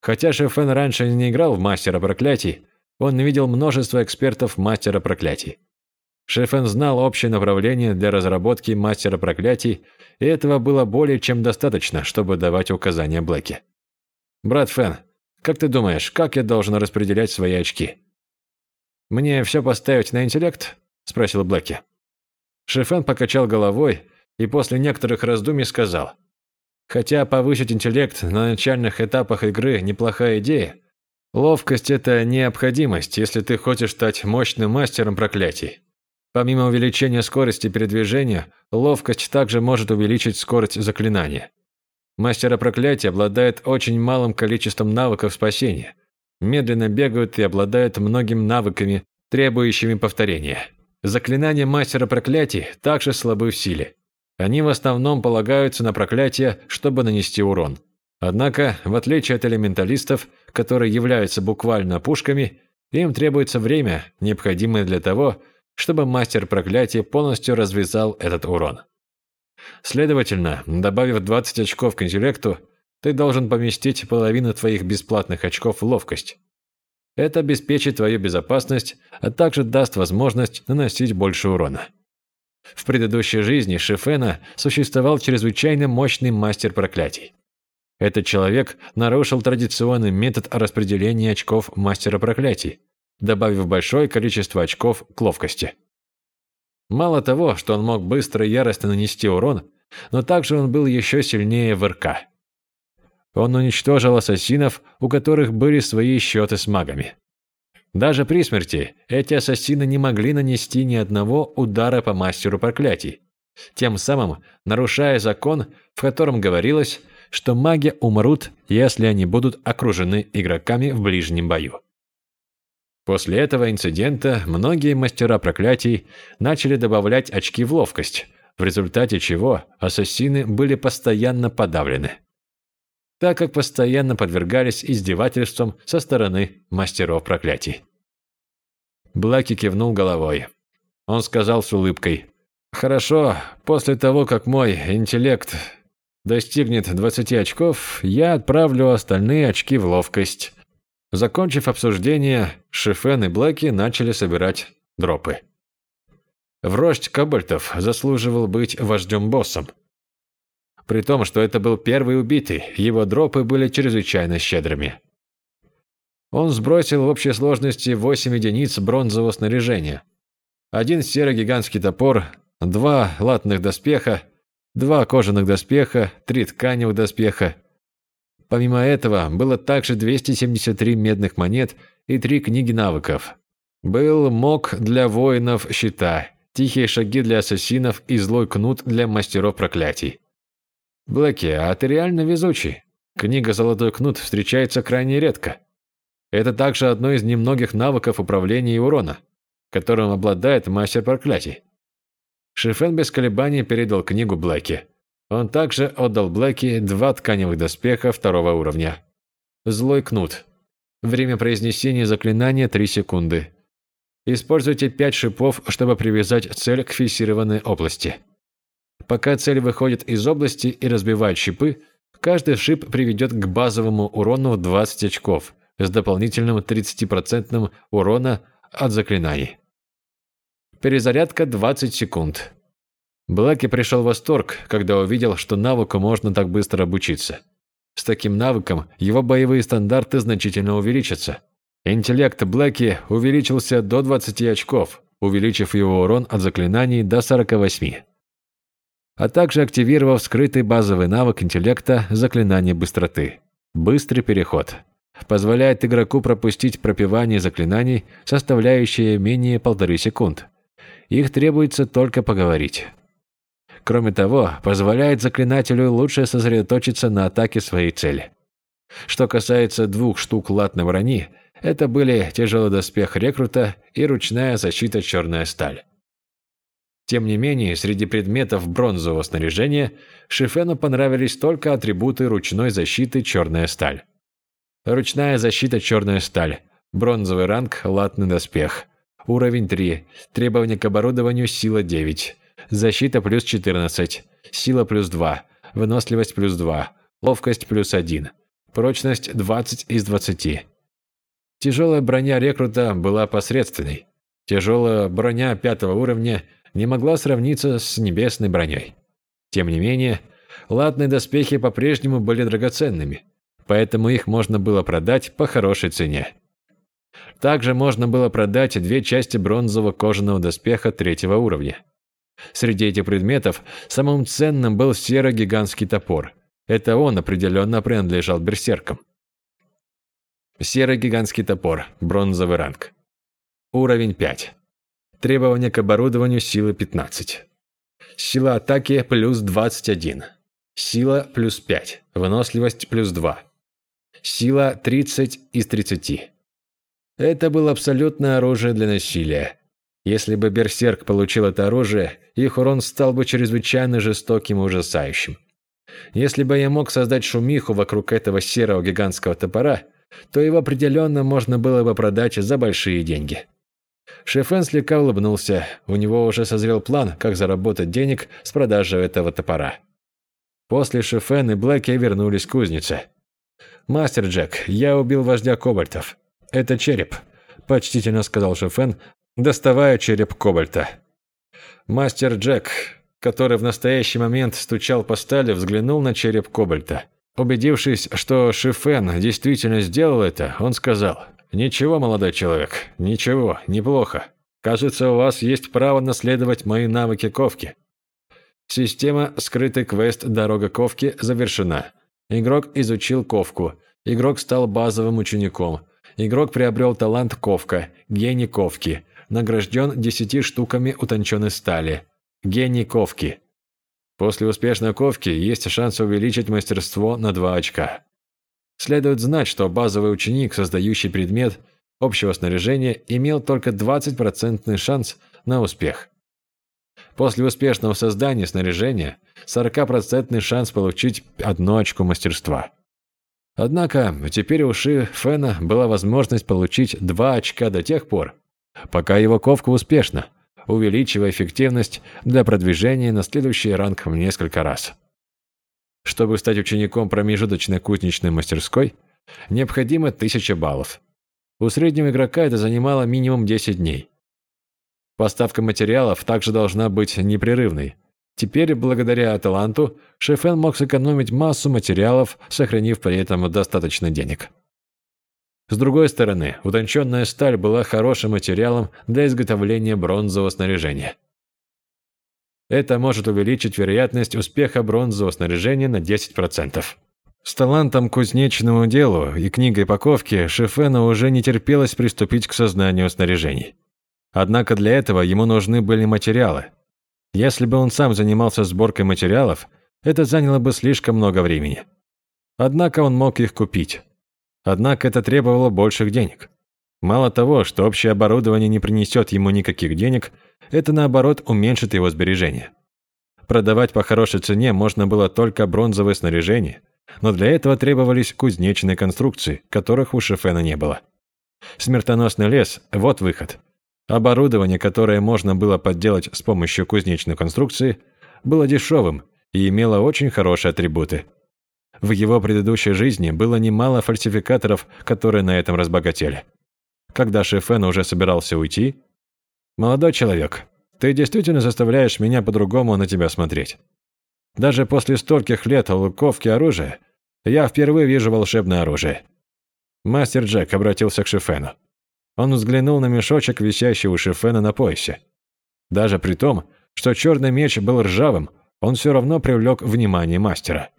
Хотя Шефен раньше не играл в Мастера Проклятий, он видел множество экспертов Мастера Проклятий. Шефен знал общее направление для разработки Мастера Проклятий, и этого было более чем достаточно, чтобы давать указания Блэке. «Брат Фен, как ты думаешь, как я должен распределять свои очки?» «Мне все поставить на интеллект?» – спросил Блэки. Шефен покачал головой и после некоторых раздумий сказал. Хотя повысить интеллект на начальных этапах игры – неплохая идея, ловкость – это необходимость, если ты хочешь стать мощным мастером проклятий. Помимо увеличения скорости передвижения, ловкость также может увеличить скорость заклинания. Мастера проклятия обладает очень малым количеством навыков спасения, медленно бегают и обладают многими навыками, требующими повторения. Заклинания мастера проклятий также слабы в силе. Они в основном полагаются на проклятие, чтобы нанести урон. Однако, в отличие от элементалистов, которые являются буквально пушками, им требуется время, необходимое для того, чтобы мастер проклятия полностью развязал этот урон. Следовательно, добавив 20 очков к интеллекту, ты должен поместить половину твоих бесплатных очков в ловкость. Это обеспечит твою безопасность, а также даст возможность наносить больше урона. В предыдущей жизни Шифена существовал чрезвычайно мощный мастер проклятий. Этот человек нарушил традиционный метод распределения очков мастера проклятий, добавив большое количество очков к ловкости. Мало того, что он мог быстро и яростно нанести урон, но также он был еще сильнее в. Он уничтожил ассасинов, у которых были свои счеты с магами. Даже при смерти эти ассасины не могли нанести ни одного удара по мастеру проклятий, тем самым нарушая закон, в котором говорилось, что маги умрут, если они будут окружены игроками в ближнем бою. После этого инцидента многие мастера проклятий начали добавлять очки в ловкость, в результате чего ассасины были постоянно подавлены, так как постоянно подвергались издевательствам со стороны мастеров проклятий. Блэки кивнул головой. Он сказал с улыбкой, «Хорошо, после того, как мой интеллект достигнет 20 очков, я отправлю остальные очки в ловкость». Закончив обсуждение, Шифен и Блэки начали собирать дропы. Врождь Кобальтов заслуживал быть вождем-боссом. При том, что это был первый убитый, его дропы были чрезвычайно щедрыми. Он сбросил в общей сложности 8 единиц бронзового снаряжения. Один серый гигантский топор, два латных доспеха, два кожаных доспеха, три тканевых доспеха. Помимо этого, было также 273 медных монет и три книги навыков. Был мок для воинов щита, тихие шаги для ассасинов и злой кнут для мастеров проклятий. Блэки, а ты реально везучий. Книга «Золотой кнут» встречается крайне редко. Это также одно из немногих навыков управления и урона, которым обладает мастер проклятий. Шифен без колебаний передал книгу Блэки. Он также отдал Блэки два тканевых доспеха второго уровня. Злой кнут. Время произнесения заклинания 3 секунды. Используйте 5 шипов, чтобы привязать цель к фиксированной области. Пока цель выходит из области и разбивает шипы, каждый шип приведет к базовому урону в 20 очков – с дополнительным 30% урона от заклинаний. Перезарядка 20 секунд. Блэки пришел в восторг, когда увидел, что навыку можно так быстро обучиться. С таким навыком его боевые стандарты значительно увеличатся. Интеллект Блэки увеличился до 20 очков, увеличив его урон от заклинаний до 48. А также активировав скрытый базовый навык интеллекта заклинание быстроты. Быстрый переход позволяет игроку пропустить пропивание заклинаний, составляющие менее полторы секунд. Их требуется только поговорить. Кроме того, позволяет заклинателю лучше сосредоточиться на атаке своей цели. Что касается двух штук латной брони, это были тяжелый доспех рекрута и ручная защита черная сталь. Тем не менее, среди предметов бронзового снаряжения Шифену понравились только атрибуты ручной защиты черная сталь. Ручная защита черная сталь. Бронзовый ранг, латный доспех. Уровень 3. Требования к оборудованию сила 9. Защита плюс 14. Сила плюс 2. Выносливость плюс 2. Ловкость плюс 1. Прочность 20 из 20. Тяжелая броня рекрута была посредственной. Тяжелая броня пятого уровня не могла сравниться с небесной броней. Тем не менее, латные доспехи по-прежнему были драгоценными – поэтому их можно было продать по хорошей цене. Также можно было продать две части бронзового кожаного доспеха третьего уровня. Среди этих предметов самым ценным был серо-гигантский топор. Это он определенно принадлежал берсеркам. Серый гигантский топор, бронзовый ранг. Уровень 5. Требования к оборудованию силы 15. Сила атаки плюс 21. Сила плюс 5. Выносливость плюс 2. Сила 30 из 30. Это было абсолютное оружие для насилия. Если бы Берсерк получил это оружие, их урон стал бы чрезвычайно жестоким и ужасающим. Если бы я мог создать шумиху вокруг этого серого гигантского топора, то его определенно можно было бы продать за большие деньги. Шефен слегка улыбнулся. У него уже созрел план, как заработать денег с продажи этого топора. После Шефен и Блэки вернулись к кузнице. «Мастер Джек, я убил вождя кобальтов. Это череп», – почтительно сказал Шефен, доставая череп кобальта. Мастер Джек, который в настоящий момент стучал по стали, взглянул на череп кобальта. Убедившись, что Шифен действительно сделал это, он сказал, «Ничего, молодой человек, ничего, неплохо. Кажется, у вас есть право наследовать мои навыки ковки». Система «Скрытый квест. Дорога ковки» завершена. Игрок изучил ковку. Игрок стал базовым учеником. Игрок приобрел талант ковка, гений ковки. Награжден 10 штуками утонченной стали. Гений ковки. После успешной ковки есть шанс увеличить мастерство на 2 очка. Следует знать, что базовый ученик, создающий предмет общего снаряжения, имел только 20% шанс на успех. После успешного создания снаряжения 40% шанс получить одно очко мастерства. Однако теперь у Ши Фэна была возможность получить 2 очка до тех пор, пока его ковка успешна, увеличивая эффективность для продвижения на следующий ранг в несколько раз. Чтобы стать учеником промежуточной кузнечной мастерской, необходимо 1000 баллов. У среднего игрока это занимало минимум 10 дней. Поставка материалов также должна быть непрерывной. Теперь, благодаря таланту, Шефен мог сэкономить массу материалов, сохранив при этом достаточно денег. С другой стороны, утонченная сталь была хорошим материалом для изготовления бронзового снаряжения. Это может увеличить вероятность успеха бронзового снаряжения на 10%. С талантом кузнечному делу и книгой паковки Шефена уже не терпелось приступить к созданию снаряжений. Однако для этого ему нужны были материалы. Если бы он сам занимался сборкой материалов, это заняло бы слишком много времени. Однако он мог их купить. Однако это требовало больших денег. Мало того, что общее оборудование не принесет ему никаких денег, это наоборот уменьшит его сбережения. Продавать по хорошей цене можно было только бронзовое снаряжение, но для этого требовались кузнечные конструкции, которых у Шефена не было. Смертоносный лес – вот выход. Оборудование, которое можно было подделать с помощью кузнечной конструкции, было дешевым и имело очень хорошие атрибуты – в его предыдущей жизни было немало фальсификаторов, которые на этом разбогатели. Когда Шефен уже собирался уйти, «Молодой человек, ты действительно заставляешь меня по-другому на тебя смотреть. Даже после стольких лет луковки оружия, я впервые вижу волшебное оружие». Мастер Джек обратился к Шефену. Он взглянул на мешочек, висящий у Шефена на поясе. Даже при том, что черный меч был ржавым, он все равно привлек внимание мастера –